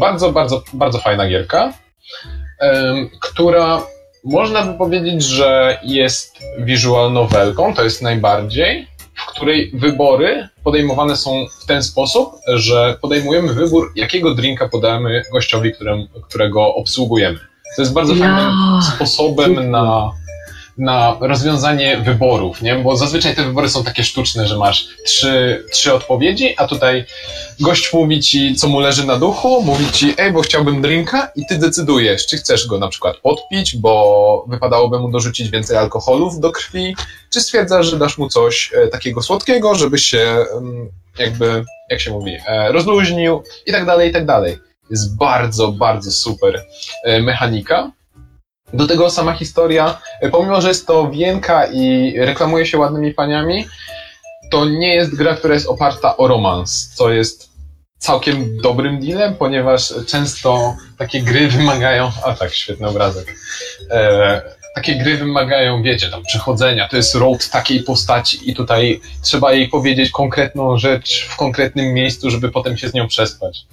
Bardzo, bardzo, bardzo fajna gierka, która można by powiedzieć, że jest visual novelką, to jest najbardziej, w której wybory podejmowane są w ten sposób, że podejmujemy wybór, jakiego drinka podamy gościowi, którym, którego obsługujemy. To jest bardzo fajnym sposobem na, na rozwiązanie wyborów, nie? Bo zazwyczaj te wybory są takie sztuczne, że masz trzy, trzy odpowiedzi, a tutaj gość mówi ci, co mu leży na duchu, mówi ci, ej, bo chciałbym drinka i ty decydujesz, czy chcesz go na przykład podpić, bo wypadałoby mu dorzucić więcej alkoholów do krwi, czy stwierdzasz, że dasz mu coś e, takiego słodkiego, żeby się em, jakby, jak się mówi, e, rozluźnił i tak dalej, i tak dalej. Jest bardzo, bardzo super e, mechanika. Do tego sama historia, e, pomimo że jest to wienka i reklamuje się ładnymi paniami, to nie jest gra, która jest oparta o romans, co jest całkiem dobrym dealem, ponieważ często takie gry wymagają, a tak, świetny obrazek, e, takie gry wymagają, wiecie, tam przechodzenia, to jest road takiej postaci i tutaj trzeba jej powiedzieć konkretną rzecz w konkretnym miejscu, żeby potem się z nią przespać.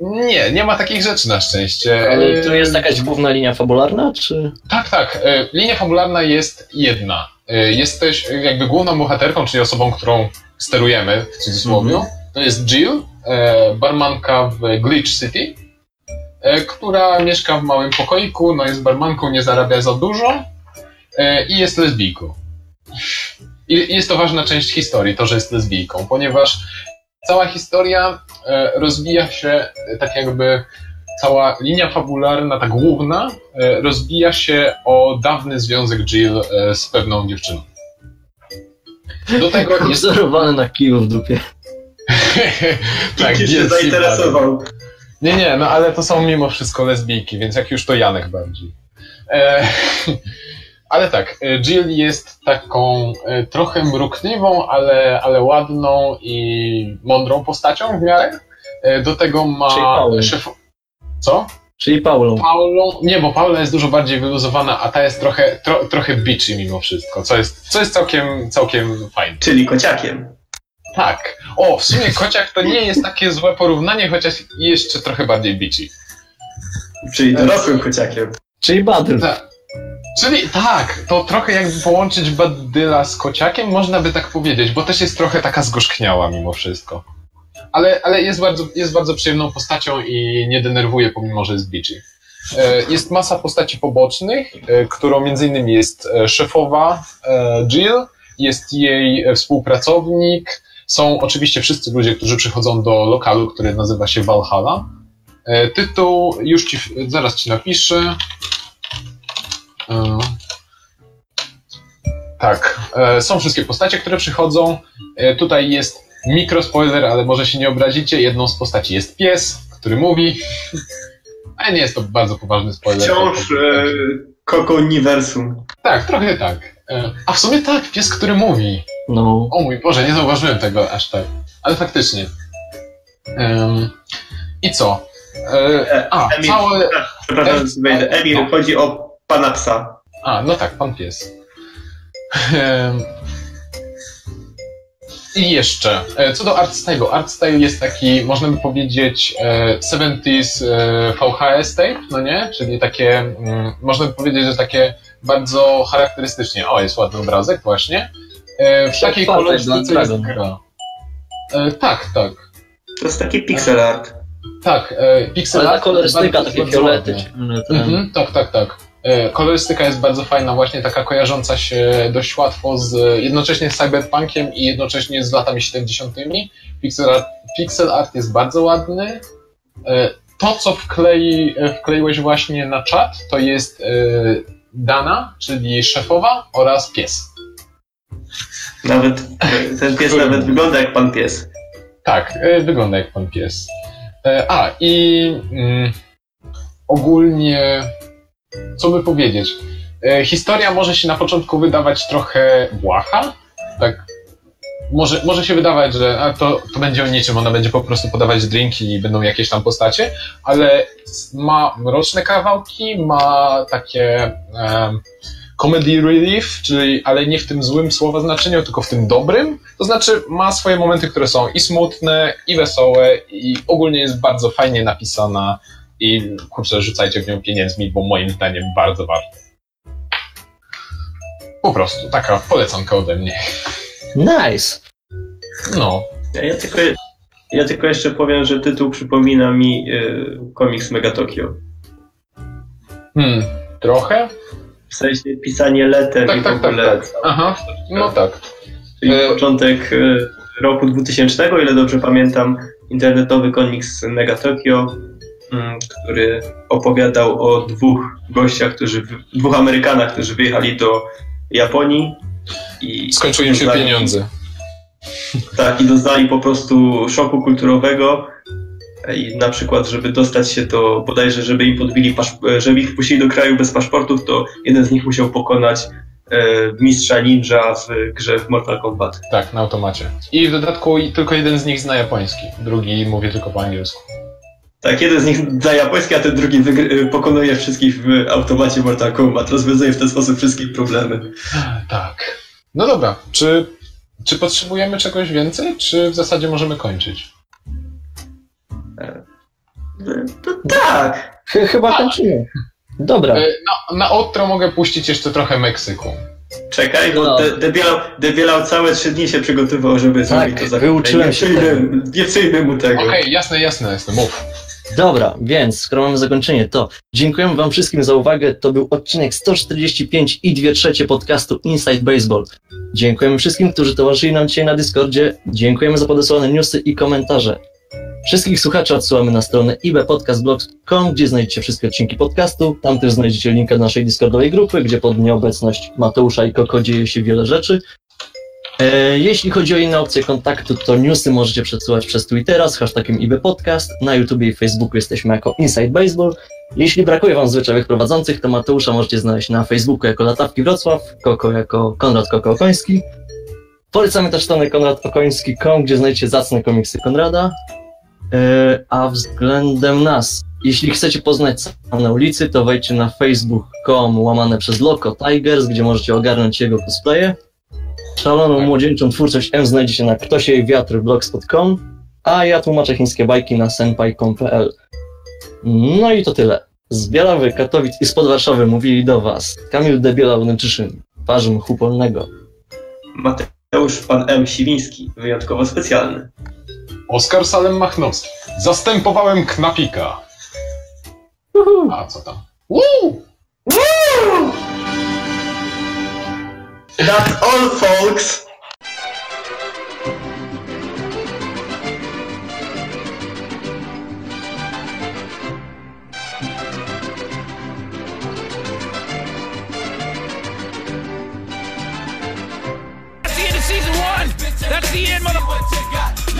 Nie, nie ma takich rzeczy na szczęście. Ale to jest jakaś główna linia fabularna, czy... Tak, tak. e, Linia fabularna jest jedna. E, Jesteś jakby główną bohaterką, czyli osobą, którą sterujemy, w cudzysłowie. To jest Jill, e, barmanka w Glitch City, która mieszka w małym pokoiku, no jest barmanką, nie zarabia za dużo i jest lesbijką. I jest to ważna część historii, to, że jest lesbijką, ponieważ cała historia e, rozwija się e, tak jakby cała linia fabularna, ta główna, e, rozbija się o dawny związek Jill z pewną dziewczyną. Do tego [laughs] jest... Wzorowany na kiju w dupie. [laughs] tak, Kiki się zainteresował. Nie, nie, no ale to są mimo wszystko lesbijki, więc jak już to Janek bardziej. E, [laughs] ale tak, e, Jill jest taką e, trochę mrukliwą, ale, ale ładną i mądrą postacią w miarę. E, do tego ma szef... Co? Czyli Paulą. Paulą, nie, bo Paula jest dużo bardziej wyluzowana, a ta jest trochę, tro, trochę bitchy mimo wszystko, co jest, co jest całkiem, całkiem fajne. Czyli kociakiem. Tak. O, w sumie kociak to nie jest takie złe porównanie, chociaż jeszcze trochę bardziej bitchy. Czyli dorosłym kociakiem. Czyli Badr. Tak. Czyli tak, to trochę jakby połączyć Badyla z kociakiem, można by tak powiedzieć, bo też jest trochę taka zgorzkniała mimo wszystko. Ale, ale jest, bardzo, jest bardzo przyjemną postacią i nie denerwuje, pomimo że jest bitchy. E, Jest masa postaci pobocznych, e, którą między innymi jest e, szefowa Jill, jest jej współpracownik, są oczywiście wszyscy ludzie, którzy przychodzą do lokalu, który nazywa się Valhalla. Tytuł już ci, zaraz ci napiszę. E, Tak, e, są wszystkie postacie, które przychodzą. E, Tutaj jest mikrospoiler, ale może się nie obrazicie. Jedną z postaci jest pies, który mówi. Ale nie jest to bardzo poważny spoiler. Wciąż e, Koko Uniwersum. Tak, trochę tak. E, A w sumie tak, pies, który mówi. No. O mój Boże, nie zauważyłem tego aż tak. Ale faktycznie. Em, I co? E, A, Emil, całe... Przepraszam, że wejdę. Emil, no. chodzi o pana psa. A, no tak, pan pies. Em, I jeszcze, e, co do art style'u. Art style jest taki, można by powiedzieć, e, 70s e, VHS tape, no nie? Czyli takie, mm, można by powiedzieć, że takie bardzo charakterystycznie. O, jest ładny obrazek, właśnie. E, W takiej Blood jest gra. E, Tak, tak. To jest taki pixel art. Tak, e, pixel Ale ta art kolorystyka, bardzo- takie fiolety. Mhm, tak, tak, tak. E, Kolorystyka jest bardzo fajna, właśnie taka kojarząca się dość łatwo z jednocześnie z cyberpunkiem i jednocześnie z latami 70. Pixel art, pixel art jest bardzo ładny. E, To, co wklei, e, wkleiłeś właśnie na czat, to jest Dana, czyli szefowa oraz pies. Nawet ten pies nawet wygląda jak pan pies. Tak, wygląda jak pan pies. A, i mm, ogólnie, co by powiedzieć? E, Historia może się na początku wydawać trochę błaha. Tak, może, może się wydawać, że a to, to będzie o niczym, ona będzie po prostu podawać drinki i będą jakieś tam postacie, ale ma mroczne kawałki, ma takie comedy relief, czyli, ale nie w tym złym słowa znaczeniu, tylko w tym dobrym. To znaczy ma swoje momenty, które są i smutne, i wesołe, i ogólnie jest bardzo fajnie napisana i kurczę, rzucajcie w nią pieniędzmi, bo moim zdaniem bardzo warto. Po prostu, taka polecanka ode mnie. Nice! No. Ja, ja, tylko, ja tylko jeszcze powiem, że tytuł przypomina mi e, komiks Mega Tokyo. Hmm, trochę? W sensie pisanie leter Tak, i w tak, tak, ogóle. tak. Aha, no tak. Czyli E, początek e, roku 2000, o ile dobrze pamiętam, internetowy komiks Mega Tokyo, mm, który opowiadał o dwóch gościach, którzy, dwóch Amerykanach, którzy wyjechali do Japonii i Skończyły im się doznali- pieniądze. Tak, i doznali po prostu szoku kulturowego. I na przykład, żeby dostać się do, bodajże, żeby im podbili, paszp- żeby ich wpuścili do kraju bez paszportów, to jeden z nich musiał pokonać e, mistrza ninja w grze w Mortal Kombat. Tak, na automacie. I w dodatku tylko jeden z nich zna japoński, drugi mówi tylko po angielsku. Tak, jeden z nich za japoński, a ten drugi wygr- pokonuje wszystkich w automacie Mortal Kombat. Rozwiązuje w ten sposób wszystkie problemy. Tak. No dobra, czy, czy potrzebujemy czegoś więcej, czy w zasadzie możemy kończyć? To tak. Ch- chyba kończymy. Dobra. E, Na, na outro mogę puścić jeszcze trochę Meksyku. Czekaj, bo No. de- debielał, debielał całe trzy dni się przygotowywał, żeby zrobić to za wyuczyłem nie się przyjmę, nie przyjmę mu tego. Okej, jasne, jasne, jasne, mów. Dobra, więc skoro mamy zakończenie, to dziękujemy Wam wszystkim za uwagę. To był odcinek 145 i 2 trzecie podcastu Inside Baseball. Dziękujemy wszystkim, którzy towarzyszyli nam dzisiaj na Discordzie. Dziękujemy za podesłane newsy i komentarze. Wszystkich słuchaczy odsyłamy na stronę ibpodcastblog.com, gdzie znajdziecie wszystkie odcinki podcastu. Tam też znajdziecie linkę do naszej Discordowej grupy, gdzie pod nieobecność Mateusza i Koko dzieje się wiele rzeczy. E, Jeśli chodzi o inne opcje kontaktu, to newsy możecie przesyłać przez Twittera z hashtagiem IBPodcast. Na YouTubie i Facebooku jesteśmy jako Inside Baseball. Jeśli brakuje Wam zwyczajnych prowadzących, to Mateusza możecie znaleźć na Facebooku jako Latawki Wrocław, Koko jako Konrad Koko Okoński. Polecamy też stronę konradokoński.com, gdzie znajdziecie zacne komiksy Konrada. E, A względem nas, jeśli chcecie poznać sam na ulicy, to wejdźcie na facebook.com łamane przez Loco Tigers, gdzie możecie ogarnąć jego cosplaye. Szaloną młodzieńczą twórczość M znajdziecie na ktosie wiatr blogspot.com, a ja tłumaczę chińskie bajki na senpai.com.pl. No i to tyle. Z Bielawy, Katowic i spod Warszawy mówili do Was Kamil Debiela Włęczyszyn, twarzy mchu polnego. Mateusz Pan M. Siwiński, wyjątkowo specjalny. Oskar Salem Machnowski. Zastępowałem Knapika. A co tam? Woo! That's all, folks! That's the end of season one. That's the end, motherfucker.